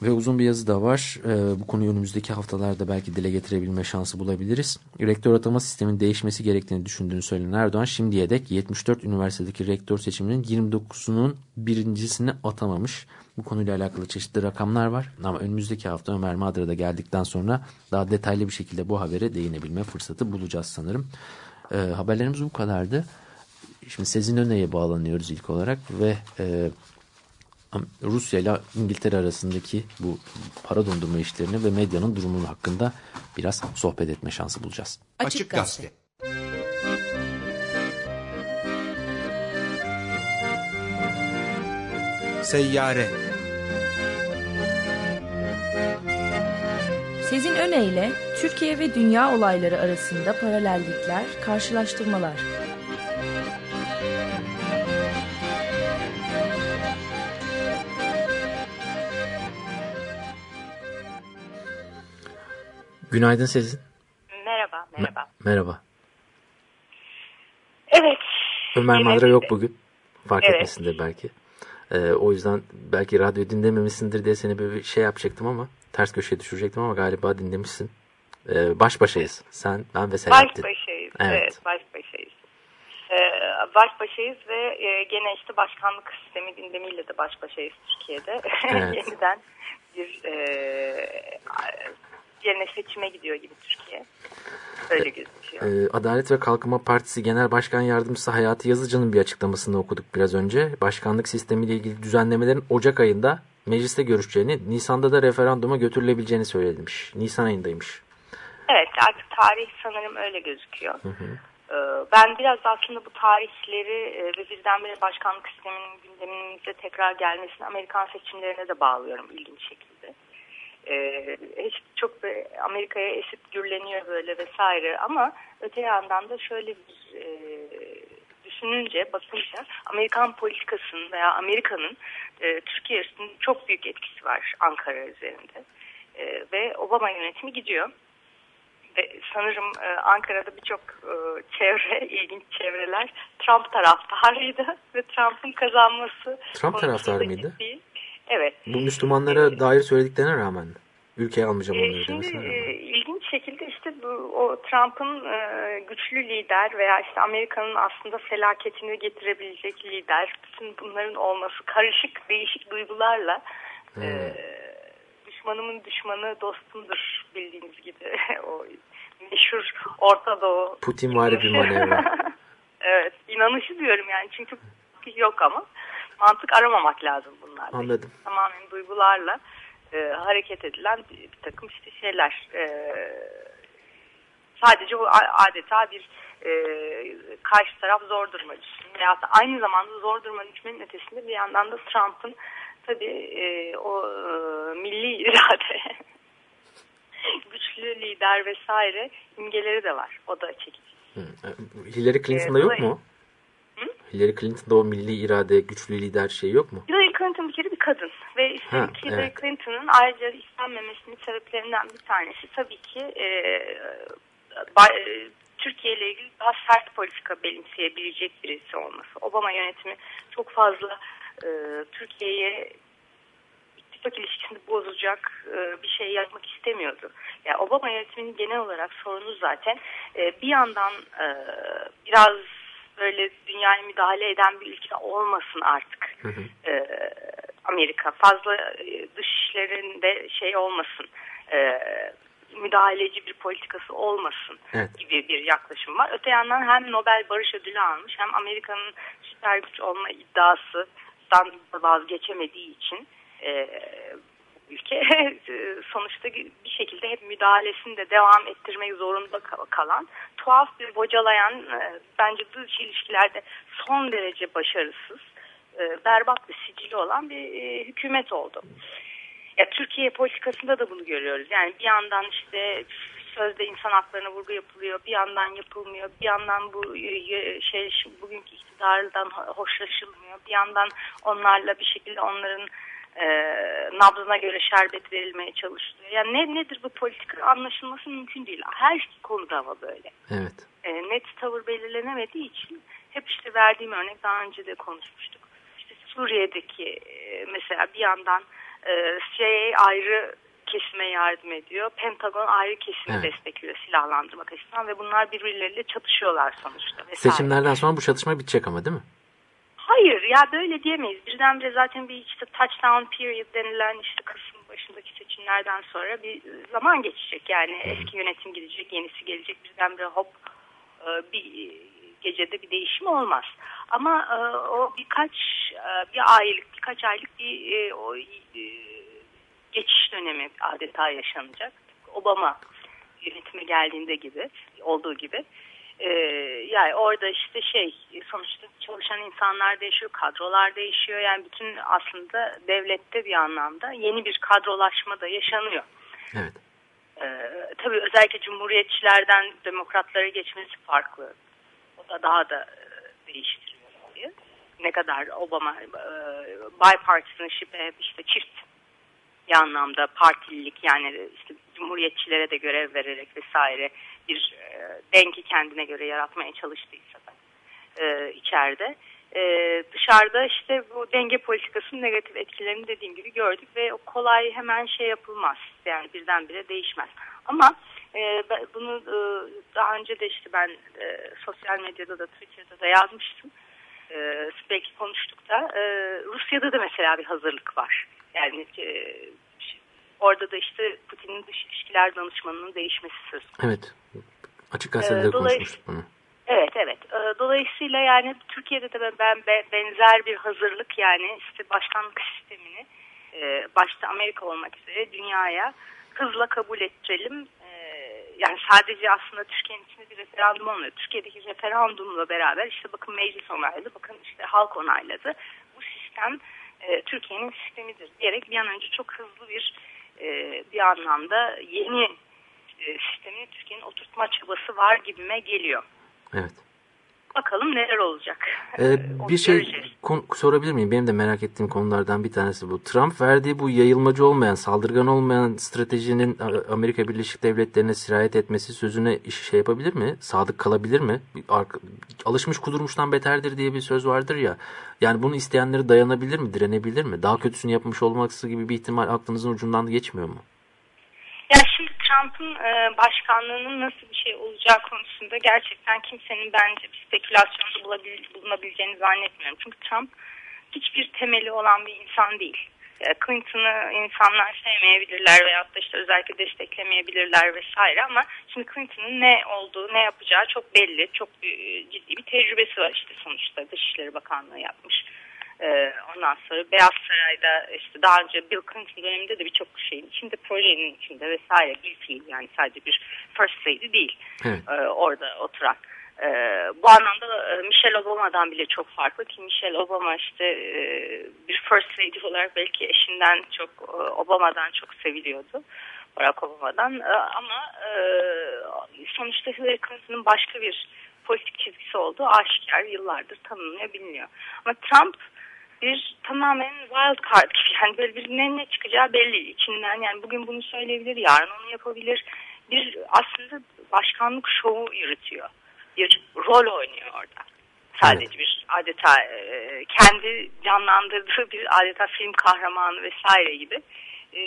Ve uzun bir yazı da var. Ee, bu konuyu önümüzdeki haftalarda belki dile getirebilme şansı bulabiliriz. Rektör atama sisteminin değişmesi gerektiğini düşündüğünü söyleyen Erdoğan şimdiye dek 74 üniversitedeki rektör seçiminin 29'unun birincisini atamamış. Bu konuyla alakalı çeşitli rakamlar var. Ama önümüzdeki hafta Ömer Madra'da geldikten sonra daha detaylı bir şekilde bu habere değinebilme fırsatı bulacağız sanırım. Ee, haberlerimiz bu kadardı. Şimdi Sezin Öne'ye bağlanıyoruz ilk olarak ve... E, Rusya ile İngiltere arasındaki bu para dondurma işlerini ve medyanın durumunun hakkında biraz sohbet etme şansı bulacağız. Açık Gazete. Seyyare Sezin Öne Türkiye ve dünya olayları arasında paralellikler, karşılaştırmalar. Günaydın Sezin. Merhaba, merhaba. Me- merhaba. Evet. Ömer Madra yok bugün. Fark Evet. etmesindir belki. Ee, o yüzden belki radyo dinlememişsindir diye seni bir şey yapacaktım ama ters köşeye düşürecektim ama galiba dinlemişsin. Ee, baş başayız. Sen, ben ve Baş Selahattin. başayız. Evet. Evet, baş başayız. Ee, baş başayız ve e, gene işte başkanlık sistemi gündemiyle de baş başayız Türkiye'de. Evet. Yeniden bir e, yerine seçime gidiyor gibi Türkiye. Öyle gözüküyor. Ee, Adalet ve Kalkınma Partisi Genel Başkan Yardımcısı Hayati Yazıcı'nın bir açıklamasını okuduk biraz önce. Başkanlık sistemiyle ilgili düzenlemelerin Ocak ayında mecliste görüşeceğini, Nisan'da da referanduma götürülebileceğini söylemiş. Nisan ayındaymış. Evet artık tarih sanırım öyle gözüküyor. Ee, Ben biraz aslında bu tarihleri e, ve birdenbire başkanlık sisteminin gündemimize tekrar gelmesini Amerikan seçimlerine de bağlıyorum ilginç şekilde. Ee, hiç çok Amerika'ya esip gürleniyor böyle vesaire ama öte yandan da şöyle bir e, düşününce bakınca Amerikan politikasının veya Amerika'nın e, Türkiye üstünde çok büyük etkisi var Ankara üzerinde. E, ve Obama yönetimi gidiyor. Ve sanırım e, Ankara'da birçok e, çevre, ilginç çevreler Trump taraftarıydı ve Trump'ın kazanması Trump taraftarı mıydı? ciddi- Evet. Bu Müslümanlara dair söylediklerine rağmen ülkeye almayacağım E, onları Şimdi demesine e, ilginç şekilde işte bu o Trump'ın e, güçlü lider veya işte Amerika'nın aslında felaketini getirebilecek lider bütün bunların olması karışık değişik duygularla e, düşmanımın düşmanı dostumdur bildiğiniz gibi o meşhur Orta Doğu Putin var bir manevra. evet inanışı diyorum yani çünkü yok ama mantık aramamak lazım bunlarda. Anladım. Tamamen duygularla e, hareket edilen bir, takım işte şeyler. E, sadece a- adeta bir e, karşı taraf zor duruma düşsün. Veyahut aynı zamanda zor duruma düşmenin ötesinde bir yandan da Trump'ın tabii e, o e, milli irade güçlü lider vesaire imgeleri de var. O da çekici. Hı. Hillary Clinton'da Ee, yok bu- mu? Hı? Hillary Clinton'da o milli irade, güçlü lider şey yok mu? Hillary Clinton bir kere bir kadın ve Ha, üstelik Hillary evet. Clinton'ın ayrıca istenmemesinin sebeplerinden bir tanesi tabii ki e, e, Türkiye ile ilgili daha sert politika benimseyebilecek birisi olması. Obama yönetimi çok fazla e, Türkiye'ye ittifak ilişkisini bozacak e, bir şey yapmak istemiyordu. Yani Obama yönetiminin genel olarak sorunu zaten e, bir yandan e, biraz böyle dünyaya müdahale eden bir ülke olmasın artık. E, Amerika fazla e, dış işlerinde şey olmasın. E, müdahaleci bir politikası olmasın Evet. gibi bir yaklaşım var. Öte yandan hem Nobel Barış Ödülü almış hem Amerika'nın süper güç olma iddiasından vazgeçemediği için e, ülke sonuçta bir şekilde hep müdahalesini de devam ettirmek zorunda kal- kalan tuhaf bir bocalayan e, bence dış ilişkilerde son derece başarısız e, berbat bir sicili olan bir e, hükümet oldu. Ya Türkiye politikasında da bunu görüyoruz. Yani bir yandan işte sözde insan haklarına vurgu yapılıyor, bir yandan yapılmıyor, bir yandan bu e, şey bugünkü iktidardan ho- hoşlaşılmıyor, bir yandan onlarla bir şekilde onların e, nabzına göre şerbet verilmeye çalışılıyor. Yani ne nedir bu politika anlaşılması mümkün değil. Her konuda ama böyle. Evet. E, net tavır belirlenemediği için hep işte verdiğim örnek daha önce de konuşmuştuk. İşte Suriye'deki e, mesela bir yandan e, CIA ayrı kesime yardım ediyor. Pentagon ayrı kesimi Evet. destekliyor silahlandırmak açısından ve bunlar birbirleriyle çatışıyorlar sonuçta. vesaire. Seçimlerden sonra bu çatışma bitecek ama değil mi? Hayır ya böyle diyemeyiz. Birdenbire zaten bir işte touchdown period denilen işte Kasım başındaki seçimlerden sonra bir zaman geçecek. Yani eski yönetim gidecek, yenisi gelecek. Birdenbire hop e, bir gecede bir değişim olmaz. Ama e, o birkaç e, bir aylık, birkaç aylık bir e, o e, geçiş dönemi adeta yaşanacak. Obama yönetime geldiğinde gibi olduğu gibi. Ee, yani orada işte şey sonuçta çalışan insanlar değişiyor, kadrolar değişiyor. Yani bütün aslında devlette bir anlamda yeni bir kadrolaşma da yaşanıyor. Evet. Ee, tabii özellikle cumhuriyetçilerden demokratlara geçmesi farklı. O da daha da e, değiştiriyor olayı. Ne kadar Obama e, bipartisanship hep işte çift bir anlamda partililik yani işte cumhuriyetçilere de görev vererek vesaire bir e, denki kendine göre yaratmaya çalıştıysa da e, içeride. E, dışarıda işte bu denge politikasının negatif etkilerini dediğim gibi gördük ve o kolay hemen şey yapılmaz. Yani birdenbire değişmez. Ama e, bunu e, daha önce de işte ben e, sosyal medyada da Twitter'da da yazmıştım. E, belki konuştuk da e, Rusya'da da mesela bir hazırlık var. Yani e, orada da işte Putin'in dış ilişkiler danışmanının değişmesi söz konusu. Evet. Açık gazetede Ee, konuşmuştuk bunu. Evet evet. Ee, Dolayısıyla yani Türkiye'de de ben ben- benzer bir hazırlık yani işte başkanlık sistemini e, başta Amerika olmak üzere dünyaya hızla kabul ettirelim. Ee, Yani sadece aslında Türkiye'nin içinde bir referandum olmuyor. Türkiye'deki referandumla beraber işte bakın meclis onayladı, bakın işte halk onayladı. Bu sistem e, Türkiye'nin sistemidir diyerek bir an önce çok hızlı bir e, bir anlamda yeni e, sistemini Türkiye'nin oturtma çabası var gibime geliyor. Evet. Bakalım neler olacak. Ee, Onu bir şey sorabilir miyim? Benim de merak ettiğim konulardan bir tanesi bu. Trump verdiği bu yayılmacı olmayan, saldırgan olmayan stratejinin A- Amerika Birleşik Devletleri'ne sirayet etmesi sözüne şey yapabilir mi? Sadık kalabilir mi? Alışmış kudurmuştan beterdir diye bir söz vardır ya. Yani bunu isteyenleri dayanabilir mi? Direnebilir mi? Daha kötüsünü yapmış olması gibi bir ihtimal aklınızın ucundan geçmiyor mu? Trump'ın e, başkanlığının nasıl bir şey olacağı konusunda gerçekten kimsenin bence bir spekülasyonda bulunabileceğini zannetmiyorum. Çünkü Trump hiçbir temeli olan bir insan değil. E, Clinton'ı insanlar sevmeyebilirler veyahut da işte özellikle desteklemeyebilirler vesaire ama şimdi Clinton'ın ne olduğu, ne yapacağı çok belli. Çok e, ciddi bir tecrübesi var işte sonuçta Dışişleri Bakanlığı yapmış. Ee, ondan sonra Beyaz Saray'da işte daha önce Bill Clinton döneminde de birçok şeyin içinde projenin içinde vesaire bir fiil yani sadece bir first lady değil Evet. e, orada oturan. E, bu anlamda e, Michelle Obama'dan bile çok farklı ki Michelle Obama işte e, bir first lady olarak belki eşinden çok e, Obama'dan çok seviliyordu. Barack Obama'dan E, ama e, sonuçta Hillary Clinton'ın başka bir politik çizgisi olduğu aşikar yıllardır tanınıyor biliniyor. Ama Trump bir tamamen wild card gibi yani böyle bir ne, çıkacağı belli. İçinden yani bugün bunu söyleyebilir yarın onu yapabilir. Bir aslında başkanlık şovu yürütüyor. Bir rol oynuyor orada. Sadece bir adeta e, kendi canlandırdığı bir adeta film kahramanı vesaire gibi. E,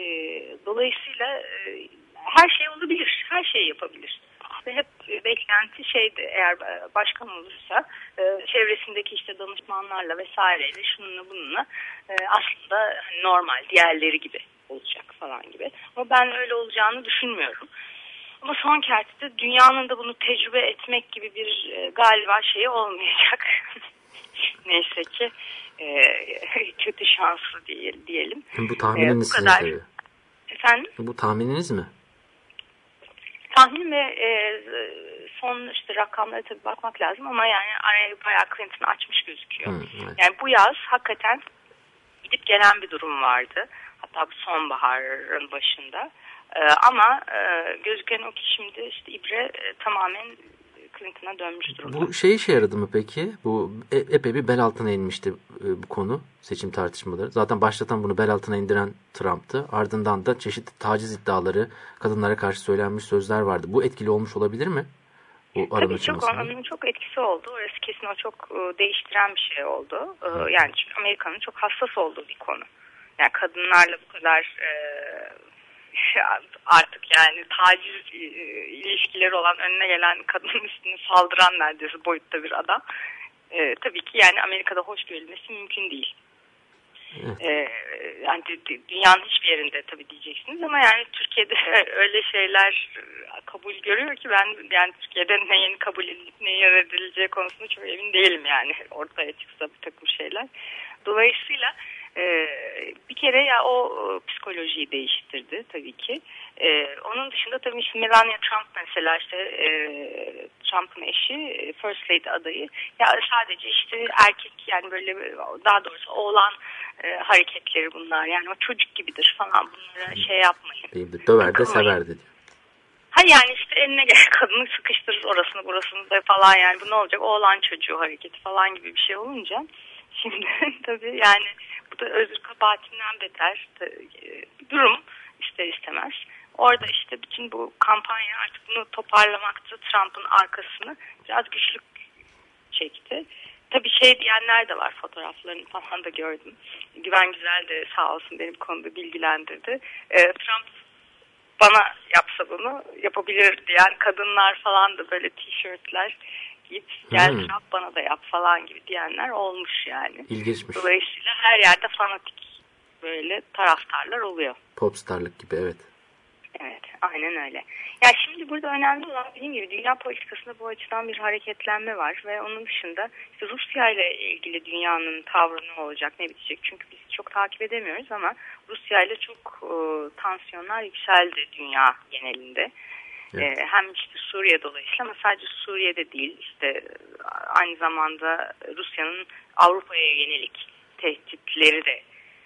dolayısıyla e, her şey olabilir her şey yapabilir ve hep e, beklenti şeydi eğer e, başkan olursa e, çevresindeki işte danışmanlarla vesaireyle şununla bununla e, aslında normal diğerleri gibi olacak falan gibi. Ama ben öyle olacağını düşünmüyorum. Ama son kertede dünyanın da bunu tecrübe etmek gibi bir e, galiba şeyi olmayacak. Neyse ki e, kötü şanslı değil, diyelim. Bu tahmininiz Ee, bu kadar. Efendim? Bu tahmininiz mi? Tahmin ve e, son işte rakamlara tabii bakmak lazım ama yani araya bayağı Clinton açmış gözüküyor. Hı, evet. Yani bu yaz hakikaten gidip gelen bir durum vardı. Hatta bu sonbaharın başında. E, ama e, gözüken o ki şimdi işte ibre e, tamamen Clinton'a dönmüş durumda. Bu şey işe yaradı mı peki? Bu e- epey bir bel altına inmişti e, bu konu seçim tartışmaları. Zaten başlatan bunu bel altına indiren Trump'tı. Ardından da çeşitli taciz iddiaları, kadınlara karşı söylenmiş sözler vardı. Bu etkili olmuş olabilir mi? Bu Tabii çok onun çok etkisi oldu. Orası kesin o çok e, değiştiren bir şey oldu. E, yani çünkü Amerika'nın çok hassas olduğu bir konu. Yani kadınlarla bu kadar e, artık yani taciz e, ilişkileri olan önüne gelen kadının üstüne saldıran neredeyse boyutta bir adam. E, tabii ki yani Amerika'da hoş görülmesi mümkün değil. Ee, yani dü- dü- dünyanın hiçbir yerinde tabii diyeceksiniz ama yani Türkiye'de öyle şeyler e, kabul görüyor ki ben yani Türkiye'de neyin kabul edilip neyin reddedileceği konusunda çok emin değilim yani ortaya çıksa bir takım şeyler. Dolayısıyla e, bir kere ya o e, psikolojiyi değiştirdi tabii ki. E, onun dışında tabii işte Melania Trump mesela işte e, Trump'ın eşi e, First Lady adayı. Ya sadece işte erkek yani böyle daha doğrusu oğlan e, hareketleri bunlar. Yani o çocuk gibidir falan bunlara şey yapmayın. Değil de Döver de sever dedi. Ha yani işte eline gelen kadını sıkıştırır orasını burasını da falan yani. Bu ne olacak? Oğlan çocuğu hareketi falan gibi bir şey olunca şimdi tabii yani bu da özür kabahatinden beter e, durum ister istemez. Orada işte bütün bu kampanya artık bunu toparlamakta Trump'ın arkasını biraz güçlük çekti. Tabii şey diyenler de var fotoğraflarını falan da gördüm. Güven Güzel de sağ olsun benim konuda bilgilendirdi. Ee, Trump bana yapsa bunu yapabilir diyen kadınlar falan da böyle tişörtler giyip gel Hmm. Trump bana da yap falan gibi diyenler olmuş yani. İlginçmiş. Dolayısıyla her yerde fanatik böyle taraftarlar oluyor. Popstarlık gibi evet. Evet, aynen öyle. Ya şimdi burada önemli olan dediğim gibi dünya politikasında bu açıdan bir hareketlenme var ve onun dışında işte Rusya ile ilgili dünyanın tavrı ne olacak, ne bitecek? Çünkü biz çok takip edemiyoruz ama Rusya ile çok e, tansiyonlar yükseldi dünya genelinde. Evet. E, hem işte Suriye dolayısıyla ama sadece Suriye'de değil işte aynı zamanda Rusya'nın Avrupa'ya yönelik tehditleri de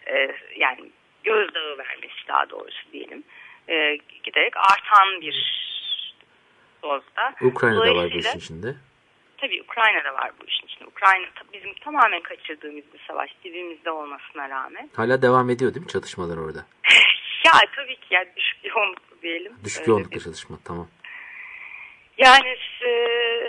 e, yani gözdağı vermesi daha doğrusu diyelim e, giderek artan bir dozda. Ukrayna'da var bu işin içinde. Tabii Ukrayna'da var bu işin içinde. Ukrayna bizim tamamen kaçırdığımız bir savaş dibimizde olmasına rağmen. Hala devam ediyor değil mi çatışmalar orada? ya tabii ki yani düşük yoğunluklu diyelim. Düşük yoğunlukta çalışma tamam. Yani e,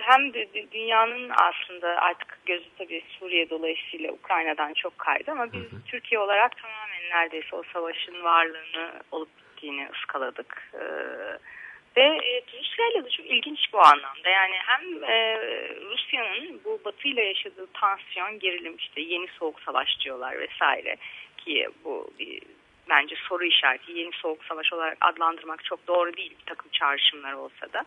hem de dü- dünyanın aslında artık gözü tabii Suriye dolayısıyla Ukrayna'dan çok kaydı ama biz Türkiye olarak tamamen neredeyse o savaşın varlığını olup bittiğini ıskaladık. E, ve e, Rusya'yla da çok ilginç bu anlamda. Yani hem Rusya'nın bu Batı ile yaşadığı tansiyon, gerilim işte yeni soğuk savaş diyorlar vesaire ki bu bir bence soru işareti yeni soğuk savaş olarak adlandırmak çok doğru değil bir takım çağrışımlar olsa da.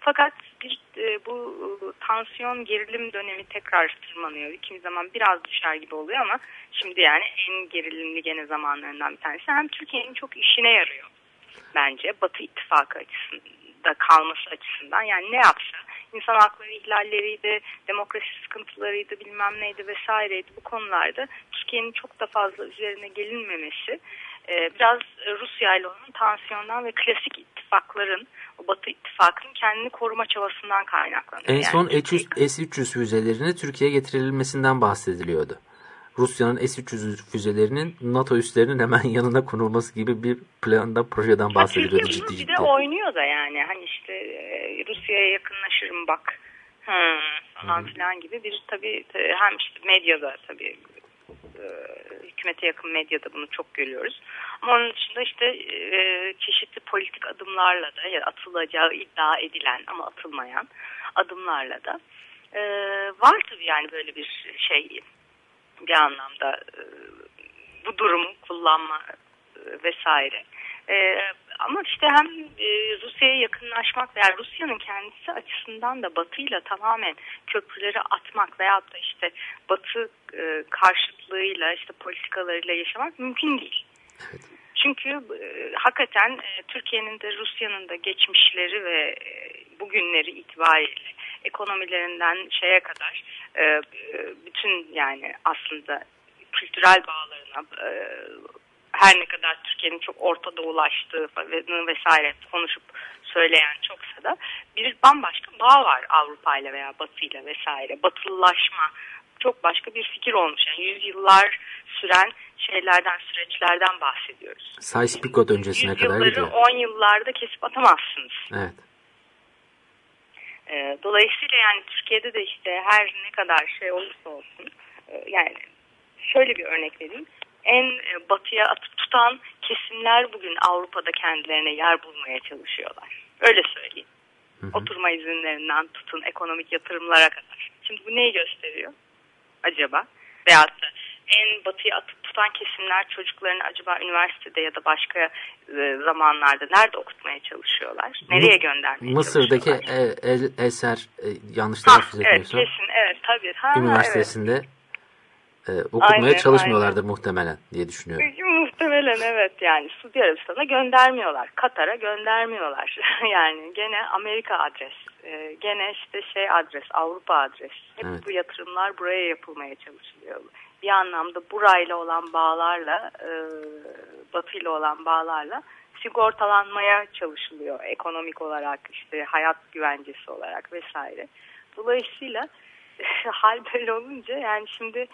Fakat bir, e, bu e, tansiyon gerilim dönemi tekrar tırmanıyor. Kimi zaman biraz düşer gibi oluyor ama şimdi yani en gerilimli gene zamanlarından bir tanesi. Hem Türkiye'nin çok işine yarıyor bence Batı ittifakı açısında kalması açısından. Yani ne yapsa insan hakları ihlalleriydi, demokrasi sıkıntılarıydı bilmem neydi vesaireydi bu konularda Türkiye'nin çok da fazla üzerine gelinmemesi e, biraz Rusya ile onun tansiyondan ve klasik ittifakların o Batı ittifakının kendini koruma çabasından kaynaklanıyor. En Yani son Türkiye- S-300 S-300 füzelerinin Türkiye'ye getirilmesinden bahsediliyordu. Rusya'nın S-300 füzelerinin NATO üslerinin hemen yanına konulması gibi bir planda projeden bahsediliyordu ciddi ciddi. bir de oynuyor da yani hani işte e, Rusya'ya yakınlaşırım bak hı, falan filan gibi bir tabii e, hem işte medyada tabii e, hükümete yakın medyada bunu çok görüyoruz. Ama onun dışında işte e, çeşitli politik adımlarla da ya atılacağı iddia edilen ama atılmayan adımlarla da e, var tabii yani böyle bir şey bir anlamda bu durumu kullanma vesaire. E, ama işte hem e, Rusya'ya yakınlaşmak veya Rusya'nın kendisi açısından da Batı'yla tamamen köprüleri atmak veyahut da işte Batı e, karşıtlığıyla işte politikalarıyla yaşamak mümkün değil. Çünkü e, hakikaten e, Türkiye'nin de Rusya'nın da geçmişleri ve e, bugünleri itibariyle ekonomilerinden şeye kadar e, e, bütün yani aslında kültürel bağlarına e, her ne kadar Türkiye'nin çok Orta Doğulaştığı ve- vesaire konuşup söyleyen çoksa da bir bambaşka bağ var Avrupa ile veya Batı ile vesaire. Batılılaşma çok başka bir fikir olmuş. Yani yüzyıllar süren şeylerden, süreçlerden bahsediyoruz. Sykes-Picot öncesine kadar Yüzyılları gidiyor. 10 yıllarda kesip atamazsınız. Evet. Ee, dolayısıyla yani Türkiye'de de işte her ne kadar şey olursa olsun e, yani şöyle bir örnek vereyim. En e, batıya atıp tutan kesimler bugün Avrupa'da kendilerine yer bulmaya çalışıyorlar. Öyle söyleyeyim. Oturma izinlerinden tutun ekonomik yatırımlara kadar. Şimdi bu neyi gösteriyor acaba? Veyahut da en batıya atıp tutan kesimler çocuklarını acaba üniversitede ya da başka e, zamanlarda nerede okutmaya çalışıyorlar? Nereye göndermeye Mısır'daki çalışıyorlar? El, El- Eser e, yanlış telaffuz evet etmiyorsam kesin evet tabii. Ha, üniversitesinde e, okutmaya Aynen, çalışmıyorlardır muhtemelen diye düşünüyorum. Muhtemelen evet yani Suudi Arabistan'a göndermiyorlar. Katar'a göndermiyorlar. yani gene Amerika adres. e, gene işte şey adres Avrupa adres. Hep Evet. bu yatırımlar buraya yapılmaya çalışılıyor. Bir anlamda burayla olan bağlarla e, Batı ile olan bağlarla sigortalanmaya çalışılıyor ekonomik olarak işte hayat güvencesi olarak vesaire. Dolayısıyla hal böyle olunca yani şimdi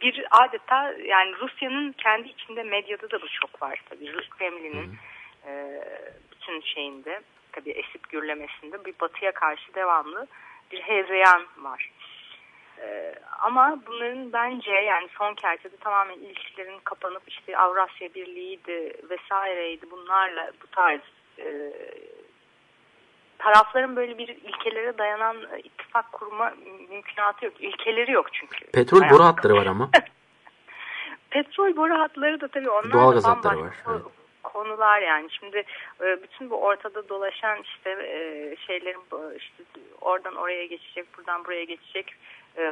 bir adeta yani Rusya'nın kendi içinde medyada da bu çok var tabii. Rus Kremlin'in e, bütün şeyinde tabii esip gürlemesinde bir batıya karşı devamlı bir hezeyan var. E, ama bunların bence yani son kertede tamamen ilişkilerin kapanıp işte Avrasya Birliği'ydi vesaireydi bunlarla bu tarz e, tarafların böyle bir ilkelere dayanan e, ittifak kurma mümkünatı yok. İlkeleri yok çünkü. Petrol boru hatları var ama. Petrol boru hatları da tabii onlar Doğalgaz da bambaşka var, evet. konular yani. Şimdi e, bütün bu ortada dolaşan işte e, şeylerin işte oradan oraya geçecek, buradan buraya geçecek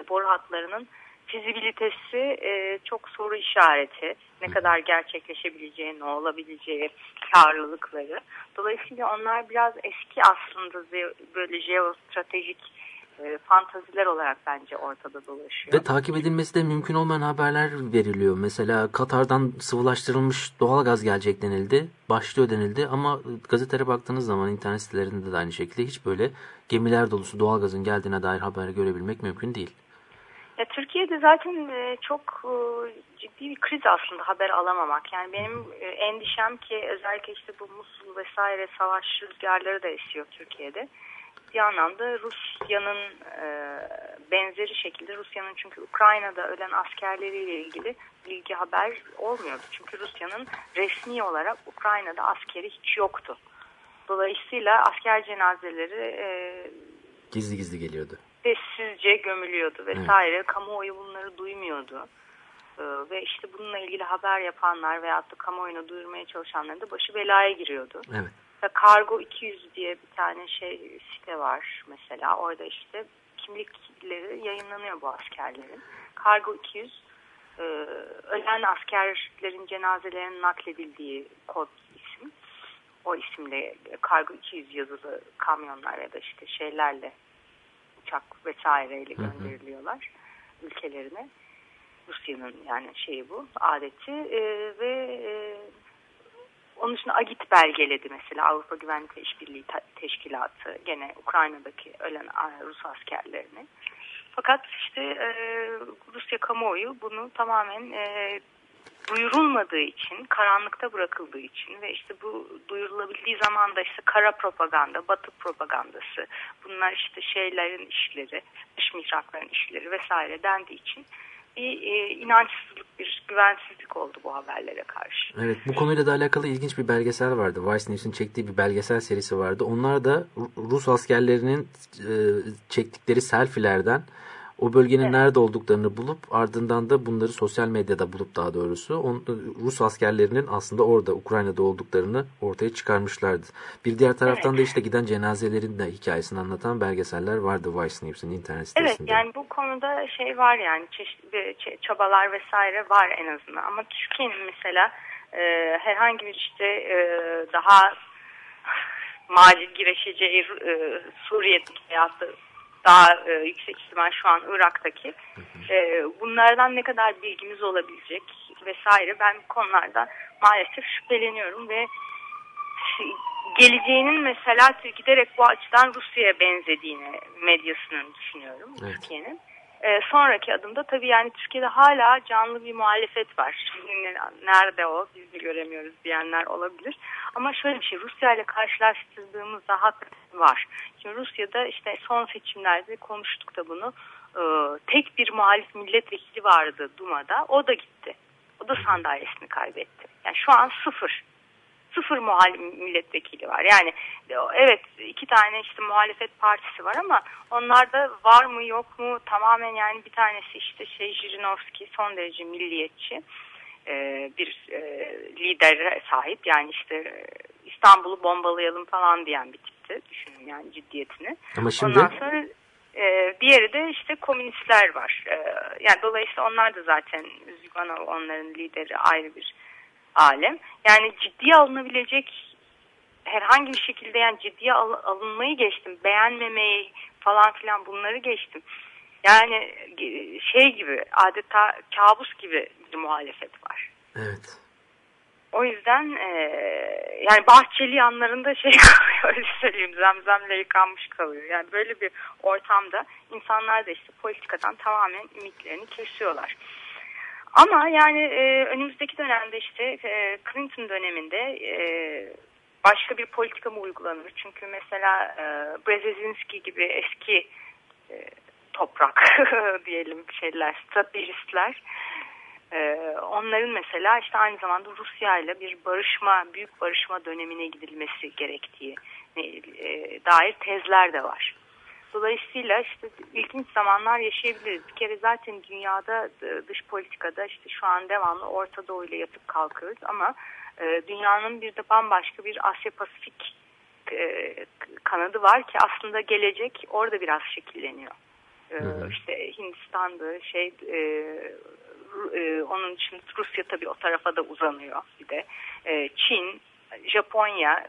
boru hatlarının fizibilitesi e, çok soru işareti. Ne kadar gerçekleşebileceği, ne olabileceği, karlılıkları. Dolayısıyla onlar biraz eski aslında böyle jeostratejik e, fantaziler olarak bence ortada dolaşıyor. Ve takip edilmesi de mümkün olmayan haberler veriliyor. Mesela Katar'dan sıvılaştırılmış doğalgaz gelecek denildi. Başlıyor denildi ama gazetelere baktığınız zaman internet sitelerinde de aynı şekilde hiç böyle gemiler dolusu doğalgazın geldiğine dair haber görebilmek mümkün değil. Ya Türkiye'de zaten e, çok e, ciddi bir kriz aslında haber alamamak. Yani benim e, endişem ki özellikle işte bu Musul vesaire savaş rüzgarları da esiyor Türkiye'de. Bir anlamda Rusya'nın e, benzeri şekilde Rusya'nın çünkü Ukrayna'da ölen askerleriyle ilgili bilgi haber olmuyordu. Çünkü Rusya'nın resmi olarak Ukrayna'da askeri hiç yoktu. Dolayısıyla asker cenazeleri e, Gizli gizli geliyordu. Sessizce gömülüyordu vesaire. Kamuoyu bunları duymuyordu. Ee, ve işte bununla ilgili haber yapanlar veyahut da kamuoyuna duyurmaya çalışanların da başı belaya giriyordu. Evet. Ve Kargo 200 diye bir tane şey site var mesela. Orada işte kimlikleri yayınlanıyor bu askerlerin. Kargo 200 e, ölen askerlerin cenazelerinin nakledildiği kod isim. O isimle Kargo 200 yazılı kamyonlar ya da işte şeylerle uçak vesaireyle gönderiliyorlar ülkelerine. Rusya'nın yani şeyi bu adeti Ee, ve e, onun için Agit belgeledi mesela Avrupa Güvenlik ve İşbirliği Teşkilatı gene Ukrayna'daki ölen Rus askerlerini. Fakat işte e, Rusya kamuoyu bunu tamamen e, duyurulmadığı için, karanlıkta bırakıldığı için ve işte bu duyurulabildiği zaman da işte kara propaganda, batı propagandası, bunlar işte şeylerin işleri, dış mihrakların işleri vesaire dendiği için bir e, inançsızlık, bir güvensizlik oldu bu haberlere karşı. Evet bu konuyla da alakalı ilginç bir belgesel vardı. Vice News'un çektiği bir belgesel serisi vardı. Onlar da Ru- Rus askerlerinin e, çektikleri selfilerden o bölgenin nerede olduklarını bulup ardından da bunları sosyal medyada bulup daha doğrusu on, Rus askerlerinin aslında orada Ukrayna'da olduklarını ortaya çıkarmışlardı. Bir diğer taraftan da işte giden cenazelerin de hikayesini anlatan belgeseller vardı Vice News'un internet Evet sitesinde. yani bu konuda şey var yani çeşitli çabalar vesaire var en azından ama Türkiye'nin mesela e, herhangi bir işte e, daha macil girişeceği e, Suriye'deki veyahut da daha e, yüksek ihtimal şu an Irak'taki e, bunlardan ne kadar bilgimiz olabilecek vesaire ben bu konularda maalesef şüpheleniyorum ve geleceğinin mesela giderek bu açıdan Rusya'ya benzediğini medyasının düşünüyorum Evet. Türkiye'nin. E, sonraki adımda tabii yani Türkiye'de hala canlı bir muhalefet var. Nerede o biz de göremiyoruz diyenler olabilir. Ama şöyle bir şey Rusya ile karşılaştırdığımızda hakikaten var. Şimdi Rusya'da işte son seçimlerde konuştuk da bunu. E, tek bir muhalif milletvekili vardı Duma'da. O da gitti. O da sandalyesini kaybetti. Yani şu an sıfır sıfır muhalif milletvekili var. Yani evet iki tane işte muhalefet partisi var ama onlarda var mı yok mu tamamen yani bir tanesi işte şey Jirinovski son derece milliyetçi e, bir e, lider sahip yani işte e, İstanbul'u bombalayalım falan diyen bir tipti düşünün yani ciddiyetini. Ama şimdi Ondan sonra e, diğeri de işte komünistler var. E, yani dolayısıyla onlar da zaten Zyuganov onların lideri ayrı bir alem. Yani ciddiye alınabilecek herhangi bir şekilde yani ciddiye al- alınmayı geçtim. Beğenmemeyi falan filan bunları geçtim. Yani e, şey gibi adeta kabus gibi bir muhalefet var. evet. O yüzden e, yani bahçeli yanlarında şey kalıyor öyle söyleyeyim zemzemle yıkanmış kalıyor. Yani böyle bir ortamda insanlar da işte politikadan tamamen ümitlerini kesiyorlar. Ama yani e, önümüzdeki dönemde işte e, Clinton döneminde e, başka bir politika mı uygulanır? Çünkü mesela e, Brzezinski gibi eski e, toprak diyelim şeyler, stratejistler e, onların mesela işte aynı zamanda Rusya ile bir barışma, büyük barışma dönemine gidilmesi gerektiği e, dair tezler de var. Dolayısıyla işte ilginç zamanlar yaşayabiliriz. Bir kere zaten dünyada e, dış politikada işte şu an devamlı Orta Doğu ile yatıp kalkıyoruz ama e, dünyanın bir de bambaşka bir Asya Pasifik e, kanadı var ki aslında gelecek orada biraz şekilleniyor. E, işte Hindistan'da şey onun için Rusya tabii o tarafa da uzanıyor bir de. Çin, Japonya,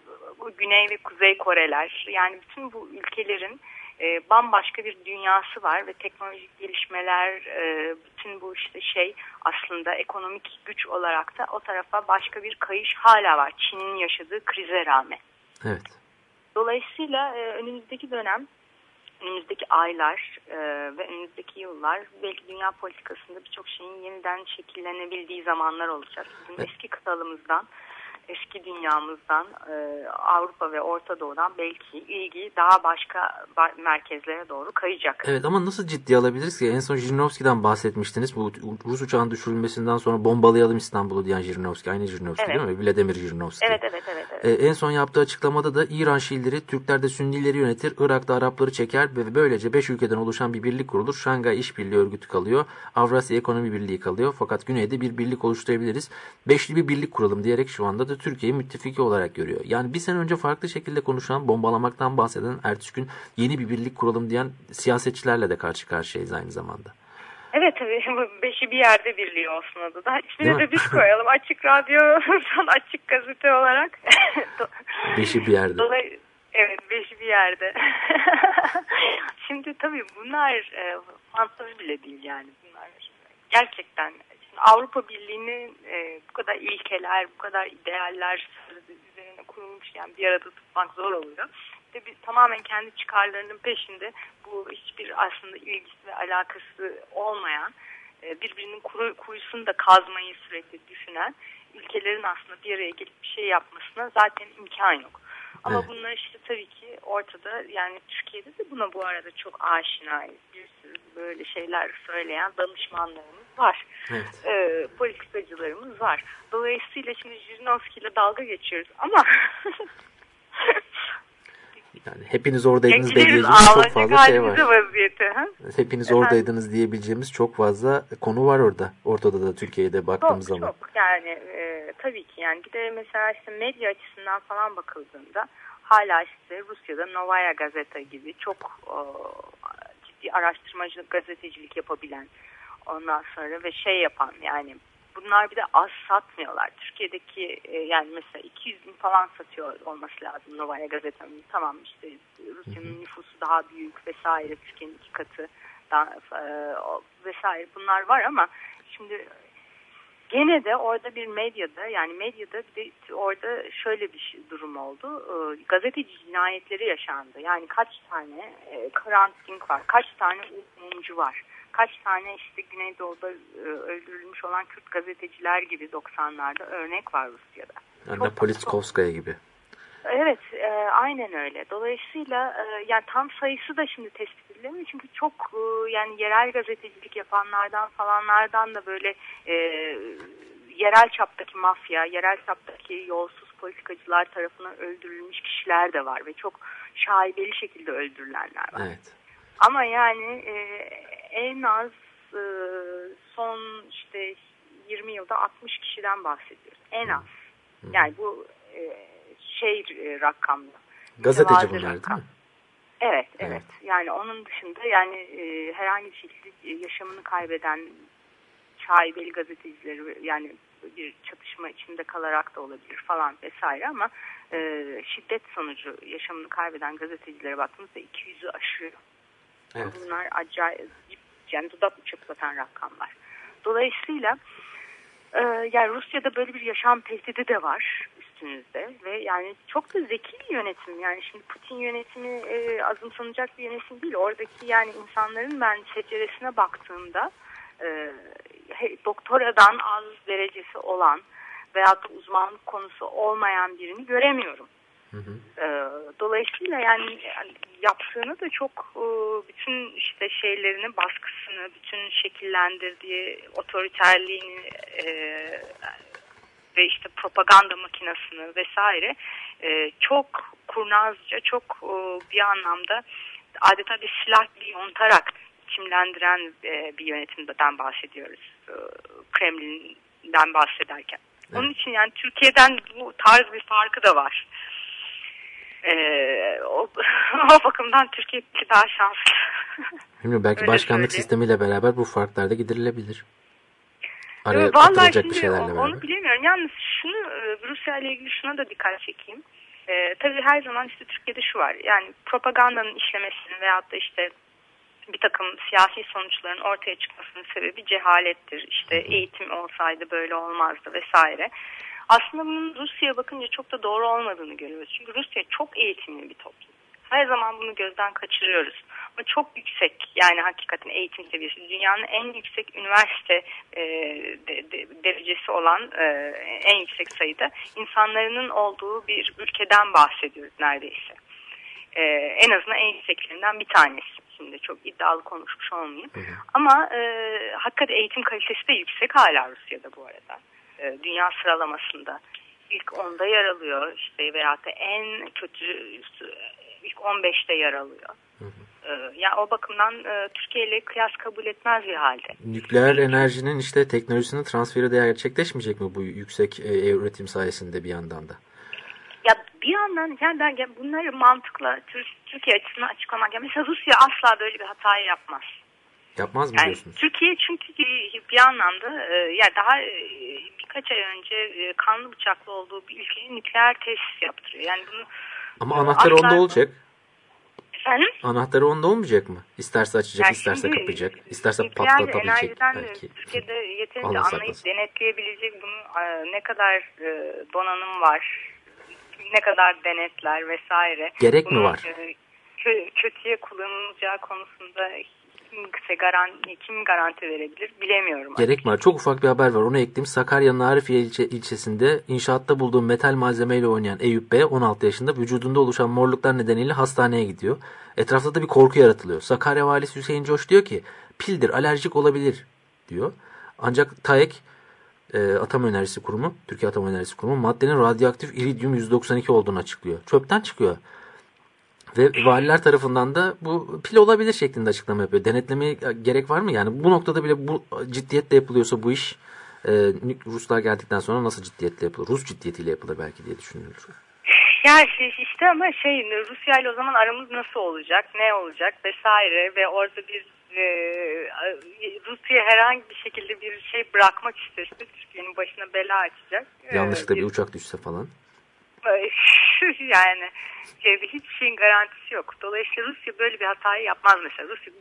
Güney ve Kuzey Koreler yani bütün bu ülkelerin e, bambaşka bir dünyası var ve teknolojik gelişmeler e, bütün bu işte şey aslında ekonomik güç olarak da o tarafa başka bir kayış hala var Çin'in yaşadığı krize rağmen. Evet. Dolayısıyla e, önümüzdeki dönem, önümüzdeki aylar e, ve önümüzdeki yıllar belki dünya politikasında birçok şeyin yeniden şekillenebildiği zamanlar olacak. Bizim Evet. eski kıtalımızdan, eski dünyamızdan, e, Avrupa ve Orta Doğu'dan belki ilgi daha başka ba- merkezlere doğru kayacak. Evet ama nasıl ciddiye alabiliriz ki? En son Jirinovski'den bahsetmiştiniz. Bu Rus uçağın düşürülmesinden sonra bombalayalım İstanbul'u diyen Jirinovski. Aynı Jirinovski Evet. değil mi? Vladimir Jirinovski. Evet, evet, evet. evet. Ee, en son yaptığı açıklamada da İran Şiileri Türkler de Sünnileri yönetir, Irak'ta Arapları çeker ve böylece 5 ülkeden oluşan bir birlik kurulur. Şangay İşbirliği Örgütü kalıyor, Avrasya Ekonomi Birliği kalıyor. Fakat güneyde bir birlik oluşturabiliriz. Beşli bir birlik kuralım diyerek şu anda da Türkiye'yi müttefiki olarak görüyor. Yani bir sene önce farklı şekilde konuşan, bombalamaktan bahseden, ertesi gün yeni bir birlik kuralım diyen siyasetçilerle de karşı karşıyayız aynı zamanda. Evet tabii beşi bir yerde olsun adı da. İsmini mi? de biz koyalım. Açık radyo, açık gazete olarak. Beşi bir yerde. Dolay evet beşi bir yerde. Şimdi tabii bunlar e, fantezi bile değil yani. Bunlar gerçekten Avrupa Birliği'nin e, bu kadar ilkeler, bu kadar idealler üzerine kurulmuş yani bir arada tutmak zor oluyor. İşte bir, tamamen kendi çıkarlarının peşinde bu hiçbir aslında ilgisi ve alakası olmayan e, birbirinin kuru, kuyusunu da kazmayı sürekli düşünen ülkelerin aslında bir araya gelip bir şey yapmasına zaten imkan yok. Ama Evet. bunlar işte tabii ki ortada yani Türkiye'de de buna bu arada çok aşinayız. Bir sürü böyle şeyler söyleyen danışmanlarımız var. Evet. Ee, politikacılarımız var. Dolayısıyla şimdi Jirinovski ile dalga geçiyoruz ama Yani hepiniz oradaydınız diyebileceğimiz çok fazla şey var. vaziyeti. Hepiniz Efendim? oradaydınız diyebileceğimiz çok fazla konu var orada. Ortada da Türkiye'de Çok baktığımız zaman. çok yani e, tabii ki yani bir de mesela işte medya açısından falan bakıldığında hala işte Rusya'da Novaya Gazeta gibi çok e, ciddi araştırmacılık gazetecilik yapabilen ondan sonra ve şey yapan yani bunlar bir de az satmıyorlar. Türkiye'deki e, yani mesela 200 bin falan satıyor olması lazım Novaya Gazeta'nın. Tamam işte Rusya'nın nüfusu daha büyük vesaire Türkiye'nin iki katı daha, e, vesaire bunlar var ama şimdi gene de orada bir medyada yani medyada bir de orada şöyle bir şey- durum oldu. Ee, gazeteci cinayetleri yaşandı. Yani kaç tane e, karantin var, kaç tane mumcu var, kaç tane işte Güneydoğu'da e, öldürülmüş olan Kürt gazeteciler gibi 90'larda örnek var Rusya'da. Anna Politkovskaya gibi. Evet, e, aynen öyle. Dolayısıyla e, yani tam sayısı da şimdi tespit edilemiyor çünkü çok e, yani yerel gazetecilik yapanlardan falanlardan da böyle e, yerel çaptaki mafya, yerel çaptaki yolsuz politikacılar tarafından öldürülmüş kişiler de var ve çok şaibeli şekilde öldürülenler var. Evet. Ama yani e, en az e, son işte 20 yılda 60 kişiden bahsediyoruz. En az. Yani bu e, şey e, rakamda. Gazeteci bunlar değil rakam. mi? Evet, evet, Evet. Yani onun dışında yani e, herhangi bir şekilde e, yaşamını kaybeden şaibeli gazetecileri yani bir çatışma içinde kalarak da olabilir falan vesaire ama e, şiddet sonucu yaşamını kaybeden gazetecilere baktığımızda 200'ü aşıyor. Evet. Bunlar acayip yani dudak uçuklatan rakamlar. Dolayısıyla e, yani Rusya'da böyle bir yaşam tehdidi de var üstünüzde ve yani çok da zeki bir yönetim. Yani şimdi Putin yönetimi e, azımsanacak bir yönetim değil. Oradaki yani insanların ben seceresine baktığımda e, doktoradan az derecesi olan veyahut da uzmanlık konusu olmayan birini göremiyorum. Ee, dolayısıyla yani, yani yaptığını da çok e, bütün işte şeylerini baskısını bütün şekillendirdiği otoriterliğini e, ve işte propaganda makinesini vesaire e, çok kurnazca çok e, bir anlamda adeta bir silah gibi yontarak kimlendiren e, bir yönetimden bahsediyoruz e, Kremlin'den bahsederken. Onun için yani Türkiye'den bu tarz bir farkı da var. Ee, o, o bakımdan Türkiye daha şanslı. Bilmiyorum belki Öyle başkanlık söyleyeyim. sistemiyle beraber bu farklar da giderilebilir. Araya Vallahi şimdi bir şeylerle beraber. onu bilemiyorum. Yalnız şunu e, Rusya ile ilgili şuna da dikkat çekeyim. Ee, tabii her zaman işte Türkiye'de şu var. Yani propagandanın işlemesinin veyahut da işte bir takım siyasi sonuçların ortaya çıkmasının sebebi cehalettir. İşte eğitim olsaydı böyle olmazdı vesaire. Aslında bunun Rusya'ya bakınca çok da doğru olmadığını görüyoruz. Çünkü Rusya çok eğitimli bir toplum. Her zaman bunu gözden kaçırıyoruz. Ama çok yüksek yani hakikaten eğitim seviyesi. Dünyanın en yüksek üniversite e, de- de- derecesi olan e, en yüksek sayıda insanların olduğu bir ülkeden bahsediyoruz neredeyse. E, en azından en yükseklerinden bir tanesi. Şimdi çok iddialı konuşmuş olmayayım. Ama e, hakikaten eğitim kalitesi de yüksek hala Rusya'da bu arada. E, dünya sıralamasında ilk 10'da yer alıyor işte veyahut da en kötü ilk 15'te yer alıyor. E, yani o bakımdan e, Türkiye ile kıyas kabul etmez bir halde. Nükleer enerjinin işte teknolojisinin transferi de gerçekleşmeyecek mi bu yüksek e, üretim sayesinde bir yandan da? Ya bir yandan yani ben bunları mantıkla Tür- Türkiye açısından açıklamak. Yani mesela Rusya asla böyle bir hatayı yapmaz. Yapmaz mı Yani diyorsunuz? Türkiye çünkü bir, anlamda e, ya daha e, birkaç ay önce e, kanlı bıçaklı olduğu bir ülkeye nükleer tesis yaptırıyor. Yani bunu Ama e, anahtarı asla- onda olacak. Efendim? Anahtarı onda olmayacak mı? İsterse açacak, Yani isterse şimdi kapayacak. isterse patlatabilecek belki. Türkiye'de yeterince Allah anlayıp saklasın. denetleyebilecek bunu e, ne kadar donanım var, ne kadar denetler vesaire. Gerek mi Bunun, var? e, kö- kötüye kullanılacağı konusunda kimse garanti, kim garanti verebilir bilemiyorum. Mi var? Çok ufak bir haber var. Onu ekleyeyim. Sakarya'nın Arifiye ilçe, ilçesinde inşaatta bulduğu metal malzemeyle oynayan Eyüp Bey 16 yaşında vücudunda oluşan morluklar nedeniyle hastaneye gidiyor. Etrafta da bir korku yaratılıyor. Sakarya valisi Hüseyin Coş diyor ki pildir alerjik olabilir diyor. Ancak TAEK e, Atom Enerjisi Kurumu, Türkiye Atom Enerjisi Kurumu maddenin radyoaktif iridyum 192 olduğunu açıklıyor. Çöpten çıkıyor. Ve valiler tarafından da bu pil olabilir şeklinde açıklama yapıyor. Denetlemeye gerek var mı? Yani bu noktada bile bu ciddiyetle yapılıyorsa bu iş e, Ruslar geldikten sonra nasıl ciddiyetle yapılır? Rus ciddiyetiyle yapılır belki diye düşünüyorum. Ya şey- işte ama şey Rusya ile o zaman aramız nasıl olacak, ne olacak vesaire ve orada bir e, Rusya herhangi bir şekilde bir şey bırakmak isterse Türkiye'nin başına bela açacak. E, Yanlışlıkla bir bir- uçak düşse falan. yani şey, hiçbir şeyin garantisi yok. Dolayısıyla Rusya böyle bir hatayı yapmaz mesela. Rusya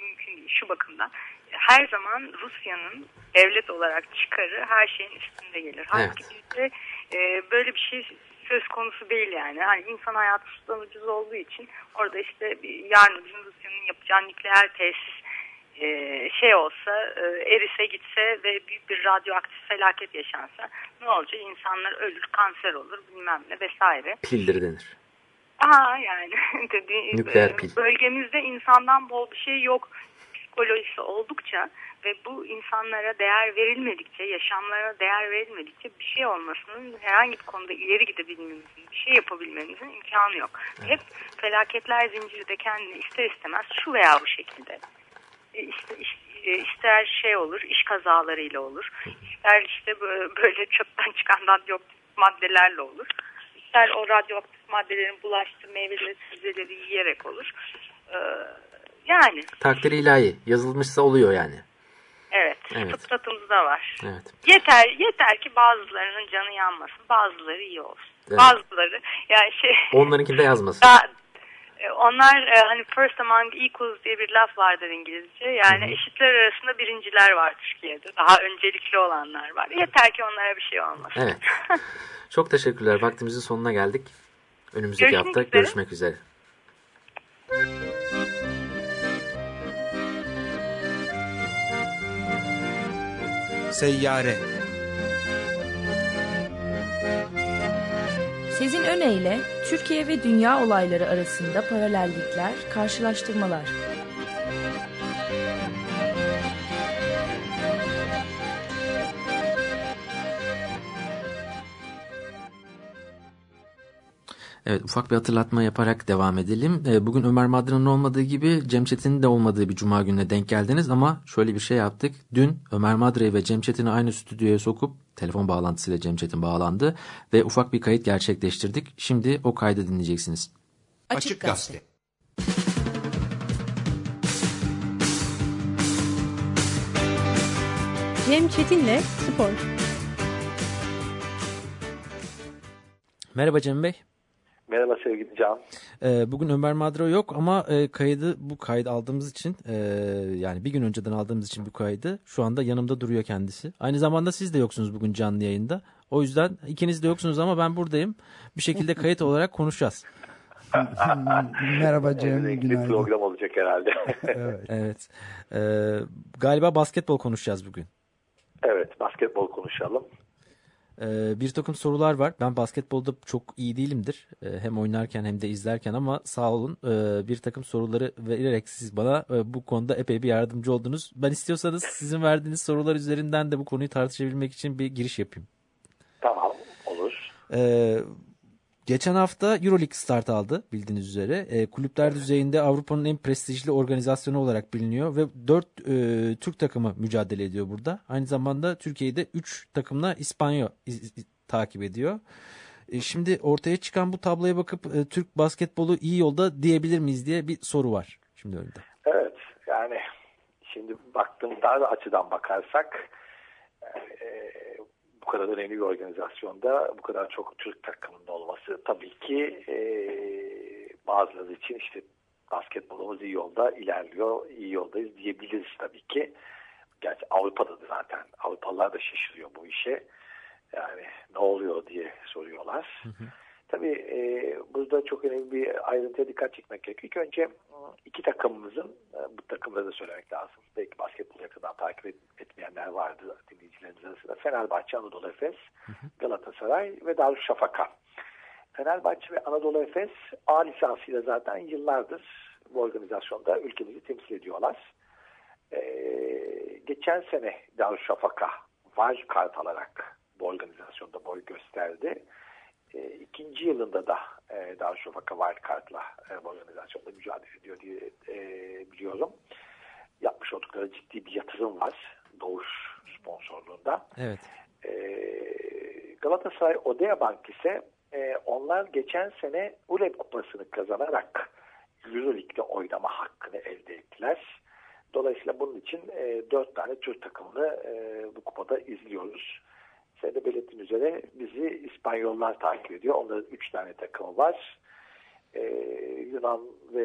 mümkün değil şu bakımdan. her zaman Rusya'nın devlet olarak çıkarı her şeyin üstünde gelir. Halbuki bizde e, böyle bir şey söz konusu değil yani. Hani insan hayatı sudan ucuz olduğu için orada işte bir- yarın bizim Rusya'nın yapacağı nükleer tesis e, şey olsa e, erise gitse ve büyük bir radyoaktif felaket yaşansa ne olacak? İnsanlar ölür, kanser olur bilmem ne vesaire. Pildir denir. Aha yani dedi, Nükleer pil. bölgemizde insandan bol bir şey yok psikolojisi oldukça ve bu insanlara değer verilmedikçe, yaşamlara değer verilmedikçe bir şey olmasının herhangi bir konuda ileri gidebilmemizin, bir şey yapabilmemizin imkanı yok. Hep felaketler zinciri de kendini ister istemez şu veya bu şekilde işte, iş- e, ister şey olur, iş kazalarıyla olur, ister işte bö- böyle çöpten çıkan radyoaktif maddelerle olur, ister o radyoaktif maddelerin bulaştığı meyveleri, sebzeleri yiyerek olur. Ee, yani Takdiri ilahi. Yazılmışsa oluyor yani. evet, Evet. fıtratımızda var. Evet. Yeter yeter ki bazılarının canı yanmasın, bazıları iyi olsun. Evet. Bazıları yani şey Onlarınki de yazmasın. daha, onlar e, hani first among equals diye bir laf vardır İngilizce. Yani eşitler arasında birinciler var Türkiye'de. Daha öncelikli olanlar var. Yeter ki onlara bir şey olmasın. Evet. Çok teşekkürler. Vaktimizin sonuna geldik. Önümüzdeki Görüşmek hafta üzere. görüşmek üzere. Seyyare Sezin Öne Türkiye ve dünya olayları arasında paralellikler, karşılaştırmalar. Evet ufak bir hatırlatma yaparak devam edelim. Ee, Bugün Ömer Madra'nın olmadığı gibi Cem Çetin'in de olmadığı bir cuma gününe denk geldiniz ama şöyle bir şey yaptık. Dün Ömer Madra'yı ve Cem Çetin'i aynı stüdyoya sokup telefon bağlantısıyla Cem Çetin bağlandı ve ufak bir kayıt gerçekleştirdik. Şimdi o kaydı dinleyeceksiniz. Açık Gazete Cem Çetin'le Spor. Merhaba Cem Bey. Merhaba sevgili Can. Ee, Bugün Ömer Madra yok ama e, kaydı bu kaydı aldığımız için e, yani bir gün önceden aldığımız için bu kaydı şu anda yanımda duruyor kendisi. Aynı zamanda siz de yoksunuz bugün canlı yayında. O yüzden ikiniz de yoksunuz ama ben buradayım. Bir şekilde kayıt olarak konuşacağız. Merhaba Cem, Renkli günaydın. program olacak herhalde. Evet. Evet. Ee, galiba basketbol konuşacağız bugün. evet basketbol konuşalım. Ee, bir takım sorular var. Ben basketbolda çok iyi değilimdir. Ee, hem oynarken hem de izlerken ama sağ olun ee, bir takım soruları vererek siz bana ee, bu konuda epey bir yardımcı oldunuz. Ben istiyorsanız sizin verdiğiniz sorular üzerinden de bu konuyu tartışabilmek için bir giriş yapayım. Tamam olur. Ee, geçen hafta Euroleague start aldı bildiğiniz üzere. Ee, kulüpler düzeyinde Avrupa'nın en prestijli organizasyonu olarak biliniyor ve 4 Türk takımı mücadele ediyor burada. Aynı zamanda Türkiye'de 3 takımla İspanya takip ediyor. E, şimdi ortaya çıkan bu tabloya bakıp e, Türk basketbolu iyi yolda diyebilir miyiz diye bir soru var şimdi önünde. Evet yani şimdi baktığımda açıdan bakarsak e, bu kadar önemli bir organizasyonda bu kadar çok Türk takımının olması tabii ki e, bazıları için işte basketbolumuz iyi yolda ilerliyor, iyi yoldayız diyebiliriz tabii ki. Gerçi Avrupa'da da zaten Avrupalılar da şaşırıyor bu işe. Yani ne oluyor diye soruyorlar. Tabii e, burada çok önemli bir ayrıntıya dikkat çekmek gerekiyor. İlk önce iki takımımızın, e, bu takımları da söylemek lazım. Belki basketbolu yakından takip et, etmeyenler vardı dinleyicilerimiz arasında. Fenerbahçe, Anadolu Efes, Galatasaray ve Darüşşafaka. Fenerbahçe ve Anadolu Efes A lisansıyla zaten yıllardır bu organizasyonda ülkemizi temsil ediyorlar. Ee, geçen sene Darüşşafaka var kart alarak bu organizasyonda boy gösterdi. E, ikinci yılında da e, Darüşşafaka Wildcard'la e, bu organizasyonda mücadele ediyor diye e, biliyorum. Yapmış oldukları ciddi bir yatırım var Doğuş sponsorluğunda. Evet. E, Galatasaray Odea Bank ise e, onlar geçen sene ULEB kupasını kazanarak Euroleague'de oynama hakkını elde ettiler. Dolayısıyla bunun için e, dört tane Türk takımını e, bu kupada izliyoruz. Sen de belirttiğin üzere bizi İspanyollar takip ediyor. Onların üç tane takımı var. Ee, Yunan ve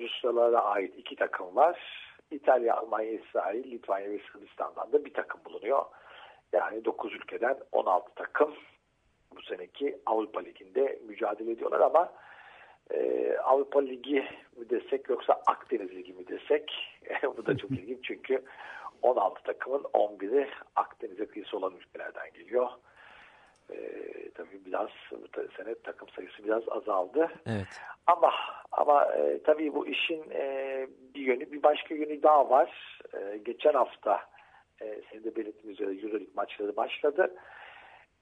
Rusyalara ait iki takım var. İtalya, Almanya, İsrail, Litvanya ve Sırbistan'dan da bir takım bulunuyor. Yani 9 ülkeden 16 takım bu seneki Avrupa Ligi'nde mücadele ediyorlar ama e, Avrupa Ligi mi desek yoksa Akdeniz Ligi mi desek bu da çok ilginç çünkü 16 takımın 11'i Akdeniz'e kıyısı olan ülkelerden geliyor. E, tabii biraz bu sene takım sayısı biraz azaldı. Evet. Ama ama e, tabii bu işin e, bir yönü bir başka yönü daha var. E, geçen hafta e, senin de belirttiğin üzere Euroleague maçları başladı.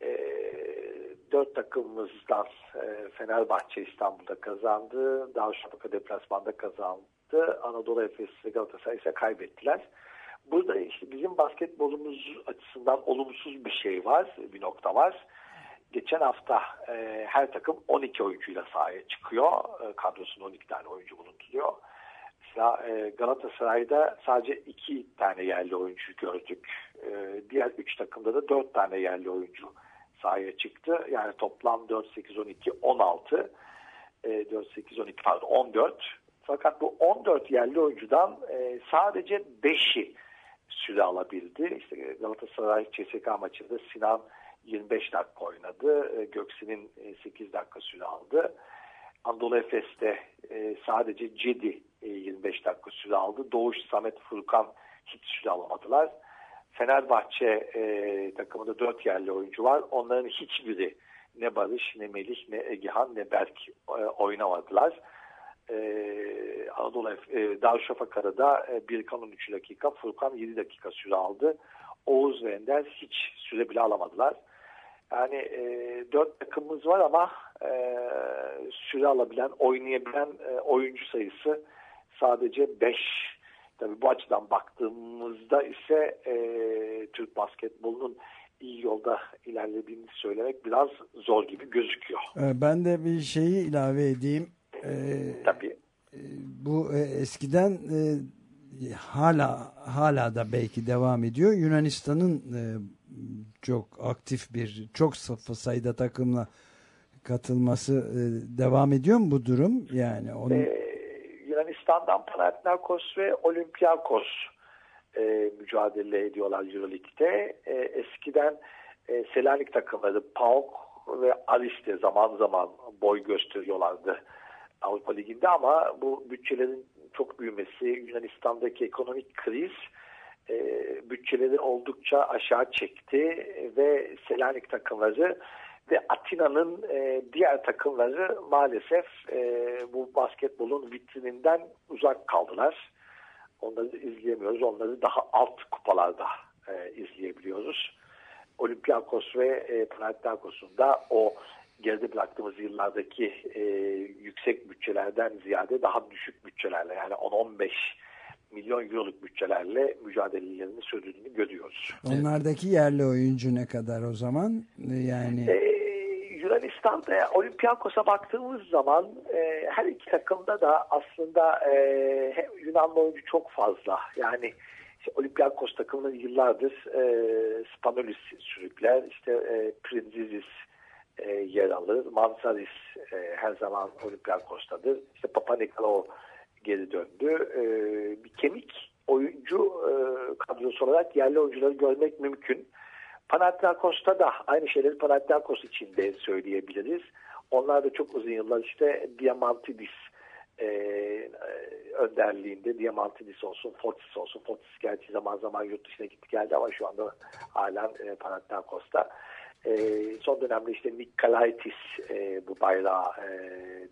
E, dört takımımızdan e, Fenerbahçe İstanbul'da kazandı. Darüşşafaka deplasmanda kazandı. Anadolu Efes ve Galatasaray ise kaybettiler. Burada işte bizim basketbolumuz açısından olumsuz bir şey var, bir nokta var. Geçen hafta e, her takım 12 oyuncuyla sahaya çıkıyor. E, kadrosunda 12 tane oyuncu bulunduruyor. Mesela e, Galatasaray'da sadece 2 tane yerli oyuncu gördük. E, diğer 3 takımda da 4 tane yerli oyuncu sahaya çıktı. Yani toplam 4, 8, 12, 16. E, 4, 8, 12 pardon 14. Fakat bu 14 yerli oyuncudan e, sadece 5'i süre alabildi. İşte Galatasaray CSK maçında Sinan 25 dakika oynadı. E, Göksin'in 8 dakika süre aldı. Anadolu Efes'te e, sadece Cedi 25 dakika süre aldı. Doğuş, Samet, Furkan hiç süre alamadılar. Fenerbahçe e, takımında 4 yerli oyuncu var. Onların hiçbiri ne Barış, ne Melih, ne Egehan, ne Berk e, oynamadılar. Ee, Anadolu e, Darüşşafaka'da e, Birkan 13 dakika, Furkan 7 dakika süre aldı. Oğuz ve Ender hiç süre bile alamadılar. Yani e, dört takımımız var ama e, süre alabilen, oynayabilen e, oyuncu sayısı sadece 5. Tabii bu açıdan baktığımızda ise e, Türk basketbolunun iyi yolda ilerlediğini söylemek biraz zor gibi gözüküyor. Ben de bir şeyi ilave edeyim. Ee, Tabii. Bu e, eskiden e, hala hala da belki devam ediyor. Yunanistan'ın e, çok aktif bir çok sayıda takımla katılması e, devam ediyor mu bu durum? Yani onun... Ee, Yunanistan'dan Panathinaikos ve Olympiakos e, mücadele ediyorlar Euroleague'de. E, eskiden e, Selanik takımları PAOK ve Aris'te zaman zaman boy gösteriyorlardı Avrupa Ligi'nde ama bu bütçelerin çok büyümesi, Yunanistan'daki ekonomik kriz e, bütçeleri oldukça aşağı çekti ve Selanik takımları ve Atina'nın e, diğer takımları maalesef e, bu basketbolun vitrininden uzak kaldılar. Onları izleyemiyoruz. Onları daha alt kupalarda e, izleyebiliyoruz. Olympiakos ve e, Panathinaikos'un da o geride bıraktığımız yıllardaki e, yüksek bütçelerden ziyade daha düşük bütçelerle yani 10-15 milyon euroluk bütçelerle mücadelelerini sürdüğünü görüyoruz. Onlardaki yerli oyuncu ne kadar o zaman? Yani ee, Yunanistan'da Olympiakos'a baktığımız zaman e, her iki takımda da aslında e, Yunanlı oyuncu çok fazla. Yani işte Olympiakos takımının yıllardır e, Spanolis sürükler, işte e, Prinzizis e, yer alır. Mansaris e, her zaman Olympiakos'tadır. İşte Papa Nikolaou geri döndü. E, bir kemik oyuncu e, kadrosu olarak yerli oyuncuları görmek mümkün. Panathinaikos'ta da aynı şeyleri Panathinaikos için de söyleyebiliriz. Onlar da çok uzun yıllar işte Diamantidis e, önderliğinde Diamantidis olsun, Fortis olsun. Fortis gerçi zaman zaman yurt dışına gitti geldi ama şu anda halen e, Panathinaikos'ta. E, son dönemde işte Nick Kalaitis e, bu bayrağı e,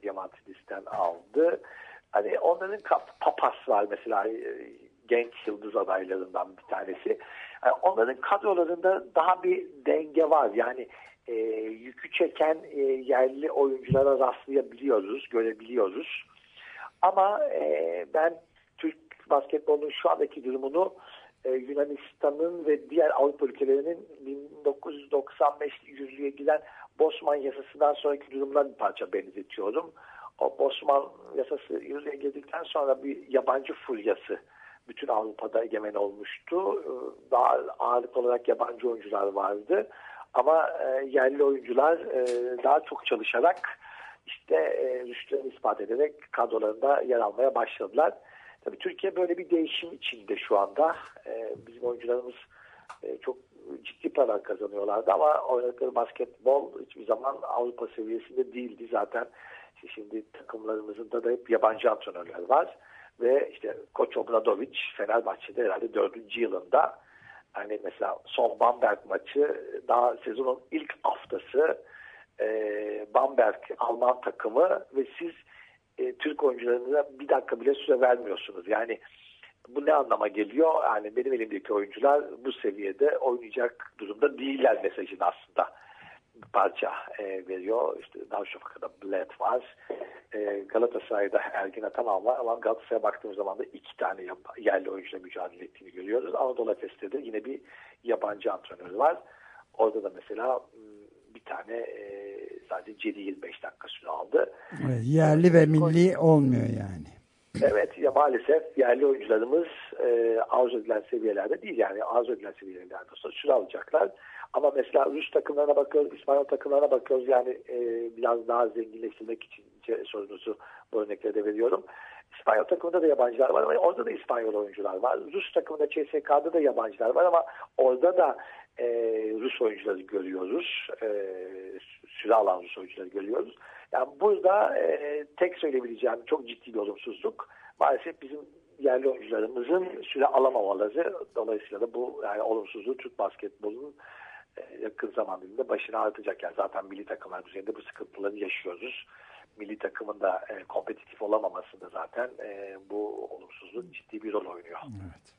Diamantidis'ten aldı. Hani onların Papas var mesela e, genç yıldız adaylarından bir tanesi. Yani onların kadrolarında daha bir denge var. Yani e, yükü çeken e, yerli oyunculara rastlayabiliyoruz, görebiliyoruz. Ama e, ben Türk basketbolunun şu andaki durumunu e, Yunanistan'ın ve diğer Avrupa ülkelerinin 1995 yürürlüğe giden Bosman yasasından sonraki durumlar bir parça benzetiyorum. O Bosman yasası yürürlüğe girdikten sonra bir yabancı furyası bütün Avrupa'da egemen olmuştu. Daha ağırlık olarak yabancı oyuncular vardı. Ama e, yerli oyuncular e, daha çok çalışarak işte e, rüştlerini ispat ederek kadrolarında yer almaya başladılar. Tabii Türkiye böyle bir değişim içinde şu anda. E, bizim oyuncularımız e, çok ciddi para kazanıyorlardı ama oynadıkları basketbol hiçbir zaman Avrupa seviyesinde değildi. Zaten işte şimdi takımlarımızda da hep yabancı antrenörler var. Ve işte Koç Obradovic Fenerbahçe'de herhalde dördüncü yılında hani mesela son Bamberg maçı daha sezonun ilk haftası e, Bamberg Alman takımı ve siz e, Türk oyuncularına bir dakika bile süre vermiyorsunuz. Yani bu ne anlama geliyor? Yani benim elimdeki oyuncular bu seviyede oynayacak durumda değiller mesajını aslında parça e, veriyor. İşte Darüşşafaka'da Bled var. E, Galatasaray'da Ergin Ataman var ama Galatasaray'a baktığımız zaman da iki tane yerli oyuncuyla mücadele ettiğini görüyoruz. Anadolu Efes'te de yine bir yabancı antrenör var. Orada da mesela bir tane e, sadece Cedi 25 dakika süre aldı. Evet, yerli ve milli olmuyor yani. Evet ya maalesef yerli oyuncularımız e, arzu edilen seviyelerde değil yani arzu edilen seviyelerde olsa süre alacaklar. Ama mesela Rus takımlarına bakıyoruz, İspanyol takımlarına bakıyoruz yani e, biraz daha zenginleştirmek için sorunuzu bu örnekleri de veriyorum. İspanyol takımında da yabancılar var ama orada da İspanyol oyuncular var. Rus takımında CSK'da da yabancılar var ama orada da e, Rus oyuncuları görüyoruz. E, süre alan Rus oyuncuları görüyoruz. Yani burada e, tek söyleyebileceğim çok ciddi bir olumsuzluk. Maalesef bizim yerli oyuncularımızın süre alamamaları dolayısıyla da bu yani olumsuzluğu Türk basketbolunun e, yakın zaman dilinde başına artacak. Yani zaten milli takımlar düzeyinde bu sıkıntıları yaşıyoruz. Milli takımın da e, kompetitif olamaması da zaten e, bu olumsuzluğun ciddi bir rol oynuyor. Evet.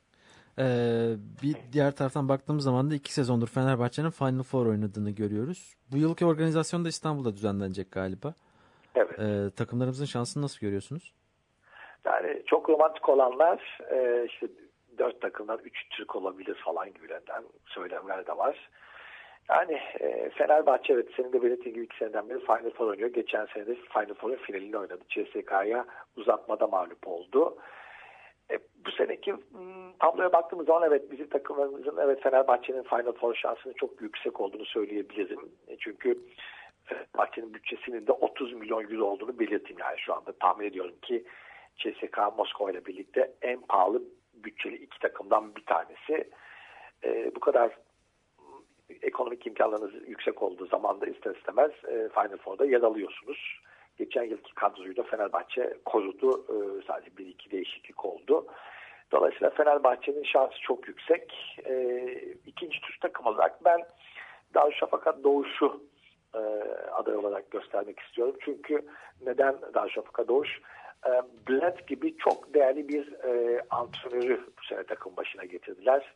Ee, bir diğer taraftan baktığımız zaman da iki sezondur Fenerbahçe'nin Final Four oynadığını görüyoruz. Bu yılki organizasyon da İstanbul'da düzenlenecek galiba. Evet. Ee, takımlarımızın şansını nasıl görüyorsunuz? Yani çok romantik olanlar e, işte dört takımdan üç Türk olabilir falan gibilerinden söylemler de var. Yani e, Fenerbahçe evet senin de belirttiğin gibi iki seneden beri Final Four oynuyor. Geçen sene de Final Four'un finalini oynadı. CSK'ya uzatmada mağlup oldu. E, bu seneki m, tabloya baktığımız zaman evet bizim takımlarımızın evet Fenerbahçe'nin Final Four şansının çok yüksek olduğunu söyleyebilirim. E, çünkü Fenerbahçe'nin bütçesinin de 30 milyon euro olduğunu belirteyim yani şu anda tahmin ediyorum ki CSK Moskova ile birlikte en pahalı bütçeli iki takımdan bir tanesi. E, bu kadar ekonomik imkanlarınız yüksek olduğu zaman da ister istemez e, Final Four'da yer alıyorsunuz. Geçen yılki kadroyu Fenerbahçe korudu. E, sadece bir iki değişiklik oldu. Dolayısıyla Fenerbahçe'nin şansı çok yüksek. E, ikinci Türk takım olarak ben Darüşşafaka Doğuş'u e, aday olarak göstermek istiyorum. Çünkü neden Darüşşafaka Doğuş? E, Bled gibi çok değerli bir e, antrenörü bu sene takım başına getirdiler.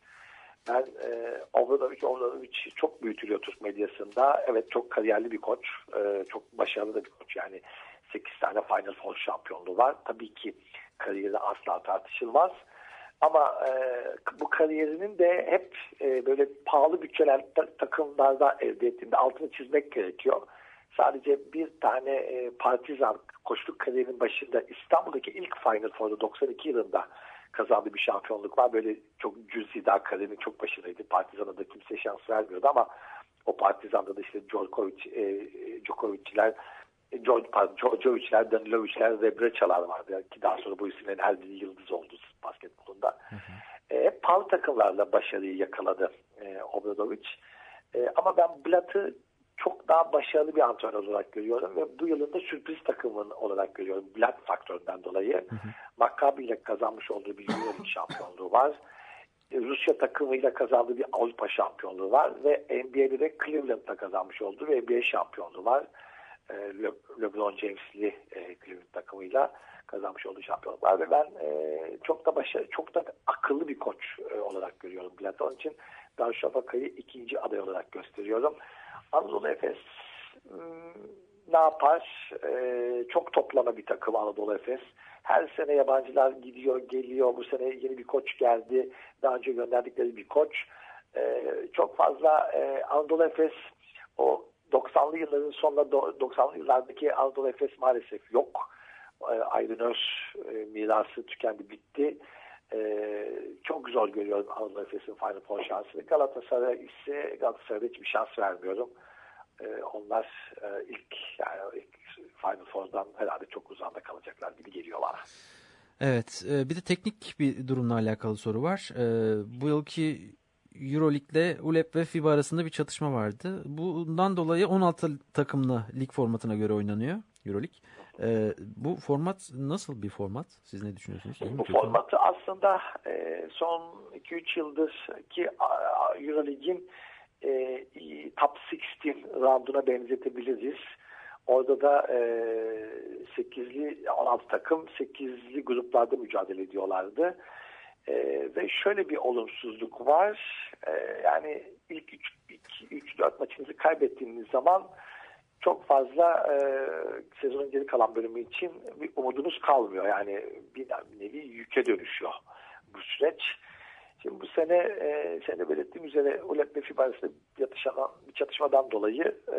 Ben e, Obradovic, Obradovic çok büyütülüyor Türk medyasında. Evet çok kariyerli bir koç. E, çok başarılı da bir koç. Yani 8 tane Final Four şampiyonluğu var. Tabii ki kariyeri asla tartışılmaz. Ama e, bu kariyerinin de hep e, böyle pahalı bütçeler ta, takımlarda elde ettiğinde altını çizmek gerekiyor. Sadece bir tane e, partizan koçluk kariyerinin başında İstanbul'daki ilk Final Four'da 92 yılında kazandığı bir şampiyonluk var. Böyle çok cüzi daha kariyerinin çok başındaydı. Partizan'a da kimse şans vermiyordu ama o Partizan'da da işte Djokovic, e, Djokovic'ler George, Djordjevic'ler, Danilovic'ler ve Breçalar vardı. Yani ki daha sonra bu isimlerin her biri yıldız oldu basketbolunda. Hı hı. E, pahalı takımlarla başarıyı yakaladı e, Obradovic. E, ama ben Blatt'ı çok daha başarılı bir antrenör olarak görüyorum ve bu yılın da sürpriz takımın olarak görüyorum. Blatt faktöründen dolayı. Maccabi ile kazanmış olduğu bir Euroleague şampiyonluğu var. Rusya takımıyla kazandığı bir Avrupa şampiyonluğu var ve NBA'de de Cleveland'da kazanmış olduğu bir NBA şampiyonluğu var. Le LeBron James'li e, Cleveland takımıyla kazanmış olduğu şampiyonluk var ve ben e, çok da başarılı, çok da akıllı bir koç e, olarak görüyorum Bülent. Onun için Darüşşafaka'yı ikinci aday olarak gösteriyorum. Anadolu Efes ne yapar? E, çok toplama bir takım Anadolu Efes. Her sene yabancılar gidiyor, geliyor. Bu sene yeni bir koç geldi. Daha önce gönderdikleri bir koç. E, çok fazla e, Anadolu Efes o 90'lı yılların sonunda 90'lı yıllardaki Anadolu Efes maalesef yok. E, Aydın Öz e, mirası tükendi, bitti. E, çok zor görüyorum Anadolu Efes'in Final Four şansını. Galatasaray ise Galatasaray'da hiçbir şans vermiyorum. E, onlar e, ilk yani ilk Final Four'dan herhalde çok uzanda kalacaklar gibi geliyor bana. Evet, e, bir de teknik bir durumla alakalı soru var. E, bu yılki Euroleague'de ULEP ve FIBA arasında bir çatışma vardı. Bundan dolayı 16 takımlı lig formatına göre oynanıyor Euroleague. E, bu format nasıl bir format? Siz ne düşünüyorsunuz? Bu kötü formatı aslında e, son 2-3 yıldır ki Euroleague'in e, Top 16 rounduna benzetebiliriz. Orada da e, 8'li 16 takım 8'li gruplarda mücadele ediyorlardı. E, ve şöyle bir olumsuzluk var. E, yani ilk 3-4 maçınızı kaybettiğiniz zaman çok fazla e, sezonun geri kalan bölümü için bir umudunuz kalmıyor. Yani bir, nevi yüke dönüşüyor bu süreç. Şimdi bu sene e, senin de belirttiğim üzere ULEP ve FIBA arasında bir, çatışmadan dolayı e,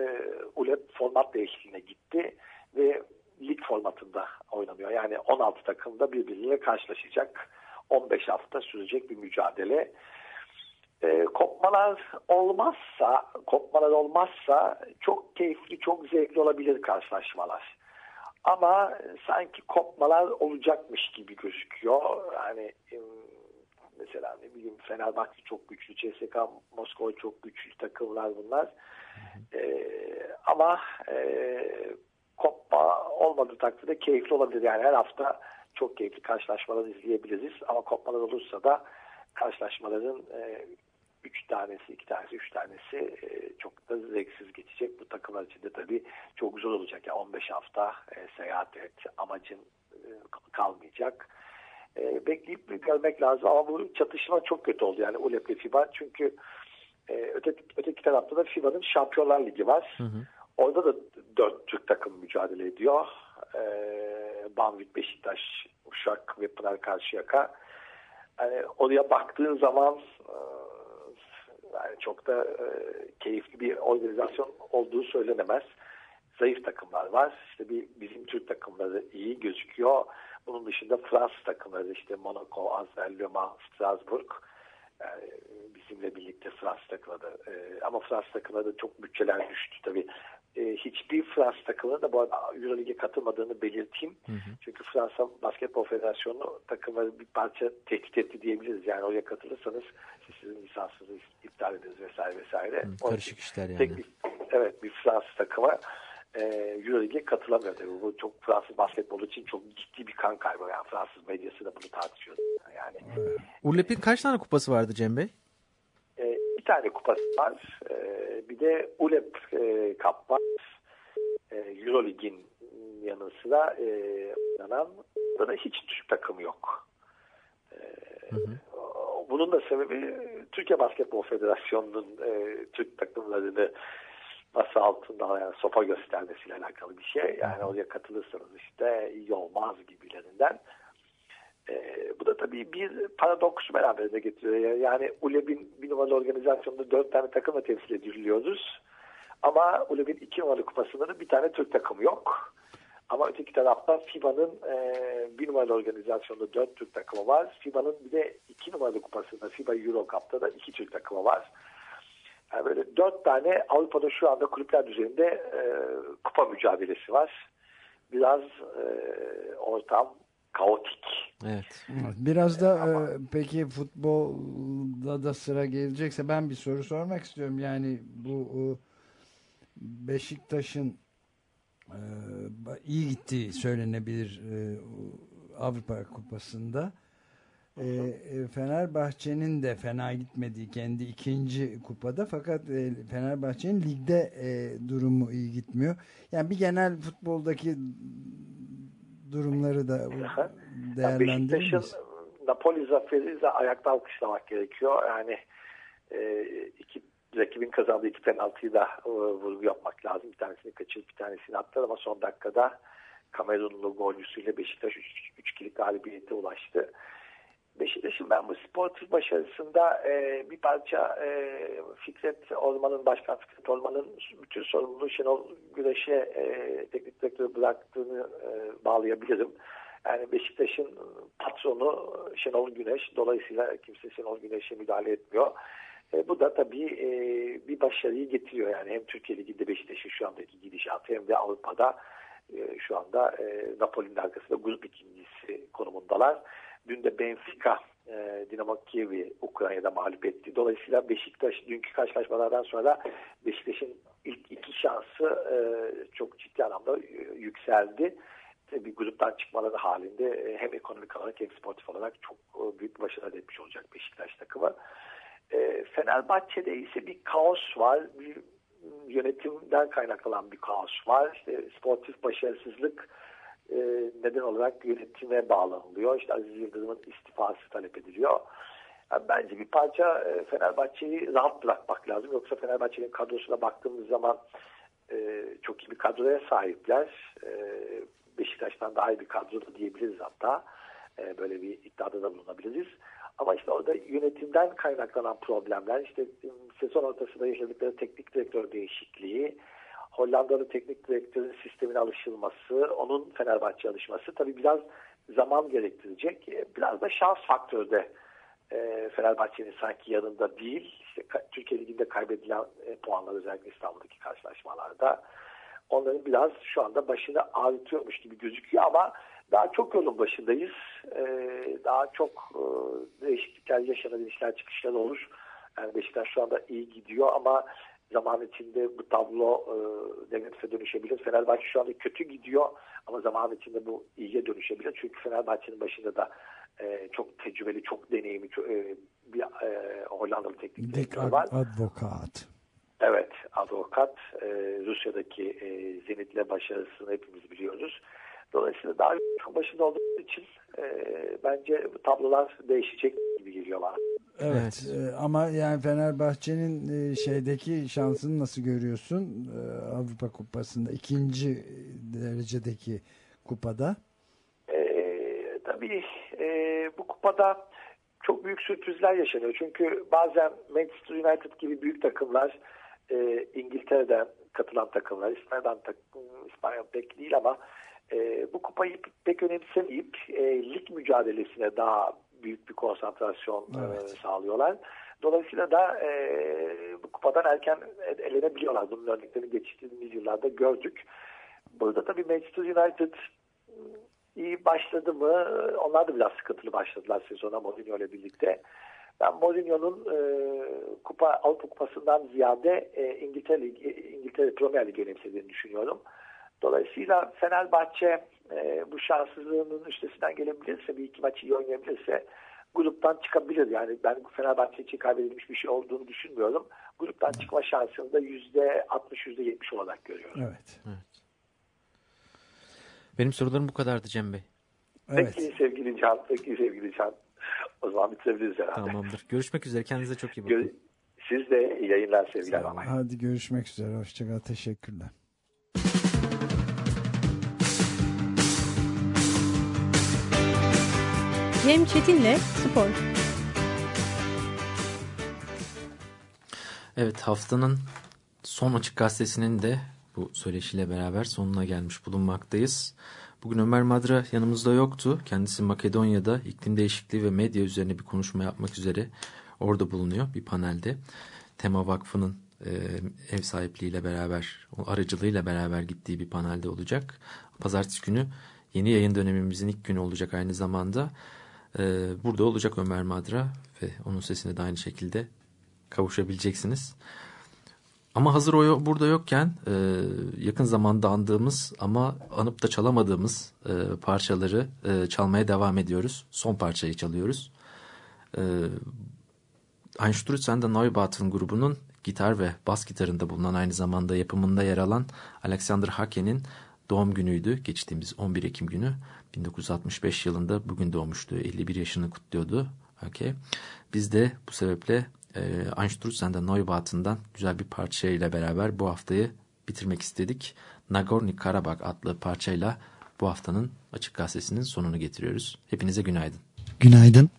ULEP format değişikliğine gitti ve lig formatında oynanıyor. Yani 16 takım da birbiriyle karşılaşacak. 15 hafta sürecek bir mücadele. E, kopmalar olmazsa, kopmalar olmazsa çok keyifli, çok zevkli olabilir karşılaşmalar. Ama sanki kopmalar olacakmış gibi gözüküyor. Yani em, mesela ne bileyim Fenerbahçe çok güçlü, CSKA Moskova çok güçlü takımlar bunlar. E, ama e, kopma olmadığı takdirde keyifli olabilir. Yani her hafta çok keyifli karşılaşmalar izleyebiliriz. Ama kopmalar olursa da karşılaşmaların e, üç tanesi, iki tanesi, üç tanesi e, çok da zevksiz geçecek. Bu takımlar için de tabii çok zor olacak. Yani 15 hafta e, seyahat et, amacın e, kalmayacak. E, bekleyip görmek lazım ama bu çatışma çok kötü oldu. Yani ULEP ile FIBA çünkü e, öteki, öteki tarafta da FIBA'nın Şampiyonlar Ligi var. Orada da dört Türk takım mücadele ediyor. E, Banvit, Beşiktaş, Uşak ve Pınar Karşıyaka. Yani oraya baktığın zaman e, yani çok da e, keyifli bir organizasyon olduğu söylenemez. Zayıf takımlar var. İşte bir bizim Türk takımları iyi gözüküyor. Bunun dışında Fransız takımları işte Monaco, Asvel, Le Mans, Strasbourg yani bizimle birlikte Fransız takımları e, ama Fransız takımları da çok bütçeler düştü tabii. E, hiçbir Fransız takımı da bu arada Euroleague'e katılmadığını belirteyim. Çünkü Fransa Basketbol Federasyonu takımları bir parça tehdit etti diyebiliriz. Yani oraya katılırsanız sizin lisansınızı iptal ederiz vesaire vesaire. Hı, karışık işler yani. tek bir- evet bir Fransız takıma e, Euroleague'e katılamıyor tabii. Bu çok Fransız basketbolu için çok ciddi bir kan kaybı. Yani Fransız medyası da bunu tartışıyor. Yani ULEP'in kaç tane kupası vardı Cem Bey? Tane kupası var. E, bir de ULEP e, Cup var. E, Euroleague'in yanı sıra e, oynanan burada hiç Türk takımı yok. E, Bunun da sebebi Türkiye Basketbol Federasyonu'nun e, Türk takımlarını masa altında yani sopa göstermesiyle alakalı bir şey. Yani oraya katılırsanız işte iyi olmaz gibilerinden. Ee, bu da tabii bir paradoks beraberinde getiriyor. Yani ULEB'in bir numaralı organizasyonunda dört tane takımla temsil ediliyoruz. Ama ULEB'in iki numaralı kupasında da bir tane Türk takımı yok. Ama öteki tarafta FIBA'nın e, bir numaralı organizasyonunda dört Türk takımı var. FIBA'nın bir de iki numaralı kupasında FIBA Euro Cup'ta da iki Türk takımı var. Yani böyle dört tane Avrupa'da şu anda kulüpler düzeyinde e, kupa mücadelesi var. Biraz e, ortam kaotik. Evet. Biraz da e, peki futbolda da sıra gelecekse ben bir soru sormak istiyorum. Yani bu e, Beşiktaş'ın e, iyi gittiği söylenebilir e, Avrupa Kupası'nda. E, e, Fenerbahçe'nin de fena gitmediği kendi ikinci kupada fakat e, Fenerbahçe'nin ligde e, durumu iyi gitmiyor. Yani bir genel futboldaki durumları da değerlendirir miyiz? Napoli zaferi de ayakta alkışlamak gerekiyor. Yani e, iki rakibin kazandığı iki penaltıyı da e, vurgu yapmak lazım. Bir tanesini kaçırıp bir tanesini attılar ama son dakikada Kamerunlu golcüsüyle Beşiktaş 3-2'lik galibiyete ulaştı. Beşiktaş'ın ben bu sportif başarısında e, bir parça e, Fikret Orman'ın, Başkan Fikret Orman'ın bütün sorumluluğu Şenol Güneş'e e, teknik direktörü bıraktığını e, bağlayabilirim. Yani Beşiktaş'ın patronu Şenol Güneş. Dolayısıyla kimse Şenol Güneş'e müdahale etmiyor. E, bu da tabii e, bir başarıyı getiriyor. Yani hem Türkiye Ligi'nde Beşiktaş'ın şu andaki gidişatı hem de Avrupa'da e, şu anda e, Napoli'nin arkasında grup ikincisi konumundalar. Dün de Benfica e, Dinamo Kiev'i Ukrayna'da mağlup etti. Dolayısıyla Beşiktaş dünkü karşılaşmalardan sonra Beşiktaş'ın ilk iki şansı e, çok ciddi anlamda e, yükseldi. Bir gruptan çıkmaları halinde e, hem ekonomik olarak hem sportif olarak çok e, büyük başarı etmiş olacak Beşiktaş takımı. E, Fenerbahçe'de ise bir kaos var. Bir yönetimden kaynaklanan bir kaos var. İşte sportif başarısızlık e, neden olarak yönetime bağlanılıyor. İşte Aziz Yıldırım'ın istifası talep ediliyor. Yani bence bir parça e, Fenerbahçe'yi rahat bırakmak lazım. Yoksa Fenerbahçe'nin kadrosuna baktığımız zaman e, çok iyi bir kadroya sahipler. E, Beşiktaş'tan daha iyi bir kadro da diyebiliriz hatta. E, böyle bir iddiada da bulunabiliriz. Ama işte orada yönetimden kaynaklanan problemler, işte sezon ortasında yaşadıkları teknik direktör değişikliği, Hollandalı teknik direktörün sistemine alışılması, onun Fenerbahçe alışması tabii biraz zaman gerektirecek. E, biraz da şans faktörde e, Fenerbahçe'nin sanki yanında değil. İşte Türkiye Ligi'nde kaybedilen e, puanlar özellikle İstanbul'daki karşılaşmalarda onların biraz şu anda başını ağrıtıyormuş gibi gözüküyor ama daha çok yolun başındayız. Ee, daha çok e, değişiklikler yaşanır, inişler çıkışlar olur. Yani Beşiktaş şu anda iyi gidiyor ama zaman içinde bu tablo e, negatife dönüşebilir. Fenerbahçe şu anda kötü gidiyor ama zaman içinde bu iyiye dönüşebilir. Çünkü Fenerbahçe'nin başında da e, çok tecrübeli, çok deneyimli çok, e, bir e, Hollandalı teknik direktör var. Advokat. Evet, avukat. E, Rusya'daki e, Zenit'le başarısını hepimiz biliyoruz. Dolayısıyla daha başında olduğu için e, bence bu tablolar değişecek gibi geliyor bana. Evet, evet. E, ama yani Fenerbahçe'nin e, şeydeki şansını nasıl görüyorsun? E, Avrupa Kupası'nda ikinci derecedeki kupada. E, tabii e, bu kupada çok büyük sürprizler yaşanıyor. Çünkü bazen Manchester United gibi büyük takımlar e, İngiltere'den katılan takımlar, İspanya'dan takım, İspanya pek değil ama e, bu kupayı pek önemsemeyip e, lig mücadelesine daha büyük bir konsantrasyon e, evet. e, sağlıyorlar. Dolayısıyla da e, bu kupadan erken elenebiliyorlar. Bunun örneklerini geçtiğimiz yıllarda gördük. Burada tabii Manchester United iyi başladı mı? Onlar da biraz sıkıntılı başladılar sezona Mourinho ile birlikte. Ben Mourinho'nun e, kupa Avrupa Kupası'ndan ziyade e, İngiltere, İngiltere Premier Ligi önemsediğini düşünüyorum. Dolayısıyla Fenerbahçe e, bu şanssızlığının üstesinden gelebilirse, bir iki maç iyi oynayabilirse gruptan çıkabilir. Yani ben Fenerbahçe için kaybedilmiş bir şey olduğunu düşünmüyorum. Gruptan çıkma şansını da yüzde 60, yüzde 70 olarak görüyorum. Evet. evet. Benim sorularım bu kadardı Cem Bey. Evet. Peki sevgili Can, peki sevgili Can. O zaman bitirebiliriz herhalde. Tamamdır. Görüşmek üzere. Kendinize çok iyi bakın. Siz de iyi yayınlar sevgiler. Hadi görüşmek üzere. Hoşçakal. Teşekkürler. Cem Çetin'le Spor. Evet haftanın son açık gazetesinin de bu söyleşiyle beraber sonuna gelmiş bulunmaktayız. Bugün Ömer Madra yanımızda yoktu. Kendisi Makedonya'da iklim değişikliği ve medya üzerine bir konuşma yapmak üzere orada bulunuyor bir panelde. Tema Vakfı'nın e, ev sahipliğiyle beraber, aracılığıyla beraber gittiği bir panelde olacak. Pazartesi günü yeni yayın dönemimizin ilk günü olacak aynı zamanda. Ee, burada olacak Ömer Madra ve onun sesine de aynı şekilde kavuşabileceksiniz. Ama hazır o burada yokken e, yakın zamanda andığımız ama anıp da çalamadığımız e, parçaları e, çalmaya devam ediyoruz. Son parçayı çalıyoruz. E, Einstürzen de grubunun gitar ve bas gitarında bulunan aynı zamanda yapımında yer alan Alexander Hake'nin doğum günüydü. Geçtiğimiz 11 Ekim günü 1965 yılında bugün doğmuştu. 51 yaşını kutluyordu. Okay. Biz de bu sebeple e, Einstürzen'de Neubauten'dan güzel bir parça ile beraber bu haftayı bitirmek istedik. Nagorno Karabakh adlı parçayla bu haftanın Açık Gazetesi'nin sonunu getiriyoruz. Hepinize günaydın. Günaydın.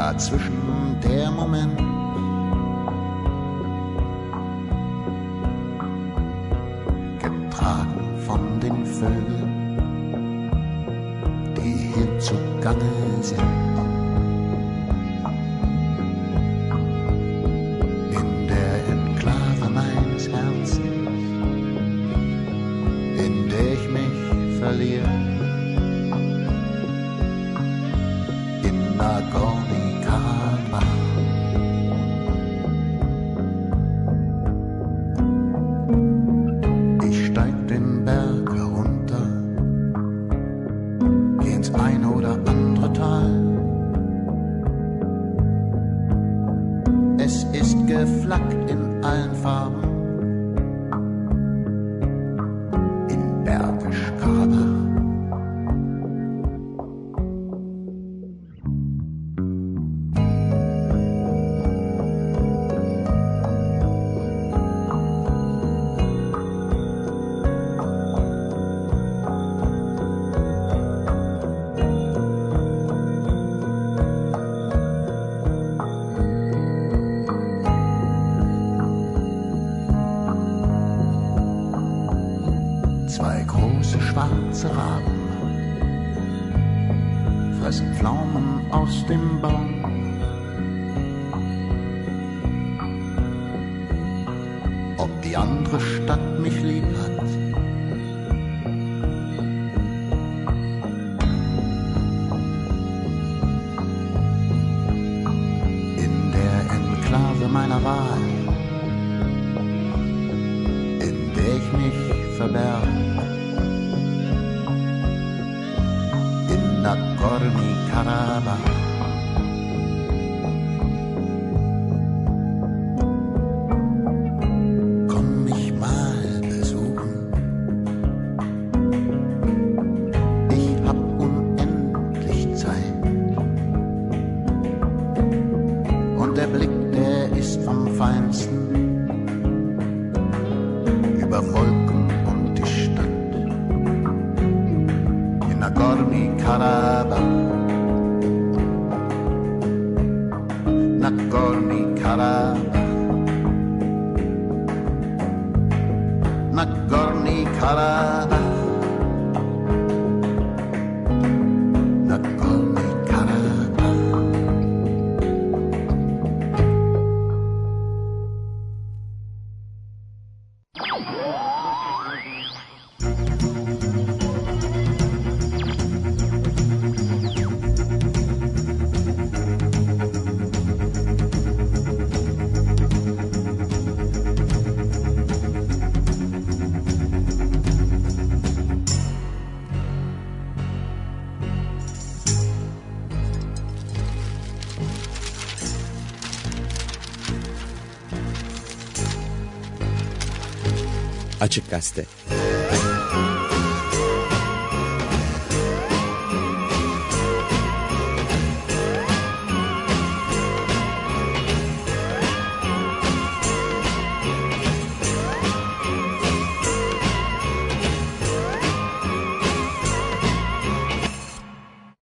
dazwischen der Moment. Getragen von den Vögeln, die hier zugange sind. Açık Gazete.